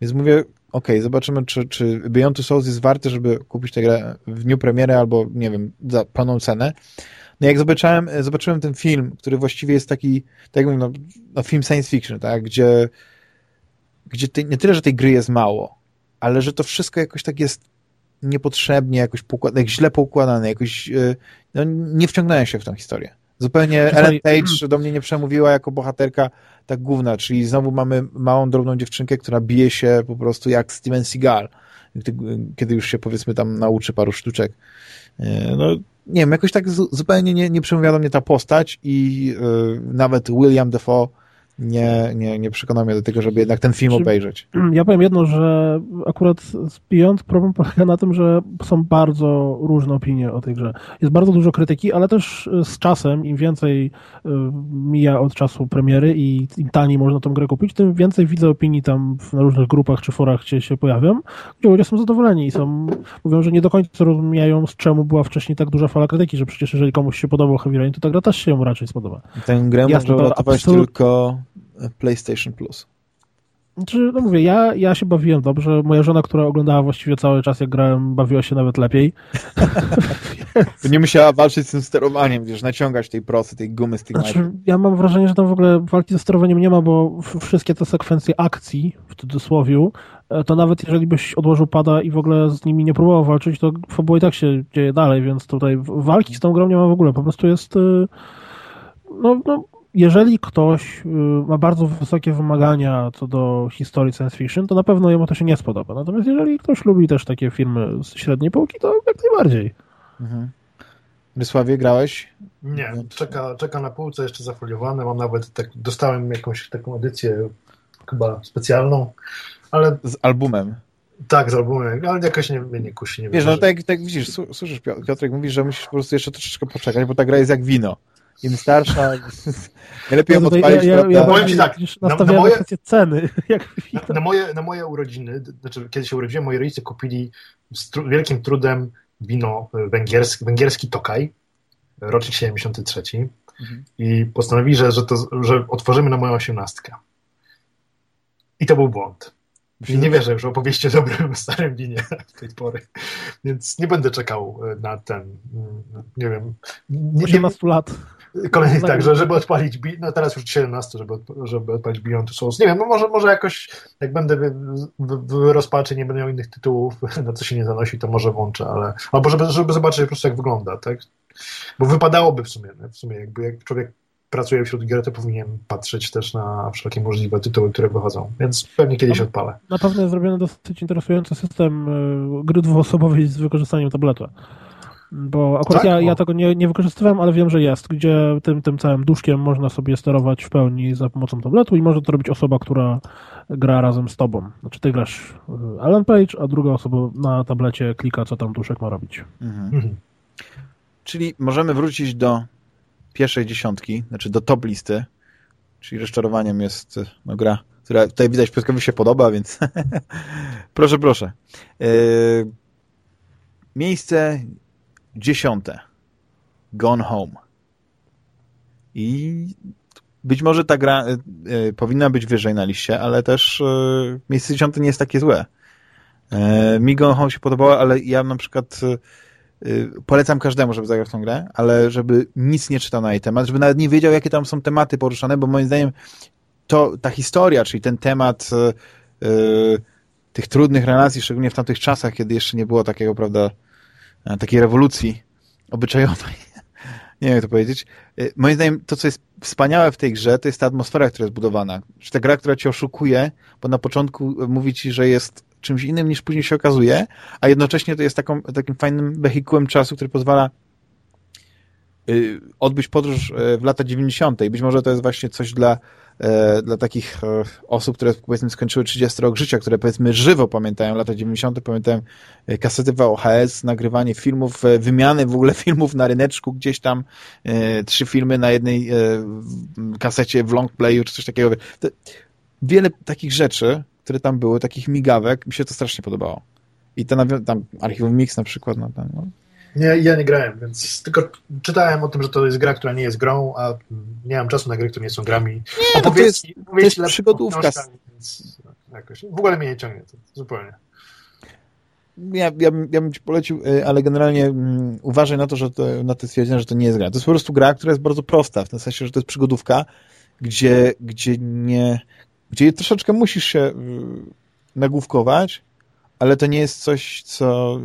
więc mówię, ok, zobaczymy, czy, czy Beyond Two Souls jest warty, żeby kupić tę grę w dniu premiery albo, nie wiem, za pełną cenę. No jak zobaczyłem, zobaczyłem ten film, który właściwie jest taki, tak jak mówię, no, no film science fiction, tak, gdzie, gdzie tej, nie tyle, że tej gry jest mało, ale że to wszystko jakoś tak jest niepotrzebnie, jakoś jak źle poukładane, jakoś e, no, nie wciągnąłem się w tę historię. Zupełnie Ellen Page do mnie nie przemówiła jako bohaterka tak główna, czyli znowu mamy małą, drobną dziewczynkę, która bije się po prostu jak Steven Seagal, kiedy już się powiedzmy tam nauczy paru sztuczek. E, no, nie wiem, jakoś tak zupełnie nie, nie przemówiła do mnie ta postać i yy, nawet William Defoe nie, nie, nie przekonał mnie do tego, żeby jednak ten film obejrzeć. Ja powiem jedno, że akurat z Beyond problem polega na tym, że są bardzo różne opinie o tej grze. Jest bardzo dużo krytyki, ale też z czasem, im więcej y, mija od czasu premiery i im taniej można tą grę kupić, tym więcej widzę opinii tam na różnych grupach czy forach, gdzie się pojawiam, gdzie ludzie są zadowoleni i są, mówią, że nie do końca rozumieją, z czemu była wcześniej tak duża fala krytyki, że przecież jeżeli komuś się podobał Heavy Rain, to ta gra też się raczej spodoba. Tę grę Jasne, można uratować absolut... tylko PlayStation Plus. Znaczy, no mówię, ja, ja się bawiłem dobrze. Moja żona, która oglądała właściwie cały czas, jak grałem, bawiła się nawet lepiej. to nie musiała walczyć z tym sterowaniem, wiesz, naciągać tej prosy, tej gumy z tych znaczy, Ja mam wrażenie, że tam w ogóle walki ze sterowaniem nie ma, bo wszystkie te sekwencje akcji, w cudzysłowie, e, to nawet jeżeli byś odłożył pada i w ogóle z nimi nie próbował walczyć, to fabuła i tak się dzieje dalej, więc tutaj walki z tą grą nie ma w ogóle. Po prostu jest e, no, no jeżeli ktoś y, ma bardzo wysokie wymagania co do historii science fiction, to na pewno jemu to się nie spodoba. Natomiast jeżeli ktoś lubi też takie filmy z średniej półki, to jak najbardziej. Mhm. Rysławie, grałeś? Nie, czeka, czeka na półce, jeszcze zafoliowane. Mam nawet, tak, dostałem jakąś taką edycję chyba specjalną, ale... Z albumem. Tak, z albumem, ale jakoś nie, mnie nie kusi. Nie Wiesz, no tak, tak widzisz, słyszysz Piotrek, mówisz, że musisz po prostu jeszcze troszeczkę poczekać, bo ta gra jest jak wino im starsza, najlepiej ją odpalić, ja, ja, ja powiem Ci tak, na, na, moje, ceny. Jak na, na, moje, na moje urodziny, znaczy kiedy się urodziłem, moi rodzice kupili z tru, wielkim trudem wino węgierski, węgierski Tokaj, rocznik 73 mhm. i postanowili, że, że, to, że otworzymy na moją osiemnastkę. I to był błąd. I nie wierzę już opowieści o dobrym starym winie w tej pory. Więc nie będę czekał na ten, mm, nie wiem. Nie, 18 lat. Kolejny tak, że, żeby odpalić, no teraz już 17, żeby, żeby odpalić Beyond Two Souls. Nie wiem, no może, może jakoś, jak będę w, w, w rozpaczy, nie będę miał innych tytułów, na co się nie zanosi, to może włączę, ale, albo żeby, żeby zobaczyć po prostu, jak wygląda, tak? Bo wypadałoby w sumie, w sumie jakby jak człowiek pracuje wśród gier, to powinien patrzeć też na wszelkie możliwe tytuły, które wychodzą. Więc pewnie kiedyś no, odpalę. Na pewno jest zrobiony dosyć interesujący system e, gry dwuosobowej z wykorzystaniem tableta. Bo akurat tak? ja, ja tego nie, nie wykorzystywałem, ale wiem, że jest, gdzie tym, tym całym duszkiem można sobie sterować w pełni za pomocą tabletu i może to robić osoba, która gra razem z tobą. Znaczy ty grasz Alan e, Page, a druga osoba na tablecie klika, co tam duszek ma robić. Mhm. Mhm. Czyli możemy wrócić do pierwszej dziesiątki, znaczy do top listy, czyli rozczarowaniem jest no, gra, która tutaj widać Piotrkowi się podoba, więc proszę, proszę. Yy, miejsce dziesiąte. Gone Home. I być może ta gra y, powinna być wyżej na liście, ale też y, miejsce dziesiąte nie jest takie złe. Y, mi Gone Home się podobało, ale ja na przykład Y, polecam każdemu, żeby zagrał w tą grę, ale żeby nic nie czytał na jej temat, żeby nawet nie wiedział, jakie tam są tematy poruszane, bo moim zdaniem to, ta historia, czyli ten temat tych trudnych relacji, szczególnie w tamtych czasach, kiedy jeszcze nie było takiego, prawda, takiej rewolucji obyczajowej, nie wiem jak to powiedzieć. Y, moim zdaniem to, co jest wspaniałe w tej grze, to jest ta atmosfera, która jest budowana. Czy ta gra, która cię oszukuje, bo na początku mówi ci, że jest czymś innym niż później się okazuje, a jednocześnie to jest taką, takim fajnym wehikułem czasu, który pozwala y, odbyć podróż y, w lata 90. I być może to jest właśnie coś dla, y, dla takich osób, które powiedzmy skończyły 30 rok życia, które powiedzmy żywo pamiętają lata 90., pamiętają kasety VHS, nagrywanie filmów, wymiany w ogóle filmów na ryneczku, gdzieś tam trzy filmy na jednej kasecie w long playu, czy coś takiego. Wiele takich rzeczy, które tam były, takich migawek, mi się to strasznie podobało. I to tam Archiwum Mix na przykład. No, tam, no. Nie, ja nie grałem, więc tylko czytałem o tym, że to jest gra, która nie jest grą, a nie mam czasu na gry, które nie są grami. Nie, no to jest, to jest przygodówka. Więc jakoś, w ogóle mnie nie ciągnie to zupełnie. Ja, ja, ja bym ci polecił, y, ale generalnie um, uważaj na to, że to, na to stwierdzenie, że to nie jest gra. To jest po prostu gra, która jest bardzo prosta, w tym sensie, że to jest przygodówka, gdzie, gdzie nie, gdzie troszeczkę musisz się y, nagłówkować, ale to nie jest coś, co,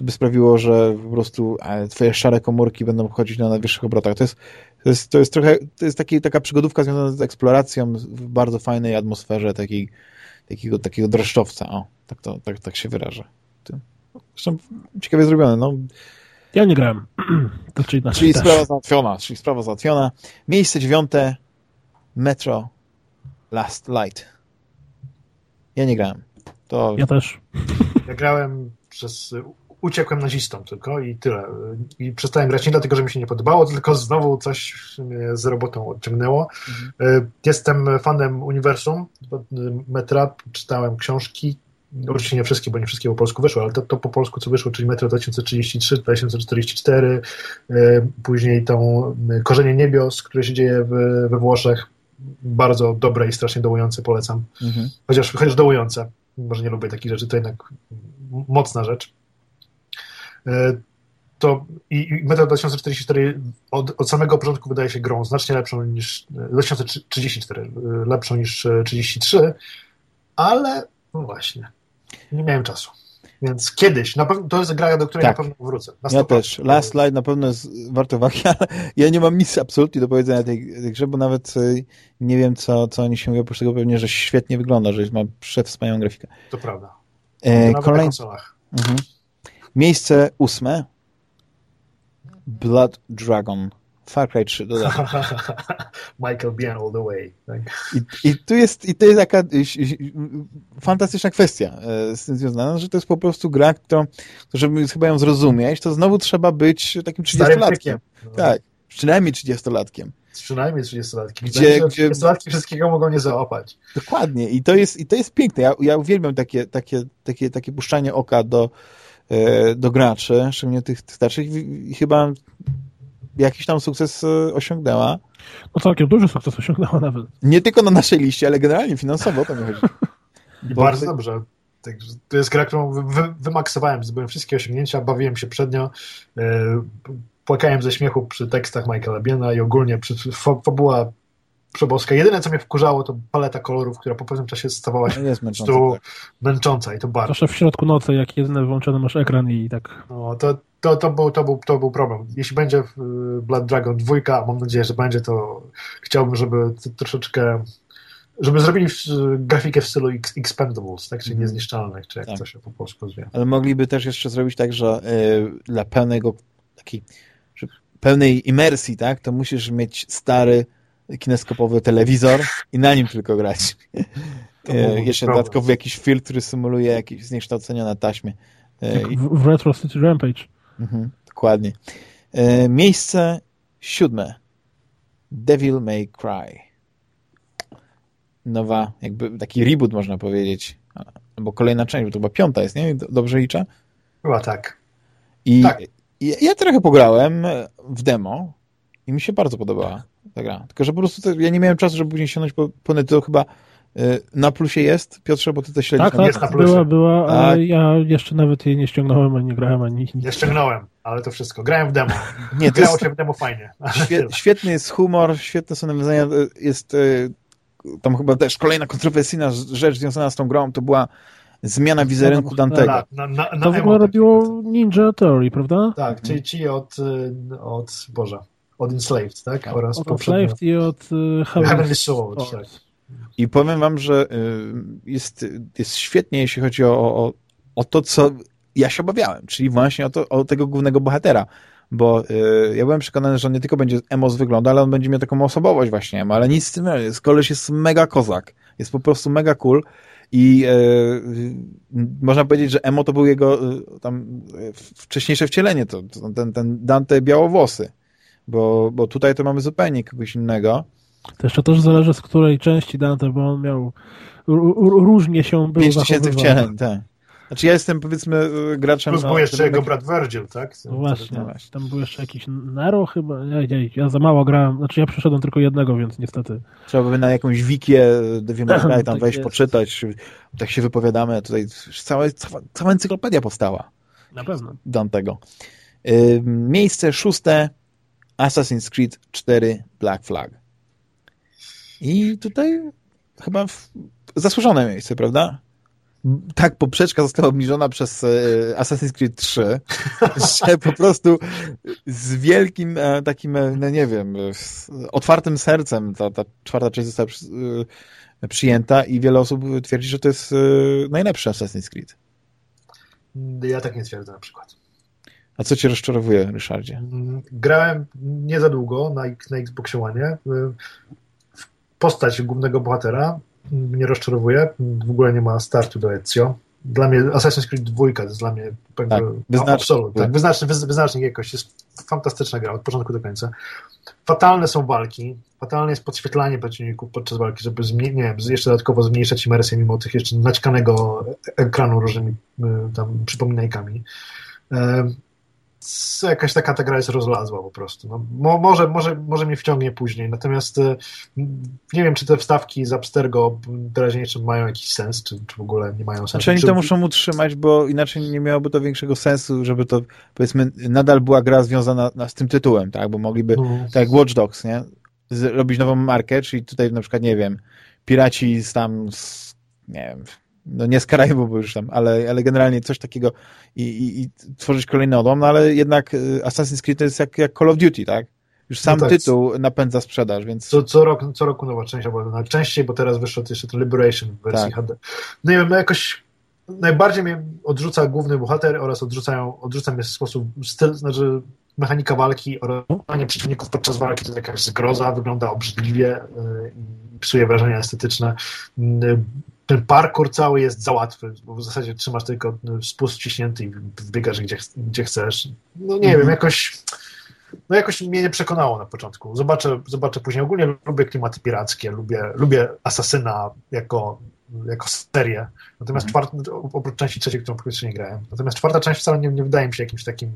co by sprawiło, że po prostu twoje szare komórki będą chodzić na najwyższych obrotach. To jest, to jest, to jest trochę, to jest taki, taka przygodówka związana z eksploracją w bardzo fajnej atmosferze takiej, takiego, takiego dreszczowca. O, tak, to, tak, tak się wyrażę. Zresztą ciekawie zrobione. No. Ja nie grałem. to czyli czyli sprawa załatwiona. Czyli sprawa załatwiona. Miejsce dziewiąte. Metro Last Light. Ja nie grałem. To... Ja też. Ja grałem przez... Uciekłem nazistą tylko i tyle. I przestałem grać nie dlatego, że mi się nie podobało, tylko znowu coś mnie z robotą odciągnęło. Mhm. Jestem fanem uniwersum Metra, czytałem książki, Oczywiście nie wszystkie, bo nie wszystkie po polsku wyszły, ale to, to po polsku, co wyszło, czyli Metro 2033, 2044, później tą Korzenie Niebios, które się dzieje w, we Włoszech, bardzo dobre i strasznie dołujące, polecam. Mhm. Chociaż, chociaż dołujące, może nie lubię takich rzeczy, to jednak mocna rzecz. E, to i, Metal 2044 od, od, samego początku wydaje się grą znacznie lepszą niż 2034, e, lepszą niż 33, e, ale no właśnie, nie miałem czasu. Więc kiedyś, na pewno, to jest gra, do której tak. na pewno wrócę. Na ja też. Last Light na pewno jest warto uwagi, ale ja nie mam nic absolutnie do powiedzenia tej, tej grze, bo nawet e, nie wiem, co, co oni się mówią, oprócz tego pewnie, że świetnie wygląda, że ma przewspaniałą grafikę. To prawda. E, kolej... mhm. Miejsce ósme. Blood Dragon. Far Cry 3 dodatek. Michael Biehn all the way. Tak? I, I, tu jest, I to jest taka fantastyczna kwestia e, z tym związana, że to jest po prostu gra, którą, żeby chyba ją zrozumieć, to znowu trzeba być takim 30-latkiem. No. Tak, przynajmniej 30-latkiem. Przynajmniej 30-latkiem. Gdzie, gdzie... 30-latki wszystkiego mogą nie załapać. Dokładnie. I to jest, i to jest piękne. Ja, ja uwielbiam takie, takie, takie, takie puszczanie oka do, do graczy, szczególnie tych, tych starszych i chyba jakiś tam sukces e, osiągnęła. No całkiem duży sukces osiągnęła nawet. Nie tylko na naszej liście, ale generalnie finansowo to mi chodzi. Bo Bardzo dobrze. To jest gra, którą wy, wymaksowałem, zdobyłem wszystkie osiągnięcia, bawiłem się przednio, yy, płakałem ze śmiechu przy tekstach Michaela Biena i ogólnie przy, fabuła przeboska. Jedyne, co mnie wkurzało, to paleta kolorów, która po pewnym czasie stawała się no jest męcząca, tak. męcząca i to bardzo. Proszę w środku nocy, jak jedyne wyłączony masz ekran i tak. No, to, to, to, był, to, był, to był problem. Jeśli będzie y, Blood Dragon 2, mam nadzieję, że będzie, to chciałbym, żeby troszeczkę żeby zrobili grafikę w stylu Expendables, tak, czyli mhm. niezniszczalnych, czy jak tak. to się po polsku zwie. Ale mogliby też jeszcze zrobić tak, że y, dla pełnego takiej, pełnej imersji, tak, to musisz mieć stary kineskopowy telewizor i na nim tylko grać. Y, jeszcze dodatkowo jakiś filtr, który symuluje jakieś zniekształcenia na taśmie. Jak w, w Retro City Rampage. Mhm, dokładnie. E, miejsce siódme. Devil May Cry. Nowa, jakby taki reboot można powiedzieć. Albo kolejna część, bo to chyba piąta jest, nie? Dobrze liczę? Chyba tak. I tak. Ja, ja trochę pograłem w demo i mi się bardzo podobała ta gra. Tylko, że po prostu to, ja nie miałem czasu, żeby później sięgnąć po, po to chyba Y, na plusie jest? Piotrze, bo ty też śledzisz. Tak, tak, jest na plusie. była, była, ale tak. ja jeszcze nawet jej nie ściągnąłem, ani nie grałem, ani nic. Nie ściągnąłem, ale to wszystko. Grałem w demo. Nie, Grało jest... się w demo fajnie. świetny jest humor, świetne są nawiązania. Jest y, tam chyba też kolejna kontrowersyjna rzecz związana z tą grą, to była zmiana wizerunku Dantego. Tak, na, na, na to w ogóle robiło Ninja Theory, prawda? Tak, mhm. czyli ci od, od, Boże, od Enslaved, tak? Oraz od Enslaved i od uh, Heavenly Sword, tak. I powiem wam, że y, jest, jest świetnie, jeśli chodzi o, o, o to, co ja się obawiałem, czyli właśnie o, to, o tego głównego bohatera, bo y, ja byłem przekonany, że on nie tylko będzie emo z wyglądu, ale on będzie miał taką osobowość właśnie emo, ale nic z tym, jest, koleś jest mega kozak, jest po prostu mega cool. I y, można powiedzieć, że emo to był jego y, tam wcześniejsze wcielenie, to, to, ten, ten Dante białowłosy, bo, bo tutaj to mamy zupełnie kogoś innego. To jeszcze też zależy z której części Dante, bo on miał różnie się był 5 tysięcy wcieleń, tak. Znaczy ja jestem powiedzmy graczem... Plus był jeszcze jego brat Virgil, tak? No właśnie, no właśnie, tam był jeszcze jakiś Nero chyba, ja, ja, ja, za mało grałem, znaczy ja przeszedłem tylko jednego, więc niestety... Trzeba by na jakąś wikię Devil tam tak wejść, jest. poczytać, tak się wypowiadamy, tutaj cała, cała, encyklopedia powstała. Na pewno. Dantego. Miejsce szóste Assassin's Creed 4 Black Flag. I tutaj chyba zasłużone miejsce, prawda? tak poprzeczka została obniżona przez e, Assassin's Creed 3, że po prostu z wielkim e, takim, e, no nie wiem, otwartym sercem ta, ta czwarta część została przyjęta i wiele osób twierdzi, że to jest najlepszy Assassin's Creed. Ja tak nie twierdzę na przykład. A co cię rozczarowuje, Ryszardzie? Grałem nie za długo na, na Xboxie One. Postać głównego bohatera mnie rozczarowuje. W ogóle nie ma startu do Ezio. Dla mnie Assassin's Creed 2 to jest dla mnie tak, absolut, tak, wyznacznik jakoś jest fantastyczna gra od początku do końca. Fatalne są walki, fatalne jest podświetlanie przeciwników podczas walki, żeby nie wiem, jeszcze dodatkowo zmniejszać imersję mimo tych jeszcze naćkanego ekranu różnymi y, tam przypominajkami jakaś taka ta gra jest rozlazła po prostu. No, mo, może, może, może mnie wciągnie później, natomiast e, nie wiem, czy te wstawki z Abstergo teraźniejszym mają jakiś sens, czy, czy w ogóle nie mają sensu. Znaczy oni to muszą utrzymać, bo inaczej nie miałoby to większego sensu, żeby to powiedzmy nadal była gra związana z tym tytułem, tak, bo mogliby, no. tak jak Watch Dogs, nie, robić nową markę, czyli tutaj na przykład, nie wiem, piraci z tam, z, nie wiem, no nie z Karaibu, bo już tam, ale, ale generalnie coś takiego i, i, i tworzyć kolejny odłam, no ale jednak y, Assassin's Creed to jest jak, jak Call of Duty, tak? Już sam no tak. tytuł napędza sprzedaż, więc... Co, co, rok, co roku nowa część, albo nawet częściej, bo teraz wyszedł jeszcze ten Liberation w wersji tak. HD. No nie wiem, no jakoś najbardziej mnie odrzuca główny bohater oraz odrzucają, odrzuca mnie w sposób styl, znaczy mechanika walki oraz przeciwników podczas walki to jest jakaś zgroza, wygląda obrzydliwie yy, i psuje wrażenia estetyczne. Ten parkour cały jest za łatwy, bo w zasadzie trzymasz tylko spust wciśnięty i wbiegasz gdzie, gdzie chcesz. No nie wiem, jakoś no jakoś mnie nie przekonało na początku. Zobaczę, zobaczę później. Ogólnie lubię klimaty pirackie, lubię, lubię Asasyna jako, jako serię. Natomiast mhm. czwarta, oprócz części trzeciej, którą praktycznie nie grałem. Natomiast czwarta część wcale nie, nie wydaje mi się jakimś takim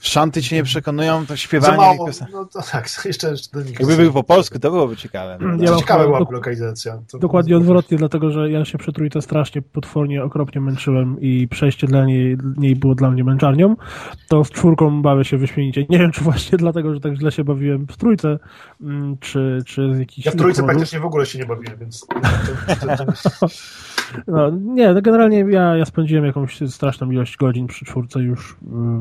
Szanty cię nie przekonują, to śpiewanie mało, No to tak, jeszcze, jeszcze do nich Jakby był po polsku, to byłoby ciekawe. No, ja ciekawe byłaby lokalizacja. To dokładnie odwrotnie, dlatego że ja się przy trójce strasznie, potwornie, okropnie męczyłem i przejście dla niej, niej było dla mnie męczarnią, to z czwórką bawię się wyśmienicie. Nie wiem, czy właśnie dlatego, że tak źle się bawiłem w trójce, mm, czy, czy z jakichś Ja w trójce praktycznie w ogóle się nie bawiłem, więc... No, nie, no generalnie ja, ja spędziłem jakąś straszną ilość godzin przy czwórce już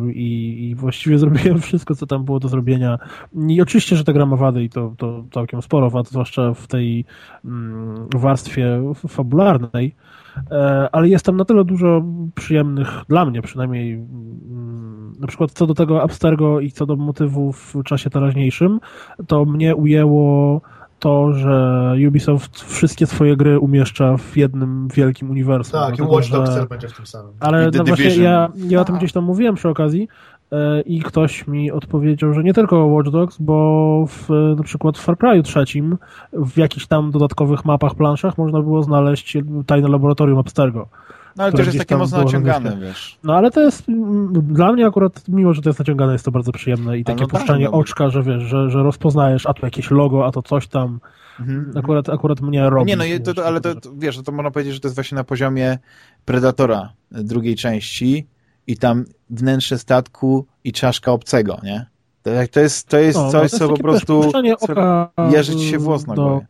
yy, i, właściwie zrobiłem wszystko, co tam było do zrobienia. I oczywiście, że ta gra ma wady i to, to całkiem sporo wad, zwłaszcza w tej mm, warstwie fabularnej, e, ale jest tam na tyle dużo przyjemnych, dla mnie przynajmniej, mm, na przykład co do tego Abstergo i co do motywów w czasie teraźniejszym, to mnie ujęło to, że Ubisoft wszystkie swoje gry umieszcza w jednym wielkim uniwersum. Tak, i Watch Dogs że... będzie w tym samym. Ale no właśnie ja, ja o tym gdzieś tam mówiłem przy okazji e, i ktoś mi odpowiedział, że nie tylko Watch Dogs, bo w, na przykład w Far Cry trzecim w jakichś tam dodatkowych mapach, planszach można było znaleźć tajne laboratorium Abstergo. No ale to jest takie mocno naciągane, wiesz. No ale to jest, dla mnie akurat, mimo że to jest naciągane, jest to bardzo przyjemne i takie no tak, puszczanie tak, oczka, że wiesz, że, że rozpoznajesz, a tu jakieś logo, a to coś tam. Mhm, mhm. Akurat, akurat mnie robi. Nie, no to, to, ale to, to, wiesz, to można powiedzieć, że to jest właśnie na poziomie Predatora drugiej części i tam wnętrze statku i czaszka obcego, nie? To, to jest, to jest no, coś, no, to jest co po prostu oka jeży ci się włos na do...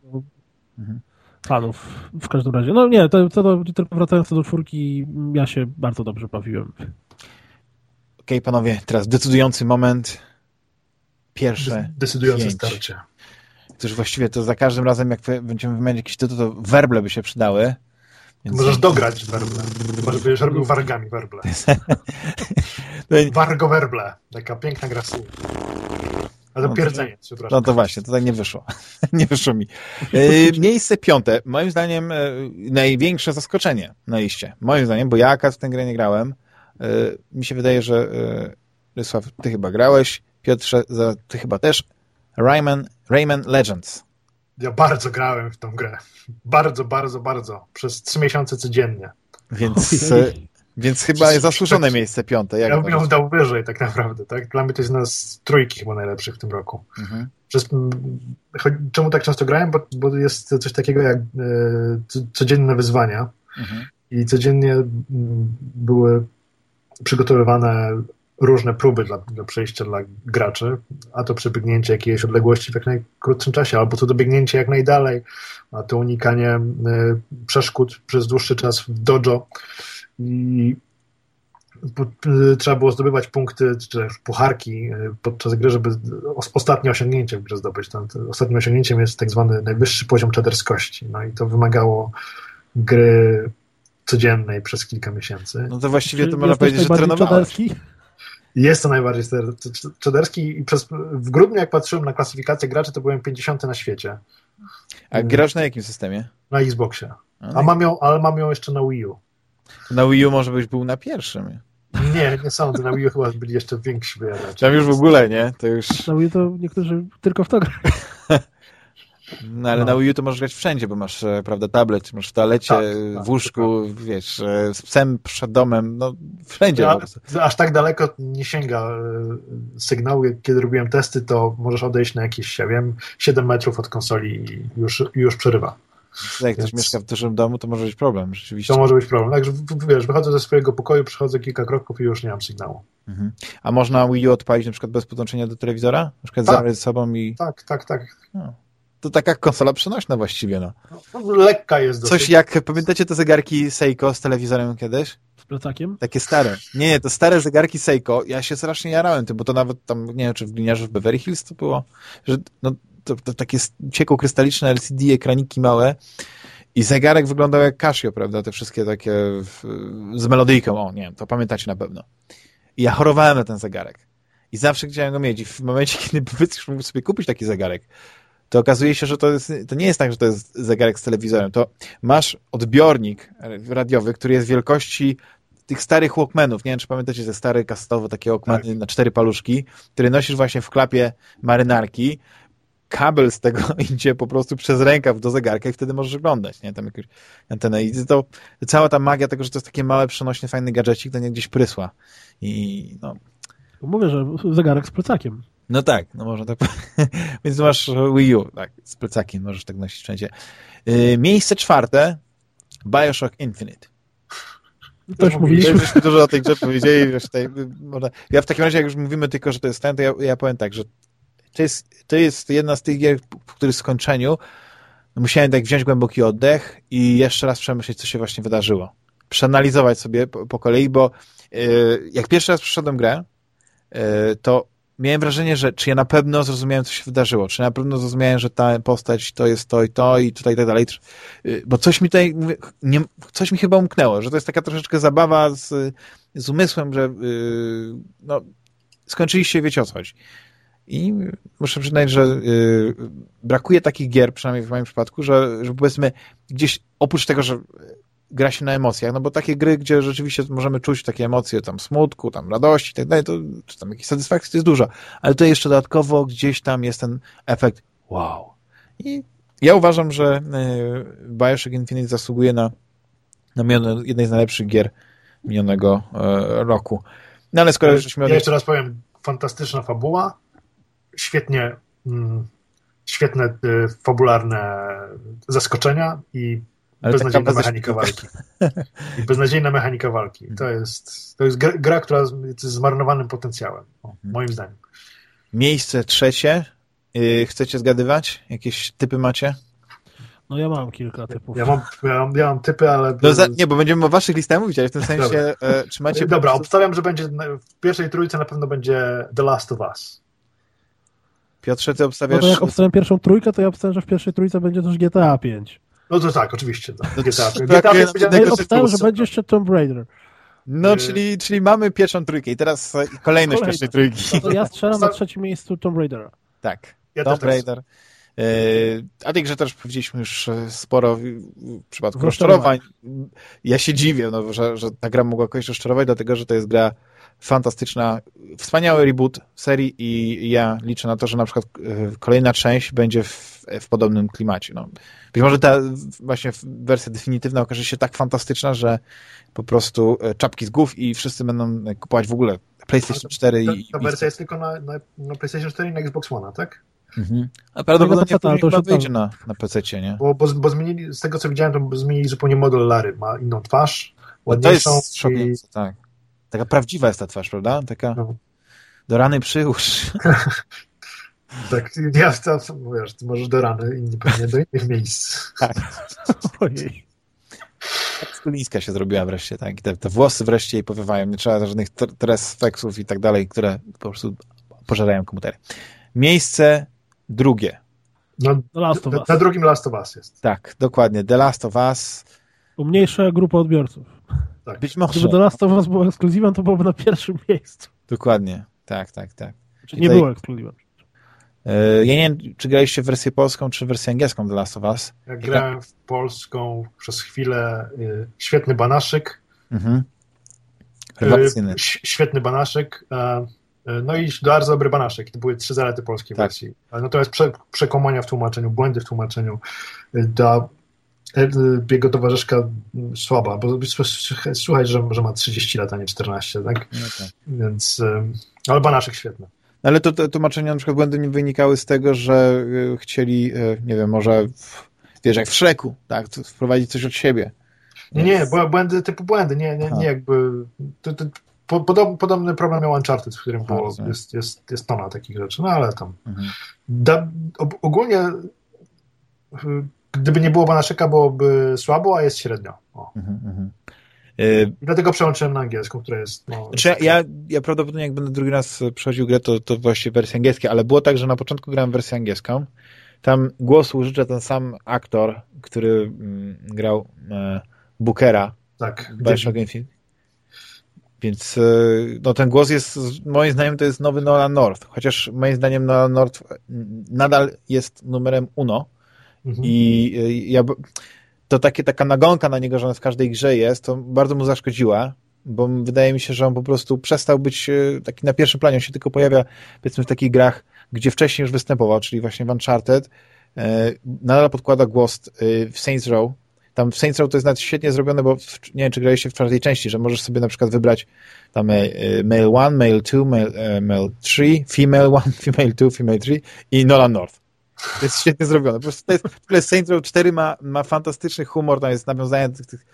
Mhm fanów w każdym razie. No nie, to, to, to, wracając do czwórki, ja się bardzo dobrze bawiłem. Okej, okay, panowie, teraz decydujący moment. Pierwsze. Decydujące pięć. starcie. którzy właściwie to za każdym razem, jak będziemy wymieniać jakiś tytuł, to werble by się przydały. Więc... Możesz dograć werble. Chyba, żebyś robił wargami werble. Wargo werble. Taka piękna gra słów. Ale no pierdzenie, przepraszam. No to właśnie, to tak nie wyszło. nie wyszło mi. E, miejsce piąte. Moim zdaniem e, największe zaskoczenie na liście. Moim zdaniem, bo ja akurat w tę grę nie grałem. E, mi się wydaje, że Rysław, ty chyba grałeś. Piotrze, ty chyba też. Rayman, Rayman Legends. Ja bardzo grałem w tą grę. Bardzo, bardzo, bardzo. Przez trzy miesiące codziennie. Więc, więc chyba jest zasłużone miejsce piąte. Jak ja bym ją dał wyżej tak naprawdę. Tak? Dla mnie to jest jedna z trójki chyba najlepszych w tym roku. Mhm. Przez, czemu tak często grałem? Bo, bo jest coś takiego jak e, codzienne wyzwania. Mhm. I codziennie były przygotowywane różne próby dla, dla przejścia dla graczy, a to przebiegnięcie jakiejś odległości w jak najkrótszym czasie, albo to dobiegnięcie jak najdalej, a to unikanie y, przeszkód przez dłuższy czas w dojo i y, trzeba było zdobywać punkty, czy pucharki y, podczas gry, żeby ostatnie osiągnięcie w grze zdobyć. Tam, ostatnim osiągnięciem jest tak zwany najwyższy poziom czaderskości. No i to wymagało gry codziennej przez kilka miesięcy. No to właściwie to można powiedzieć, że trenowałeś. Jest to najbardziej czaderski i przez, w grudniu jak patrzyłem na klasyfikację graczy, to byłem 50 na świecie. A grasz na jakim systemie? Na Xboxie. A, A mam ją, ale mam ją jeszcze na Wii U. Na Wii U może byś był na pierwszym. Nie, nie sądzę. Na Wii U chyba byli jeszcze więksi wyjadacze. Tam już w ogóle, nie? To już... Na Wii U to niektórzy tylko w to grają. No ale no. na Wii U to możesz grać wszędzie, bo masz, e, prawda, tablet, masz w toalecie, tak, tak, w łóżku, tak. wiesz, e, z psem przed domem, no wszędzie. Ja, aż tak daleko nie sięga e, sygnału. Kiedy robiłem testy, to możesz odejść na jakieś, ja wiem, 7 metrów od konsoli i już, już przerywa. Jak ktoś mieszka w dużym domu, to może być problem, rzeczywiście. To może być problem. Także wiesz, wychodzę ze swojego pokoju, przechodzę kilka kroków i już nie mam sygnału. Mhm. A można Wii U odpalić na przykład bez podłączenia do telewizora? Na przykład tak. zabrać ze sobą i... Tak, tak, tak. No to taka konsola przenośna właściwie, no. no lekka jest dosyć. Coś jak, pamiętacie te zegarki Seiko z telewizorem kiedyś? Z plecakiem? Takie stare. Nie, nie, to stare zegarki Seiko. Ja się strasznie jarałem tym, bo to nawet tam, nie wiem, czy w gliniarzu w Beverly Hills to było, że no, to, to takie cieko krystaliczne LCD, ekraniki małe i zegarek wyglądał jak Casio, prawda? Te wszystkie takie w, z melodyjką, o nie wiem, to pamiętacie na pewno. I ja chorowałem na ten zegarek. I zawsze chciałem go mieć. I w momencie, kiedy mógł sobie kupić taki zegarek, to okazuje się, że to, jest, to nie jest tak, że to jest zegarek z telewizorem. To masz odbiornik radiowy, który jest wielkości tych starych Walkmanów. Nie wiem, czy pamiętacie te stare kastowe takie Walkmany tak. na cztery paluszki, które nosisz właśnie w klapie marynarki. Kabel z tego idzie po prostu przez rękaw do zegarka i wtedy możesz oglądać, nie? Tam jakąś antenę. I to, cała ta magia tego, że to jest takie małe, przenośny, fajny gadżecik, to nie gdzieś prysła. I no... Mówię, że zegarek z plecakiem. No tak, no można tak Więc masz Wii U, tak, z plecakiem możesz tak nosić wszędzie. Yy, miejsce czwarte, Bioshock Infinite. Też mówiliśmy. Żeśmy dużo o tej grze powiedzieli. Wiesz, tutaj, można... Ja w takim razie, jak już mówimy tylko, że to jest ten, to ja, ja powiem tak, że to jest, to jest jedna z tych gier, w których skończeniu musiałem tak wziąć głęboki oddech i jeszcze raz przemyśleć, co się właśnie wydarzyło. Przeanalizować sobie po, po kolei, bo yy, jak pierwszy raz przyszedłem grę, yy, to miałem wrażenie, że czy ja na pewno zrozumiałem, co się wydarzyło, czy na pewno zrozumiałem, że ta postać to jest to i to i tutaj i tak dalej, y, bo coś mi tutaj, nie, coś mi chyba umknęło, że to jest taka troszeczkę zabawa z, z umysłem, że yy, no, skończyliście, wiecie o co chodzi. I muszę przyznać, że yy, brakuje takich gier, przynajmniej w moim przypadku, że, że powiedzmy gdzieś oprócz tego, że gra się na emocjach, no bo takie gry, gdzie rzeczywiście możemy czuć takie emocje tam smutku, tam radości i tak dalej, to czy tam jakiejś satysfakcji to jest dużo, ale to jeszcze dodatkowo gdzieś tam jest ten efekt wow. I ja uważam, że e, Bioshock Infinite zasługuje na, na jednej z najlepszych gier minionego e, roku. No ale skoro żeśmy... Ja jeszcze raz powiem, fantastyczna fabuła, świetnie mm, świetne y, fabularne zaskoczenia i ale beznadziejna mechanika walki. I beznadziejna mechanika walki. To jest, to jest gra, gra która jest zmarnowanym potencjałem, o, mhm. moim zdaniem. Miejsce trzecie. Yy, chcecie zgadywać? Jakieś typy macie? No ja mam kilka typów. Ja mam, ja mam, ja mam typy, ale... No za, nie, bo będziemy o waszych listach mówić, ale w tym sensie e, czy macie... Dobra, prostu... obstawiam, że będzie w pierwszej trójce na pewno będzie The Last of Us. Piotrze, ty obstawiasz... No to jak obstawiam pierwszą trójkę, to ja obstawiam, że w pierwszej trójce będzie też GTA 5. No to tak, oczywiście. Tak. No GTA, GTA 5 ja obstawiam, że będzie jeszcze Tomb Raider. No, czyli, czyli mamy pierwszą trójkę i teraz kolejność pierwszej trójki. No to ja strzelam na trzecim miejscu Tomb Raidera. Tak, ja Tomb tak Raider. Tak. A grze też powiedzieliśmy już e, sporo w przypadku rozczarowań. Ja się dziwię, no, że, że ta gra mogła kogoś rozczarować, dlatego że to jest gra fantastyczna, wspaniały reboot serii i ja liczę na to, że na przykład e, kolejna część będzie w, w podobnym klimacie. No, być może ta właśnie wersja definitywna okaże się tak fantastyczna, że po prostu e, czapki z głów i wszyscy będą kupować w ogóle PlayStation 4 ta, i... Ta wersja jest tylko na, na, na, PlayStation 4 i na Xbox One, tak? Mhm. A prawdopodobnie no, to chyba wyjdzie na, na PC, nie? Bo, bo, bo, zmienili, z tego co widziałem, to zmienili zupełnie model Lary. Ma inną twarz, ładniejszą. No to jest szokujące, i... tak. Taka prawdziwa jest ta twarz, prawda? Taka no. do rany przyłóż. tak, ja to, wiesz, ty możesz do rany, inni pewnie do innych miejsc. Tak. Ojej. Skulińska się zrobiła wreszcie, tak. I te, te włosy wreszcie jej powiewają. Nie trzeba żadnych tresfeksów i tak dalej, które po prostu pożerają komputery. Miejsce drugie. No, The Last of Us. Na drugim Last of Us jest. Tak, dokładnie. The Last of Us. Umniejsza grupa odbiorców. Tak. Być może. Gdyby The Last of Us był ekskluzywem, to byłoby na pierwszym miejscu. Dokładnie. Tak, tak, tak. Nie tutaj... było ekskluzywem. E, ja nie wiem, czy graliście w wersję polską, czy wersję angielską The Last of Us? Ja grałem w polską przez chwilę. Y, świetny banaszyk. Mhm. Rewelacyjny. Świetny banaszyk. No i bardzo dobry banaszek. To były trzy zalety polskiej tak. wersji. Natomiast prze, przekomania w tłumaczeniu, błędy w tłumaczeniu, da jego towarzyszka słaba, bo słuchaj, że, że ma 30 lat, a nie 14, tak? No tak. Więc, ale banaszek świetny. Ale to, to tłumaczenia, na przykład błędy nie wynikały z tego, że e, chcieli, e, nie wiem, może wiesz, jak w Szreku, tak, wprowadzić coś od siebie. Nie, nie, błędy typu błędy, nie, nie, nie jakby to, to, podobny, podobny problem miał Uncharted, w którym było, jest, jest, jest tona takich rzeczy, no ale tam mhm. da, ogólnie gdyby nie było Banaszeka, byłoby słabo, a jest średnio. Mhm, mhm. Y, I dlatego przełączyłem na angielską, która jest... No, znaczy, ja, ja prawdopodobnie jak będę drugi raz przechodził grę, to, to właśnie wersję angielską, ale było tak, że na początku grałem wersję angielską. Tam głos użycza ten sam aktor, który mm, grał e, Bookera. Tak. Bioshock Infinite. Więc e, no, ten głos jest, moim zdaniem, to jest nowy Nolan North. Chociaż moim zdaniem Nolan North nadal jest numerem uno. Mhm. I e, ja to takie, taka nagonka na niego, że on w każdej grze jest, to bardzo mu zaszkodziła, bo wydaje mi się, że on po prostu przestał być e, taki na pierwszym planie. On się tylko pojawia, powiedzmy, w takich grach, gdzie wcześniej już występował, czyli właśnie w Uncharted. E, nadal podkłada głos w Saints Row. Tam w Saints Row to jest nawet świetnie zrobione, bo w, nie wiem, czy graliście w czwartej części, że możesz sobie na przykład wybrać tam male 1, male 2, male, male 3, female 1, female 2, female 3 i Nolan North. To jest świetnie zrobione. Po prostu to jest, w ogóle Saints Row 4 ma, ma fantastyczny humor, tam jest nawiązanie tych, tych,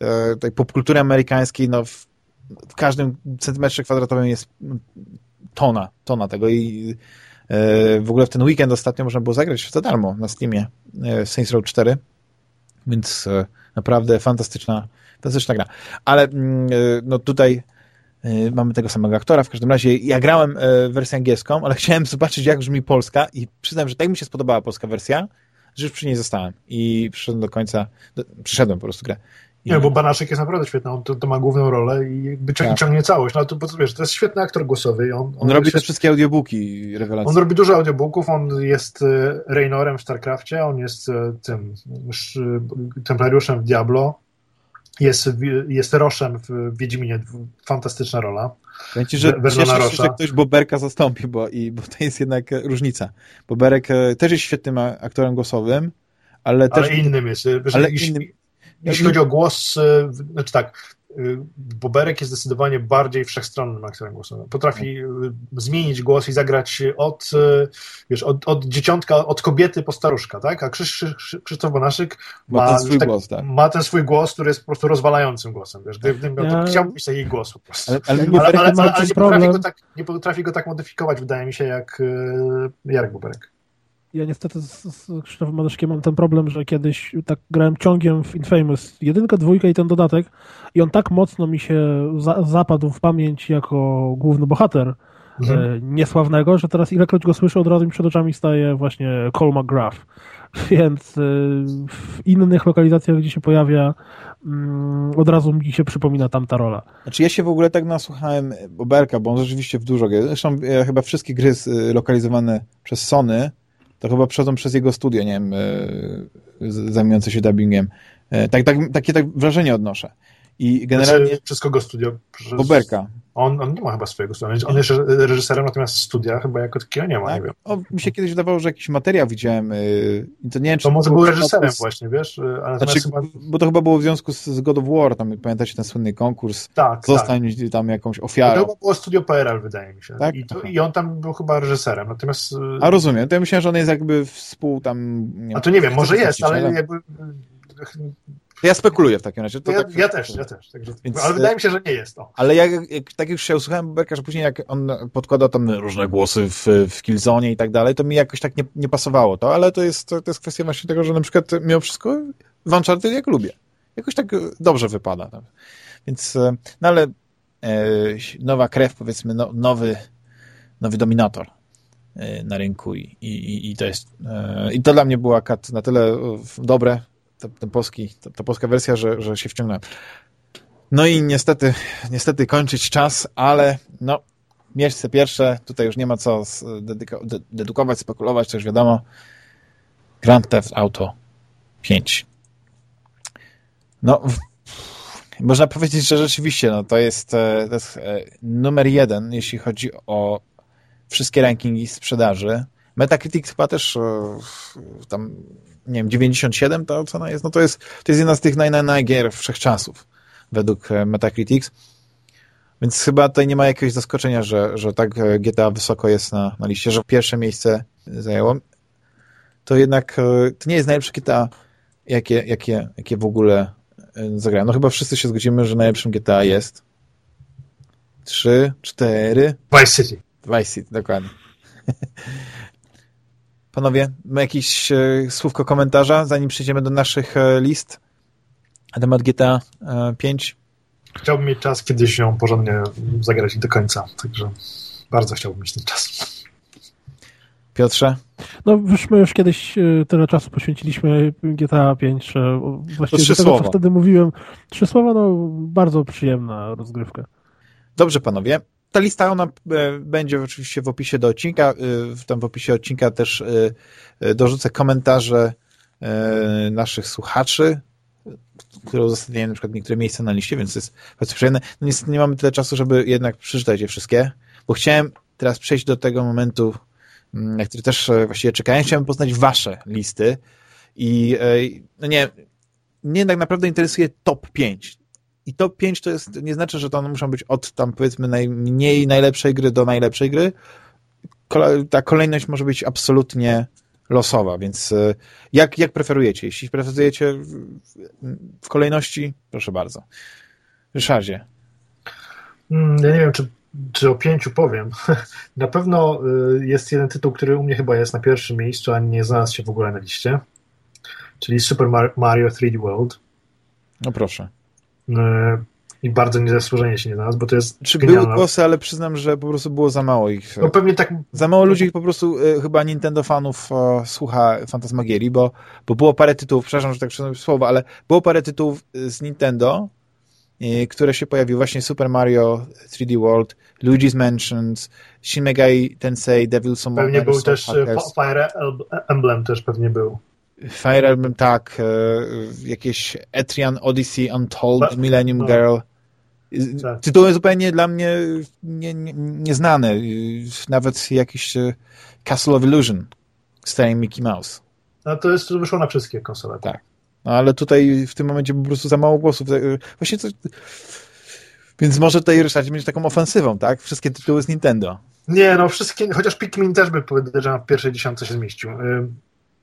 e, tej popkultury amerykańskiej, no w, w, każdym centymetrze kwadratowym jest tona, tona tego i e, w ogóle w ten weekend ostatnio można było zagrać za darmo na Steamie e, Saints Row 4, więc e, naprawdę fantastyczna, fantastyczna gra. Ale mm, e, no tutaj mamy tego samego aktora. W każdym razie ja grałem y, wersję angielską, ale chciałem zobaczyć, jak brzmi polska i przyznam, że tak mi się spodobała polska wersja, że już przy niej zostałem. I przyszedłem do końca, do, przyszedłem po prostu grę. I... Nie, bo Banaszek jest naprawdę świetny, on to, to ma główną rolę i jakby ciągnie, tak. ciągnie całość. No to, bo, wiesz, to jest świetny aktor głosowy. On, on, on robi też wszystkie audiobooki rewelacyjne. On robi dużo audiobooków, on jest y, Raynorem w StarCraftie, on jest tym templariuszem w Diablo, jest, jest Roszem w Wiedźminie, fantastyczna rola. Powiem ci, że cieszę się, że ktoś Boberka zastąpi, bo, i, bo to jest jednak różnica. Boberek e, też jest świetnym aktorem głosowym, ale też... Ale innym jest. Ale jeśli, innym... jeśli chodzi o głos, e, znaczy tak, Boberek jest zdecydowanie bardziej wszechstronnym aktorem głosowym. Potrafi y, zmienić głos i zagrać od, y, wiesz, od, od dzieciątka, od kobiety po staruszka, tak? A Krzysz, Krzysztof Banaszyk ma, ma, ten swój tak, głos, tak. ma ten swój głos, który jest po prostu rozwalającym głosem. Wiesz? Gdybym miał, ja... chciałbym mieć jej głos po prostu. Ale, ale, ale, ale, ale, ale nie, potrafi go tak, nie potrafi go tak modyfikować, wydaje mi się, jak Jarek Boberek ja niestety z, z Krzysztofem Madeszkiem mam ten problem, że kiedyś tak grałem ciągiem w Infamous jedynkę, dwójkę i ten dodatek i on tak mocno mi się za, zapadł w pamięć jako główny bohater, mhm. niesławnego, że teraz ilekroć go słyszę, od razu mi przed oczami staje właśnie Cole McGrath. Więc w innych lokalizacjach, gdzie się pojawia, mm, od razu mi się przypomina tamta rola. Znaczy ja się w ogóle tak nasłuchałem Boberka, bo on rzeczywiście w dużo gier, zresztą chyba wszystkie gry lokalizowane przez Sony, to chyba przechodzą przez jego studio, nie wiem, zajmujące się dubbingiem. Tak, tak, takie tak wrażenie odnoszę. I generalnie... Znaczy, przez kogo studio? Przez... Boberka. On, on nie ma chyba swojego studia. On jest reżyserem, natomiast studia chyba jako takiego nie ma, tak? nie wiem. O, mi się kiedyś wydawało, że jakiś materiał widziałem. Yy, to nie wiem, to może był reżyserem z... właśnie, wiesz? Y, ale znaczy, chyba... Bo to chyba było w związku z God of War, tam pamiętacie ten słynny konkurs? Tak, Zostań tak. tam jakąś ofiarą. To było studio PRL, wydaje mi się. Tak? I, to, I on tam był chyba reżyserem, natomiast... Y, A rozumiem, to ja myślałem, że on jest jakby współ tam... Nie A to nie wiem, może jest, ale jakby ja spekuluję w takim razie. Ja, tak, ja, też, ja też. Także, Więc, ale wydaje mi się, że nie jest to. Ale jak, jak, tak już się usłyszałem Berka, że później jak on podkładał tam różne głosy w, w Killzone i tak dalej, to mi jakoś tak nie, nie pasowało to, ale to jest, to, to jest kwestia właśnie tego, że na przykład mimo wszystko w Uncharted jak lubię. Jakoś tak dobrze wypada. Więc, e, no ale e, nowa krew, powiedzmy, no, nowy, nowy dominator e, na rynku i, i, i to jest e, i to dla mnie była kat na tyle dobre, ten polski, ta, polska wersja, że, że się wciągnąłem. No i niestety, niestety kończyć czas, ale no, miejsce pierwsze, tutaj już nie ma co dedykować, spekulować, to wiadomo. Grand Theft Auto 5. No, można powiedzieć, że rzeczywiście no, to, jest, e, to jest e, numer jeden, jeśli chodzi o wszystkie rankingi sprzedaży. Metacritic chyba też e, tam nie wiem, 97 ta ocena jest, no to jest, to jest jedna z tych naj, naj, naj gier wszechczasów według e, Metacritics. Więc chyba tutaj nie ma jakiegoś zaskoczenia, że, że tak e, GTA wysoko jest na, na liście, że pierwsze miejsce zajęło. To jednak e, to nie jest najlepsze GTA, jakie, jakie, jakie w ogóle zagrałem. No chyba wszyscy się zgodzimy, że najlepszym GTA jest 3, 4 Vice City. Vice City, dokładnie. Panowie, ma jakieś e, słówko komentarza, zanim przejdziemy do naszych e, list na temat GTA 5? E, chciałbym mieć czas kiedyś ją porządnie zagrać do końca, także bardzo chciałbym mieć ten czas. Piotrze? No już my już kiedyś tyle czasu poświęciliśmy GTA 5, że właściwie trzy do tego, słowa. co wtedy mówiłem, trzy słowa, no bardzo przyjemna rozgrywka. Dobrze, panowie ta lista ona e, będzie oczywiście w opisie do odcinka. E, tam w opisie odcinka też e, dorzucę komentarze naszych słuchaczy, które uzasadniają na przykład niektóre miejsca na liście, więc to jest bardzo przyjemne. No niestety nie mamy tyle czasu, żeby jednak przeczytać je wszystkie, bo chciałem teraz przejść do tego momentu, mm, na który też właściwie czekałem. Chciałem poznać wasze listy i no nie, mnie tak naprawdę interesuje top 5 i top 5 to jest, nie znaczy, że to one muszą być od tam powiedzmy najmniej najlepszej gry do najlepszej gry. Ta kolejność może być absolutnie losowa, więc e, jak, jak preferujecie? Jeśli preferujecie w kolejności, proszę bardzo. Ryszardzie. Mm, ja nie wiem, czy, czy o pięciu powiem. Na pewno y, jest jeden tytuł, który u mnie chyba jest na pierwszym miejscu, a nie znalazł się w ogóle na liście, czyli Super Mario 3D World. No proszę. E, i bardzo niezasłużenie się nie znalazł, bo to jest Czy genialne. były głosy, ale przyznam, że po prostu było za mało ich. No pewnie tak. Za mało ludzi po prostu y, chyba Nintendo fanów słucha Fantasmagierii, bo, bo było parę tytułów, przepraszam, że tak przyznam słowo, ale było parę tytułów z Nintendo, które się pojawiły, właśnie Super Mario 3D World, Luigi's Mansions, Shin Megami Tensei, Devil Summon. Pewnie był też Fire Emblem też pewnie był. Fire Emblem, tak, e, jakieś Etrian Odyssey Untold, Millennium no. Girl. Tak. Tytuły zupełnie dla mnie nieznane. Nie, Nawet jakiś e, Castle of Illusion starej Mickey Mouse. No to jest, to wyszło na wszystkie konsole. Tak. No, ale tutaj w tym momencie po prostu za mało głosów. E, właśnie to... Więc może tutaj Ryszard będzie taką ofensywą, tak? Wszystkie tytuły z Nintendo. Nie, no wszystkie, chociaż Pikmin też by powiedział, w pierwszej dziesiątce się zmieścił.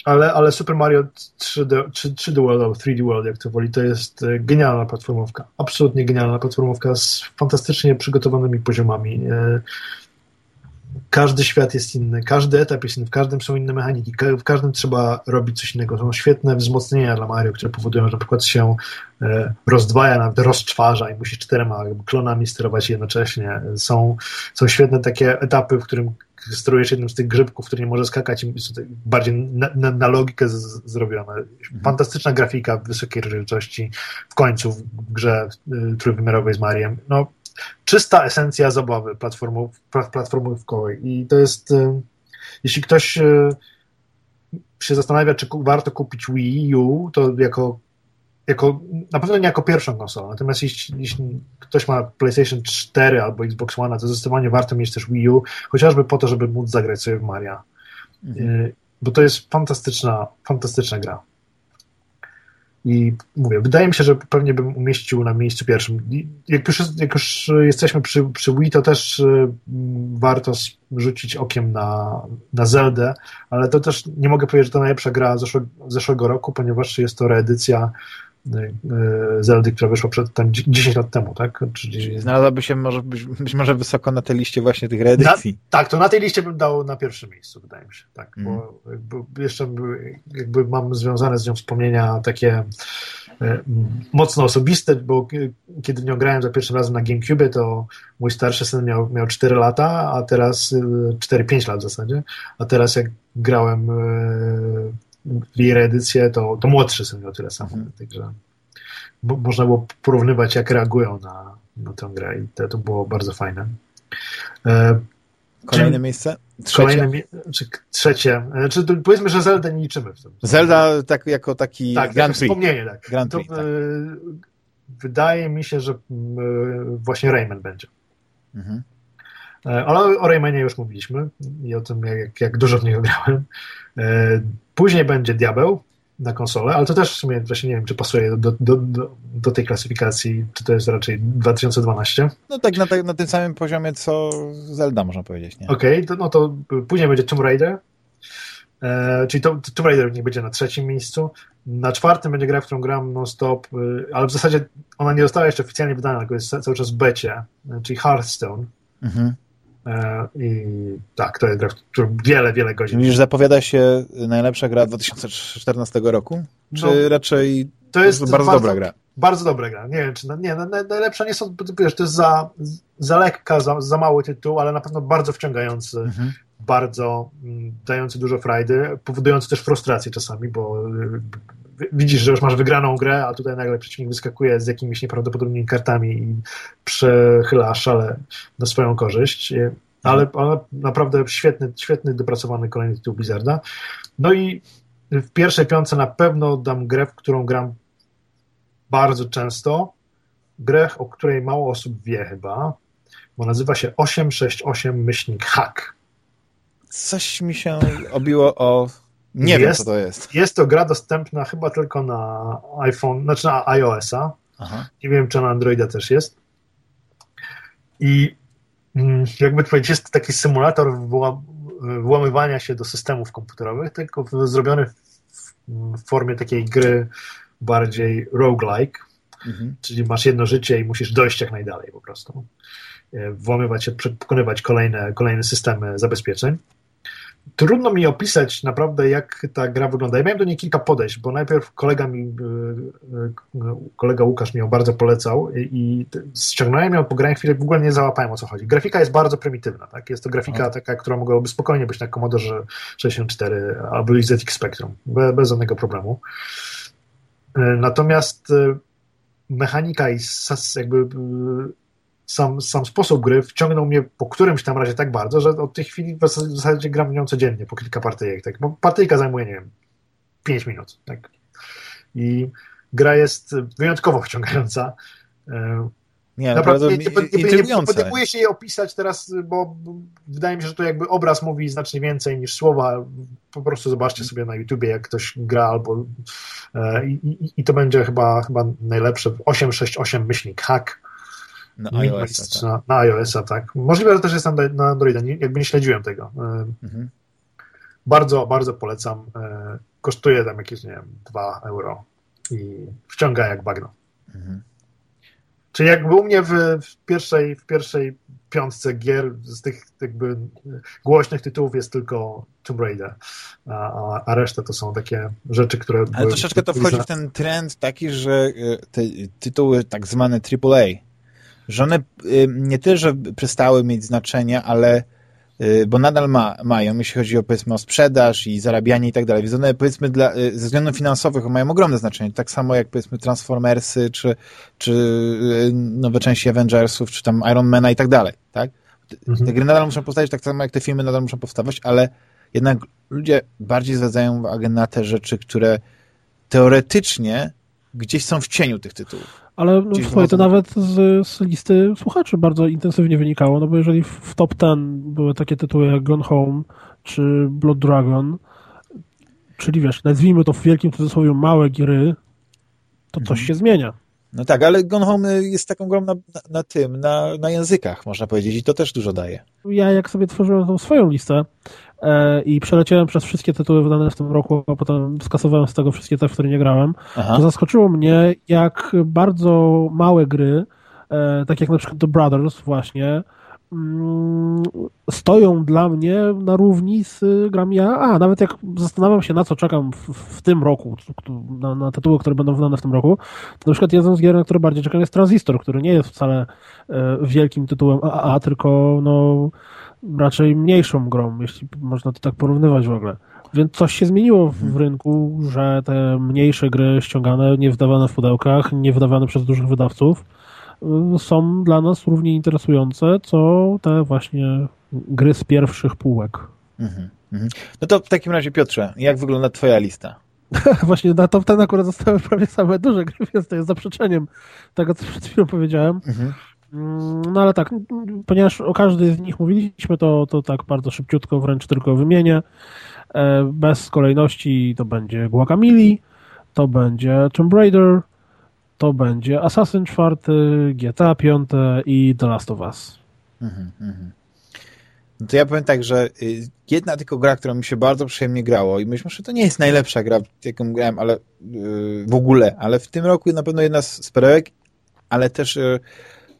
Ale, ale Super Mario 3D, 3D World albo 3D World, jak to woli, to jest e, genialna platformówka. Absolutnie genialna platformówka z fantastycznie przygotowanymi poziomami. E, każdy świat jest inny, każdy etap jest inny, w każdym są inne mechaniki, w każdym trzeba robić coś innego. Są świetne wzmocnienia dla Mario, które powodują, że na przykład się e, rozdwaja, nawet rozczwarza i musi czterema klonami sterować jednocześnie. Są, są świetne takie etapy, w którym sterujesz jednym z tych grzybków, który nie może skakać i bardziej na, na, na logikę z, zrobione. Fantastyczna grafika wysokiej rozdzielczości w końcu w grze y, trójwymiarowej z Mariem. No, czysta esencja zabawy platformów, platformówkowej i to jest y, jeśli ktoś y, się zastanawia, czy warto kupić Wii U, to jako jako, na pewno nie jako pierwszą konsolę, natomiast jeśli, jeśli, ktoś ma PlayStation 4 albo Xbox One, to zdecydowanie warto mieć też Wii U, chociażby po to, żeby móc zagrać sobie w Maria. Mhm. Y, bo to jest fantastyczna, fantastyczna gra. I mówię, wydaje mi się, że pewnie bym umieścił na miejscu pierwszym. Jak już, jak już jesteśmy przy, przy Wii, to też y, warto rzucić okiem na, na Zeldę, ale to też nie mogę powiedzieć, że to najlepsza gra zeszłego, zeszłego roku, ponieważ jest to reedycja Zeldy, która wyszła przed tam 10 lat temu, tak? Czyli... Znalazłaby się może być, być może wysoko na tej liście właśnie tych reedycji. Na, tak, to na tej liście bym dał na pierwszym miejscu, wydaje mi się, tak, mm. bo jakby jeszcze jakby mam związane z nią wspomnienia takie e, mocno osobiste, bo kiedy w nią grałem za pierwszym razem na GameCube, to mój starszy syn miał, miał 4 lata, a teraz 4-5 e, lat w zasadzie, a teraz jak grałem w jej reedycję, to, to młodszy syn miał tyle samo. Mhm. Także można było porównywać, jak reagują na, na tę grę i to, to było bardzo fajne. E, Kolejne czy, miejsce? Trzecie. Kolejne, czy, trzecie. Czy, powiedzmy, że Zelda nie liczymy w tym. Zelda tak, jako taki tak, Grand Prix. wspomnienie, tak. Grand Prix, to, tak. E, wydaje mi się, że e, właśnie Rayman będzie. Mhm. Ale o Raymanie już mówiliśmy i o tym, jak, jak dużo w niego grałem. Później będzie Diabeł na konsolę, ale to też w sumie właśnie nie wiem, czy pasuje do, do, do, do tej klasyfikacji, czy to jest raczej 2012. No tak, na, te, na tym samym poziomie, co Zelda, można powiedzieć. Okej, okay, no to później będzie Tomb Raider, e, czyli to, Tomb Raider nie będzie na trzecim miejscu. Na czwartym będzie gra, w którą gram non-stop, y, ale w zasadzie ona nie została jeszcze oficjalnie wydana, tylko jest cały czas w becie, e, czyli Hearthstone. Mhm. E, I tak, to jest gra, wiele, wiele godzin. Już zapowiada się najlepsza gra 2014 roku? Czy no, raczej to jest bardzo, bardzo dobra gra? Bardzo dobra gra. Nie wiem, czy nie, najlepsza nie są, wiesz, to jest za, za lekka, za, za mały tytuł, ale na pewno bardzo wciągający, mhm. bardzo mm, dający dużo frajdy, powodujący też frustrację czasami, bo widzisz, że już masz wygraną grę, a tutaj nagle przeciwnik wyskakuje z jakimiś nieprawdopodobnymi kartami i przechyla szale na swoją korzyść. Ale, ale naprawdę świetny, świetny, dopracowany kolejny tytuł Blizzarda. No i w pierwszej piątce na pewno dam grę, w którą gram bardzo często. Grę, o której mało osób wie chyba, bo nazywa się 868 myślnik hack. Coś mi się obiło o nie jest, wiem, co to jest. Jest to gra dostępna chyba tylko na iPhone, znaczy na iOS-a. Aha. Nie wiem, czy na Androida też jest. I mm, jakby powiedzieć, jest to taki symulator włamywania się do systemów komputerowych, tylko zrobiony w formie takiej gry bardziej roguelike, mhm. czyli masz jedno życie i musisz dojść jak najdalej po prostu. E, włamywać się, pokonywać kolejne, kolejne systemy zabezpieczeń trudno mi opisać naprawdę, jak ta gra wygląda. Ja miałem do niej kilka podejść, bo najpierw kolega mi, e, e, kolega Łukasz mi ją bardzo polecał i ściągnąłem ją, pograłem chwilę, w ogóle nie załapałem o co chodzi. Grafika jest bardzo prymitywna, tak? Jest to grafika no. taka, która mogłaby spokojnie być na Commodore 64 albo ZX Spectrum, bez, bez żadnego problemu. E, natomiast mechanika i jakby sam, sam sposób gry wciągnął mnie po którymś tam razie tak bardzo, że od tej chwili w zasadzie gram w nią codziennie, po kilka partyjek. Tak? Bo partyjka zajmuje, nie wiem, 5 minut. Tak? I gra jest wyjątkowo wciągająca. E, nie, naprawdę nie, nie, nie, nie, podejmuję się jej opisać teraz, bo wydaje mi się, że to jakby obraz mówi znacznie więcej niż słowa. Po prostu zobaczcie sobie na YouTubie, jak ktoś gra albo e, i, i, i to będzie chyba, chyba najlepsze 868 myślnik hack na iOS-a, tak. Na, iOS-a, tak. Możliwe, że też jest na Androida, nie, jakby nie śledziłem tego. E, mhm. Bardzo, bardzo polecam. E, kosztuje tam jakieś, nie wiem, 2 euro i wciąga jak bagno. Mhm. Czyli jakby u mnie w, w, pierwszej, w pierwszej piątce gier z tych jakby głośnych tytułów jest tylko Tomb Raider, a, a reszta to są takie rzeczy, które... Ale były, troszeczkę to wchodzi w ten trend taki, że e, te tytuły tak zwane AAA, że one e, nie tyle, że przestały mieć znaczenie, ale Y, bo nadal ma, mają, jeśli chodzi o powiedzmy o sprzedaż i zarabianie i tak dalej. Więc one powiedzmy dla, y, ze względów finansowych mają ogromne znaczenie. Tak samo jak powiedzmy Transformersy, czy, czy y, nowe części Avengersów, czy tam Ironmana i tak dalej, tak? Mhm. Te gry nadal muszą powstawać, tak samo jak te filmy nadal muszą powstawać, ale jednak ludzie bardziej zwracają uwagę na te rzeczy, które teoretycznie gdzieś są w cieniu tych tytułów. Ale no, słuchaj, to nawet z, z, listy słuchaczy bardzo intensywnie wynikało, no bo jeżeli w, top 10 były takie tytuły jak Gone Home czy Blood Dragon, czyli wiesz, nazwijmy to w wielkim cudzysłowie małe gry, to coś mhm. się zmienia. No tak, ale Gone Home jest taką grą na, na, na, tym, na, na językach, można powiedzieć, i to też dużo daje. Ja jak sobie tworzyłem tą swoją listę, i przeleciałem przez wszystkie tytuły wydane w tym roku, a potem skasowałem z tego wszystkie te, w które nie grałem, Aha. to zaskoczyło mnie, jak bardzo małe gry, e, tak jak na przykład The Brothers właśnie, stoją dla mnie na równi z grami AAA. Nawet jak zastanawiam się, na co czekam w, w tym roku, na, na, tytuły, które będą wydane w tym roku, to na przykład jeden z gier, na które bardziej czekam jest Transistor, który nie jest wcale e, wielkim tytułem AAA, tylko no raczej mniejszą grą, jeśli można to tak porównywać w ogóle. Więc coś się zmieniło w mhm. rynku, że te mniejsze gry ściągane, nie wydawane w pudełkach, nie wydawane przez dużych wydawców, są dla nas równie interesujące, co te właśnie gry z pierwszych półek. Mhm, mhm. No to w takim razie, Piotrze, jak wygląda twoja lista? Właśnie na top ten akurat zostały prawie same duże gry, więc to jest zaprzeczeniem tego, co przed chwilą powiedziałem. Mhm. Mm, no ale tak, ponieważ o każdej z nich mówiliśmy, to, to tak bardzo szybciutko wręcz tylko wymienię. E, bez kolejności to będzie Guacamole, to będzie Tomb Raider, to będzie Assassin 4, GTA 5 i The Last of Us. Mhm, mhm. No to ja powiem tak, że y, jedna tylko gra, którą mi się bardzo przyjemnie grało i myślę, że to nie jest najlepsza gra, jaką grałem, ale y, w ogóle, ale w tym roku na pewno jedna z perełek, ale też y,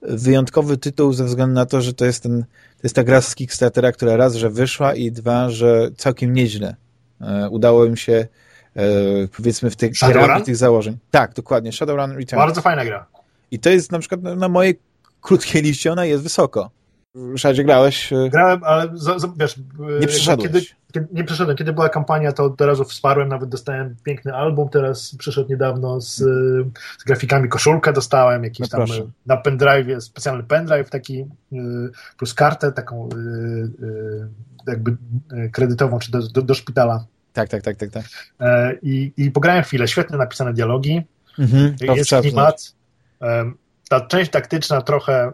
wyjątkowy tytuł ze względu na to, że to jest, ten, to jest ta gra z Kickstartera, która raz, że wyszła i dwa, że całkiem nieźle e, udało im się powiedzmy w tych, w tych założeń. Tak, dokładnie, Shadowrun Return. Bardzo fajna gra. I to jest na przykład na mojej krótkiej liście, ona jest wysoko. Szadzie grałeś? E, Grałem, ale z, z, wiesz... Nie przeszedłeś. Kiedy, kiedy, nie przeszedłem. Kiedy była kampania, to od razu wsparłem, nawet dostałem piękny album, teraz przyszedł niedawno z, z grafikami, koszulkę dostałem, jakiś no tam na pendrive, specjalny pendrive taki, plus kartę taką jakby kredytową, czy do, do, do szpitala. Tak, tak, tak, tak. tak. E, I, I pograłem chwilę, świetnie napisane dialogi, mhm, jest klimat. Ta część taktyczna trochę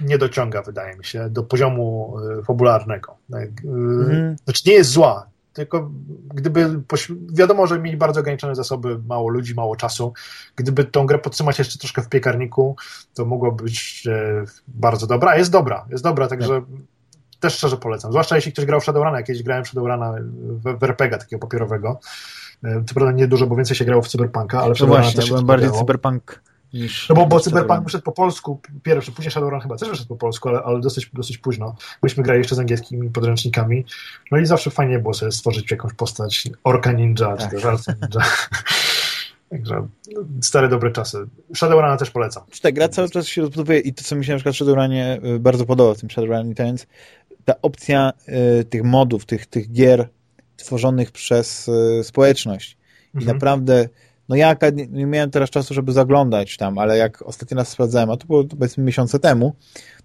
nie dociąga, wydaje mi się, do poziomu y, fabularnego. Mhm. Znaczy nie jest zła, tylko gdyby, wiadomo, że mieli bardzo ograniczone zasoby, mało ludzi, mało czasu, gdyby tą grę podtrzymać jeszcze troszkę w piekarniku, to mogło być e, bardzo dobra. Jest dobra, jest dobra, także tak. Też szczerze polecam. Zwłaszcza jeśli ktoś grał w Shadowruna, jakieś grałem w Shadowruna w, w RPG takiego papierowego. E, co prawda nie dużo, bo więcej się grało w Cyberpunka, ale w no właśnie, też byłem bardziej Cyberpunk Niż, no bo, bo Cyberpunk wyszedł po polsku pierwszy, później Shadowrun chyba też wyszedł po polsku, ale, ale dosyć, dosyć późno. Myśmy grali jeszcze z angielskimi podręcznikami. No i zawsze fajnie było sobie stworzyć jakąś postać orka ninja, tak. czy też ninja. Także no, stare, dobre czasy. Shadowruna też polecam. Czy ta gra cały czas się rozbudowuje i to, co mi się na przykład w Shadowrunie y, bardzo podoba w tym Shadowrun Returns, ta opcja y, tych modów, tych, tych gier tworzonych przez y, społeczność. I mhm. naprawdę no ja nie, miałem teraz czasu, żeby zaglądać tam, ale jak ostatnio raz sprawdzałem, a to było powiedzmy miesiące temu,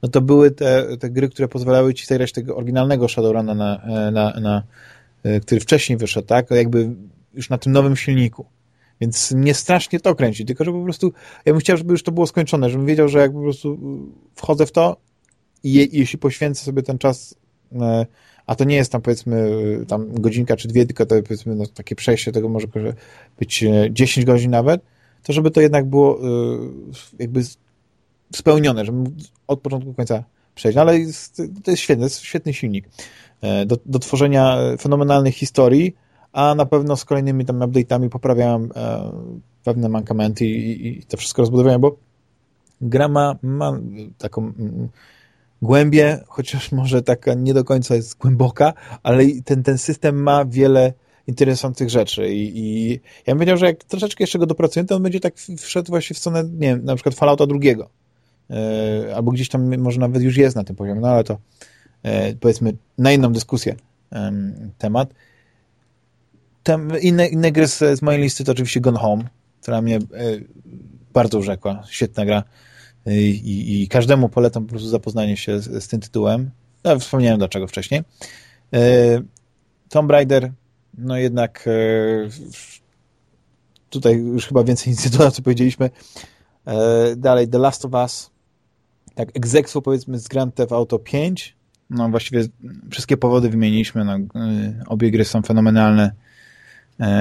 no to były te, te gry, które pozwalały ci zagrać tego oryginalnego Shadowruna, na, na, na, na, e, który wcześniej wyszedł, tak? Jakby już na tym nowym silniku. Więc mnie strasznie to kręci, tylko że po prostu ja bym chciał, żeby już to było skończone, żebym wiedział, że jak po prostu wchodzę w to i, je, jeśli poświęcę sobie ten czas e, a to nie jest tam powiedzmy tam godzinka czy dwie, tylko to powiedzmy no, takie przejście tego może być 10 e, godzin nawet, to żeby to jednak było e, jakby spełnione, żeby od początku do końca przejść. No, ale jest, to jest świetny, jest świetny silnik e, do, do tworzenia fenomenalnych historii, a na pewno z kolejnymi tam update'ami poprawiałem pewne mankamenty i, i, to wszystko rozbudowałem, bo gra ma, ma taką głębię, chociaż może taka nie do końca jest głęboka, ale ten, ten system ma wiele interesujących rzeczy i, i ja bym powiedział, że jak troszeczkę jeszcze go dopracuję, to on będzie tak wszedł właśnie w stronę, nie wiem, na przykład Fallouta drugiego. Yy, albo gdzieś tam może nawet już jest na tym poziomie, no ale to yy, powiedzmy na inną dyskusję temat. Tam inne, inne gry z, z mojej listy to oczywiście Gone Home, która mnie bardzo urzekła. Świetna gra. I, i, każdemu polecam po prostu zapoznanie się z, z tym tytułem. No, wspomniałem dlaczego wcześniej. Tomb Raider no jednak e, tutaj już chyba więcej nic nie dodam, co powiedzieliśmy. Dalej The Last of Us, tak egzekwo powiedzmy z Grand Theft Auto 5, no właściwie wszystkie powody wymieniliśmy, no, obie gry są fenomenalne,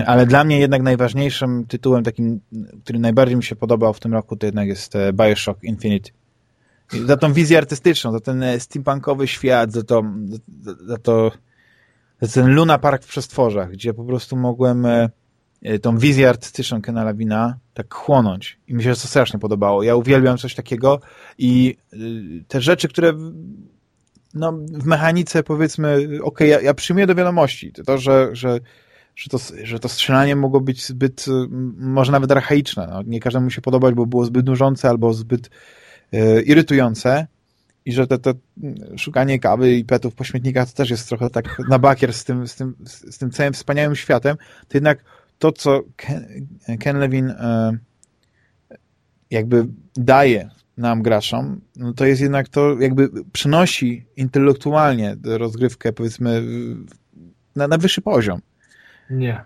ale dla mnie jednak najważniejszym tytułem takim, który najbardziej mi się podobał w tym roku, to jednak jest Bioshock Infinite. Za tą wizję artystyczną, za ten steampunkowy świat, za to, za, za to ten Luna Park w przestworzach, gdzie po prostu mogłem e, e, tą wizję artystyczną Kena Lawina tak chłonąć. I mi się to strasznie podobało. Ja uwielbiam coś takiego i e, te rzeczy, które no, w mechanice powiedzmy, okej, okay, ja, ja przyjmuję do wiadomości to, że, że, że, to, że to strzelanie mogło być zbyt, może nawet archaiczne. No, nie każdemu się podobać, bo było zbyt nużące albo zbyt e, irytujące, i że to, to szukanie kawy i petów po śmietnikach to też jest trochę tak na bakier z tym, z tym, z tym całym wspaniałym światem, to jednak to, co Ken, Ken Levin e, jakby daje nam graczom, no to jest jednak to jakby przynosi intelektualnie rozgrywkę powiedzmy na, na wyższy poziom. Nie.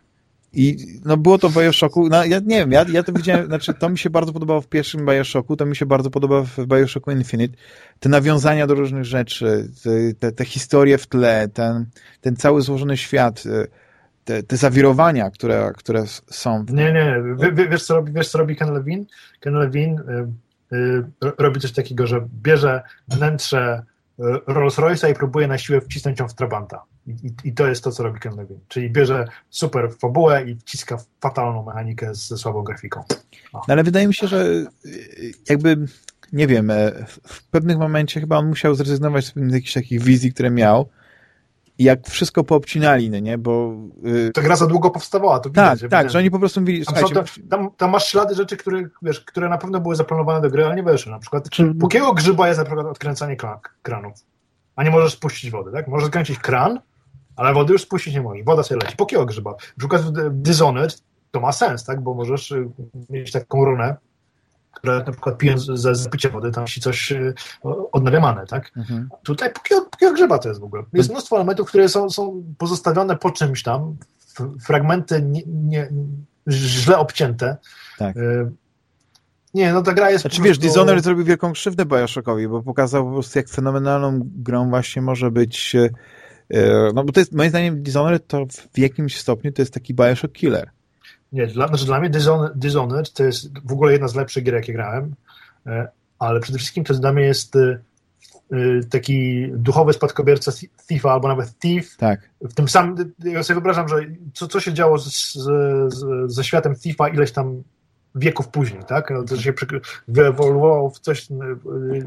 I no było to w Bioshocku, no ja nie wiem, ja, ja to widziałem, znaczy to mi się bardzo podobało w pierwszym Bioshocku, to mi się bardzo podoba w Bioshocku Infinite, te nawiązania do różnych rzeczy, te, te, historie w tle, ten, ten cały złożony świat, e, te, te zawirowania, które, które są. Nie, nie, w, wiesz, co robi, wiesz co robi Ken Levin? Ken Levin y, y, robi coś takiego, że bierze wnętrze Rolls Royce'a i próbuje na siłę wcisnąć ją w Trabanta. I, I, to jest to, co robi Ken Levin. Czyli bierze super fabułę i wciska fatalną mechanikę ze słabą grafiką. No. ale wydaje mi się, że jakby, nie wiem, e, w pewnym momencie chyba on musiał zrezygnować z jakichś takich wizji, które miał, jak wszystko poobcinali, no nie, bo... Yy... Ta gra za długo powstawała, to Tak, widać, tak, że oni po prostu mówili, słuchajcie... Tam, tam, masz ślady rzeczy, które, wiesz, które na pewno były zaplanowane do gry, ale nie weszły. Na przykład Czy... pókiego grzyba jest na przykład odkręcanie kranów, a nie możesz spuścić wody, tak? Możesz skręcić kran, ale wody już spuścić nie możesz. Woda sobie leci. Pókiego grzyba. Na przykład w Dishonored to ma sens, tak? Bo możesz y, mieć taką runę, które na przykład pijąc za, za picie wody, tam się coś y, odnawia manę, tak? Mhm. Tutaj póki, póki grzyba to jest w ogóle. Jest mnóstwo elementów, które są, są pozostawione po czymś tam, fragmenty nie, nie, źle obcięte. Tak. Y, nie, no ta gra jest... Znaczy wiesz, Dishonored zrobił wielką krzywdę Bioshockowi, bo pokazał po prostu jak fenomenalną grą właśnie może być... Y, no bo to jest, moim zdaniem Dishonored to w jakimś stopniu to jest taki Bioshock killer. Nie, dla, znaczy dla mnie Dishonored, to jest w ogóle jedna z lepszych gier, jakie grałem, e, ale przede wszystkim to dla mnie jest e, e, taki duchowy spadkobierca Thiefa, albo nawet Thief. Tak. W tym samym, ja sobie wyobrażam, że co, co się działo z, z, ze światem Thiefa ileś tam wieków później, tak? No, to się wyewoluowało w coś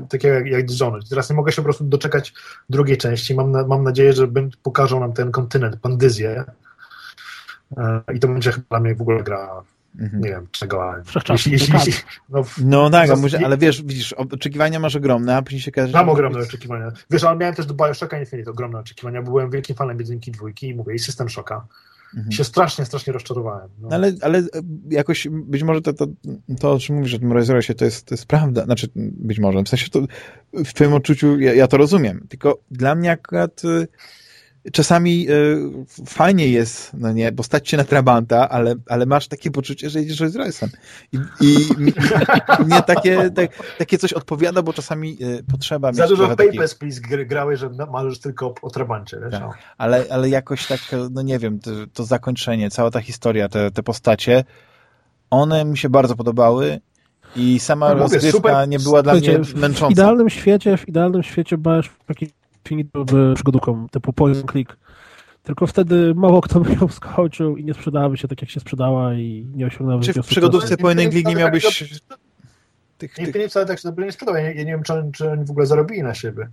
takiego jak, jak Dishonored. Teraz nie mogę się po prostu doczekać drugiej części. Mam, na, mam nadzieję, że pokażą nam ten kontynent, Pandyzję, I to będzie chyba dla mnie w ogóle gra Mhm. Nie wiem czego, ale. Jeśli, jeśli, jeśli, no, no tak, może, ale wiesz, widzisz, oczekiwania masz ogromne, a później się każe. Mam ogromne oczekiwania. Wiesz, ale miałem też do Bioshocka Infinite ogromne oczekiwania. Byłem wielkim fanem jedynki, dwójki i mówię, i system szoka. Mhm. Się strasznie, strasznie rozczarowałem. No. Ale, ale jakoś być może to, to, to o czym mówisz o tym Royce to jest, to jest prawda. Znaczy, być może, w sensie to w twoim odczuciu ja, ja to rozumiem. Tylko dla mnie akurat y, czasami y, fajnie jest, no nie, bo stać się na trabanta, ale, ale masz takie poczucie, że jedziesz z Royce'em. I, i mi, mnie takie, tak, takie coś odpowiada, bo czasami y, potrzeba Za dużo Papers, Please grałeś, że marzysz tylko o, o trabancie. Tak. No. Ale, ale jakoś tak, no nie wiem, to, to zakończenie, cała ta historia, te, te postacie, one mi się bardzo podobały i sama no, rozgrywka nie była dla mnie męcząca. W idealnym świecie, w idealnym świecie masz taki Infinite byłby przygodówką typu point click. Tylko wtedy mało kto by ją skończył i nie sprzedałaby się tak, jak się sprzedała i nie osiągnęłaby Czy w przygodówce point click nie miałbyś... tych, tych... wcale tak się nie sprzedał. Ja nie, ja nie wiem, czy, czy oni w ogóle zarobili na siebie.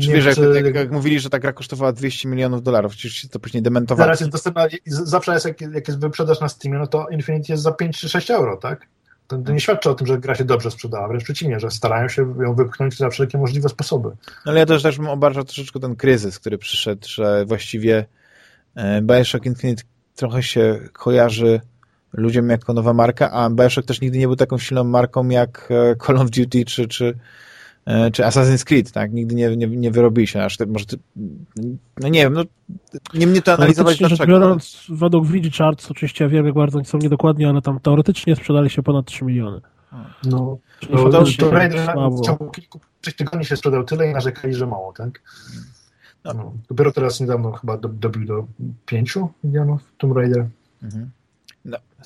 Czy wiesz, jak, jak, jak, mówili, że ta gra kosztowała 200 milionów dolarów, przecież to później dementowali. Zaraz jest dostępna, zawsze jest, jak, jak jest wyprzedaż na Steamie, no to Infinity jest za 5 czy 6 euro, tak? To, to, nie świadczy o tym, że gra się dobrze sprzedała, wręcz przeciwnie, że starają się ją wypchnąć na wszelkie możliwe sposoby. No ale ja też, też bym obarczał troszeczkę ten kryzys, który przyszedł, że właściwie e, Bioshock Infinite trochę się kojarzy ludziom jako nowa marka, a Bioshock też nigdy nie był taką silną marką jak e, Call of Duty czy, czy, czy Assassin's Creed, tak? Nigdy nie, nie, nie wyrobili się aż, może ty, no nie wiem, no nie mnie to analizować dlaczego. biorąc, według VG Charts, oczywiście ja wiem jak bardzo oni są niedokładni, ale tam teoretycznie sprzedali się ponad 3 miliony. No, no to, to Raider w ciągu kilku tygodni się sprzedał tyle i narzekali, że mało, tak? No. no. Dopiero teraz niedawno chyba dobił do 5 milionów Tomb Raider. Mhm.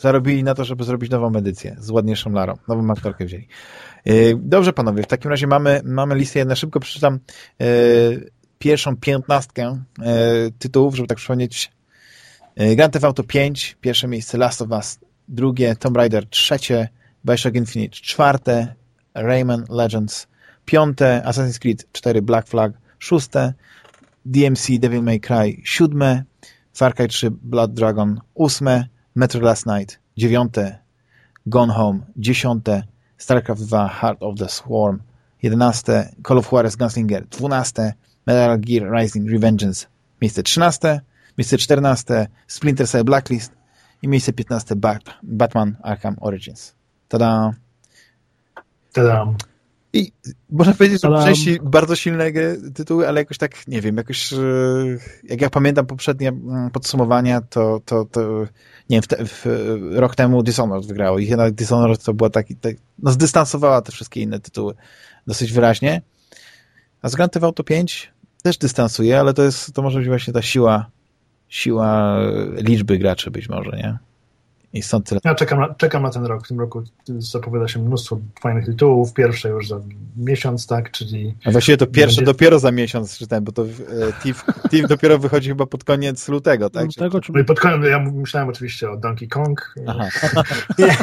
Zarobili na to, żeby zrobić nową edycję z ładniejszą Larą. Nową aktorkę wzięli. Yy, dobrze, panowie, w takim razie mamy, mamy listę. Ja szybko przeczytam yy, pierwszą piętnastkę yy, tytułów, żeby tak przypomnieć. Grand Theft Auto 5, pierwsze miejsce Last of Us, drugie Tomb Raider, trzecie Bioshock Infinite, czwarte Rayman Legends, piąte Assassin's Creed 4 Black Flag, szóste DMC Devil May Cry, siódme Far Cry 3 Blood Dragon, ósme Metro Last Night, dziewiąte. Gone Home, dziesiąte. StarCraft 2 Heart of the Swarm, jedenaste. Call of Juarez Gunslinger, dwunaste. Metal Gear Rising Revengeance, miejsce trzynaste, miejsce czternaste Splinter Cell Blacklist. I miejsce piętnaste Batman Arkham Origins. Tada! Tada! I można powiedzieć, że części bardzo silne tytuły, ale jakoś tak, nie wiem, jakoś e, jak ja pamiętam poprzednie mm, podsumowania, to, to, to nie wiem, w, w, rok temu Dishonored wygrało i jednak Dishonored to była taki, tak, no zdystansowała te wszystkie inne tytuły dosyć wyraźnie. A z Grand Theft Auto 5 też dystansuje, ale to jest, to może być właśnie ta siła, siła liczby graczy być może, nie? I stąd tyle. Ja czekam na, czekam na ten rok. W tym roku zapowiada się mnóstwo fajnych tytułów. Pierwsze już za miesiąc, tak, czyli... A właściwie to pierwsze będzie... dopiero za miesiąc czytałem, bo to e, TIF, TIF dopiero wychodzi chyba pod koniec lutego, tak? Lutego, czy... No i pod koniec, ja myślałem oczywiście o Donkey Kong. Aha. nie,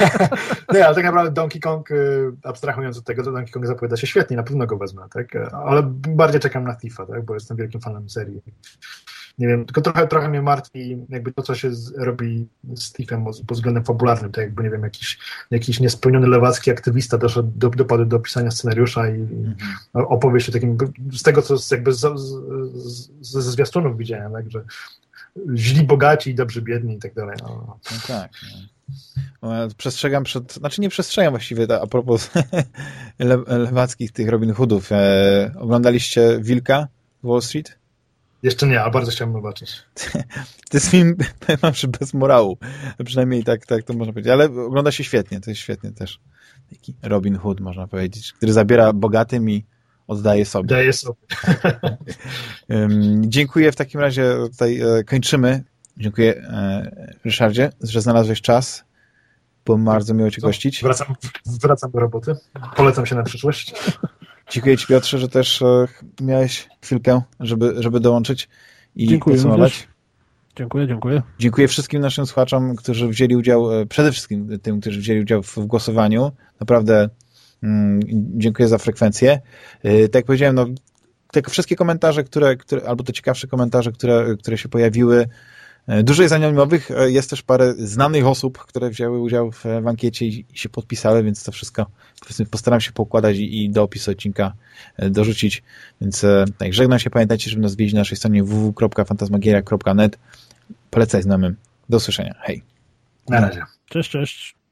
nie, ale tak naprawdę Donkey Kong, e, abstrahując od tego, to Donkey Kong zapowiada się świetnie, na pewno go wezmę, tak? Ale bardziej czekam na Tifa, tak? Bo jestem wielkim fanem serii nie wiem, tylko trochę, trochę mnie martwi jakby to, co się z, robi z Steve'em pod względem fabularnym, tak jakby, nie wiem, jakiś, jakiś niespełniony lewacki aktywista doszedł do, dopadł do pisania scenariusza i, -hmm. opowie się takim, z tego, co jakby ze zwiastunów widziałem, tak, że źli bogaci i dobrzy biedni i tak dalej. No, no tak. No. Przestrzegam przed, znaczy nie przestrzegam właściwie, a propos le, lewackich tych Robin Hoodów. E, oglądaliście Wilka Wall Street? Jeszcze nie, a bardzo chciałbym zobaczyć. to jest film, powiem wam, że bez morału. Przynajmniej tak, tak to można powiedzieć. Ale ogląda się świetnie, to jest świetnie też. Taki Robin Hood, można powiedzieć, który zabiera bogatym i oddaje sobie. Daje sobie. Dziękuję w takim razie, tutaj e, kończymy. Dziękuję e, Ryszardzie, że znalazłeś czas. Było bardzo miło Cię gościć. Wracam, wracam do roboty. Polecam się na przyszłość. Dziękuję Ci Piotrze, że też e, miałeś chwilkę, żeby, żeby dołączyć i dziękuję podsumować. Dziękuję, dziękuję. Dziękuję wszystkim naszym słuchaczom, którzy wzięli udział, e, przede wszystkim tym, którzy wzięli udział w, głosowaniu. Naprawdę mm, dziękuję za frekwencję. E, tak jak powiedziałem, no, te wszystkie komentarze, które, które, albo te ciekawsze komentarze, które, które się pojawiły, dużo jest anonimowych, e, jest też parę znanych osób, które wzięły udział w, w ankiecie i, się podpisały, więc to wszystko postaram się poukładać i, i do opisu odcinka e, dorzucić. Więc tak, żegnam się, pamiętajcie, żeby nas odwiedzić na naszej stronie www.fantasmagieria.net. Polecaj znajomym. Do usłyszenia. Hej. Na razie. Cześć, cześć.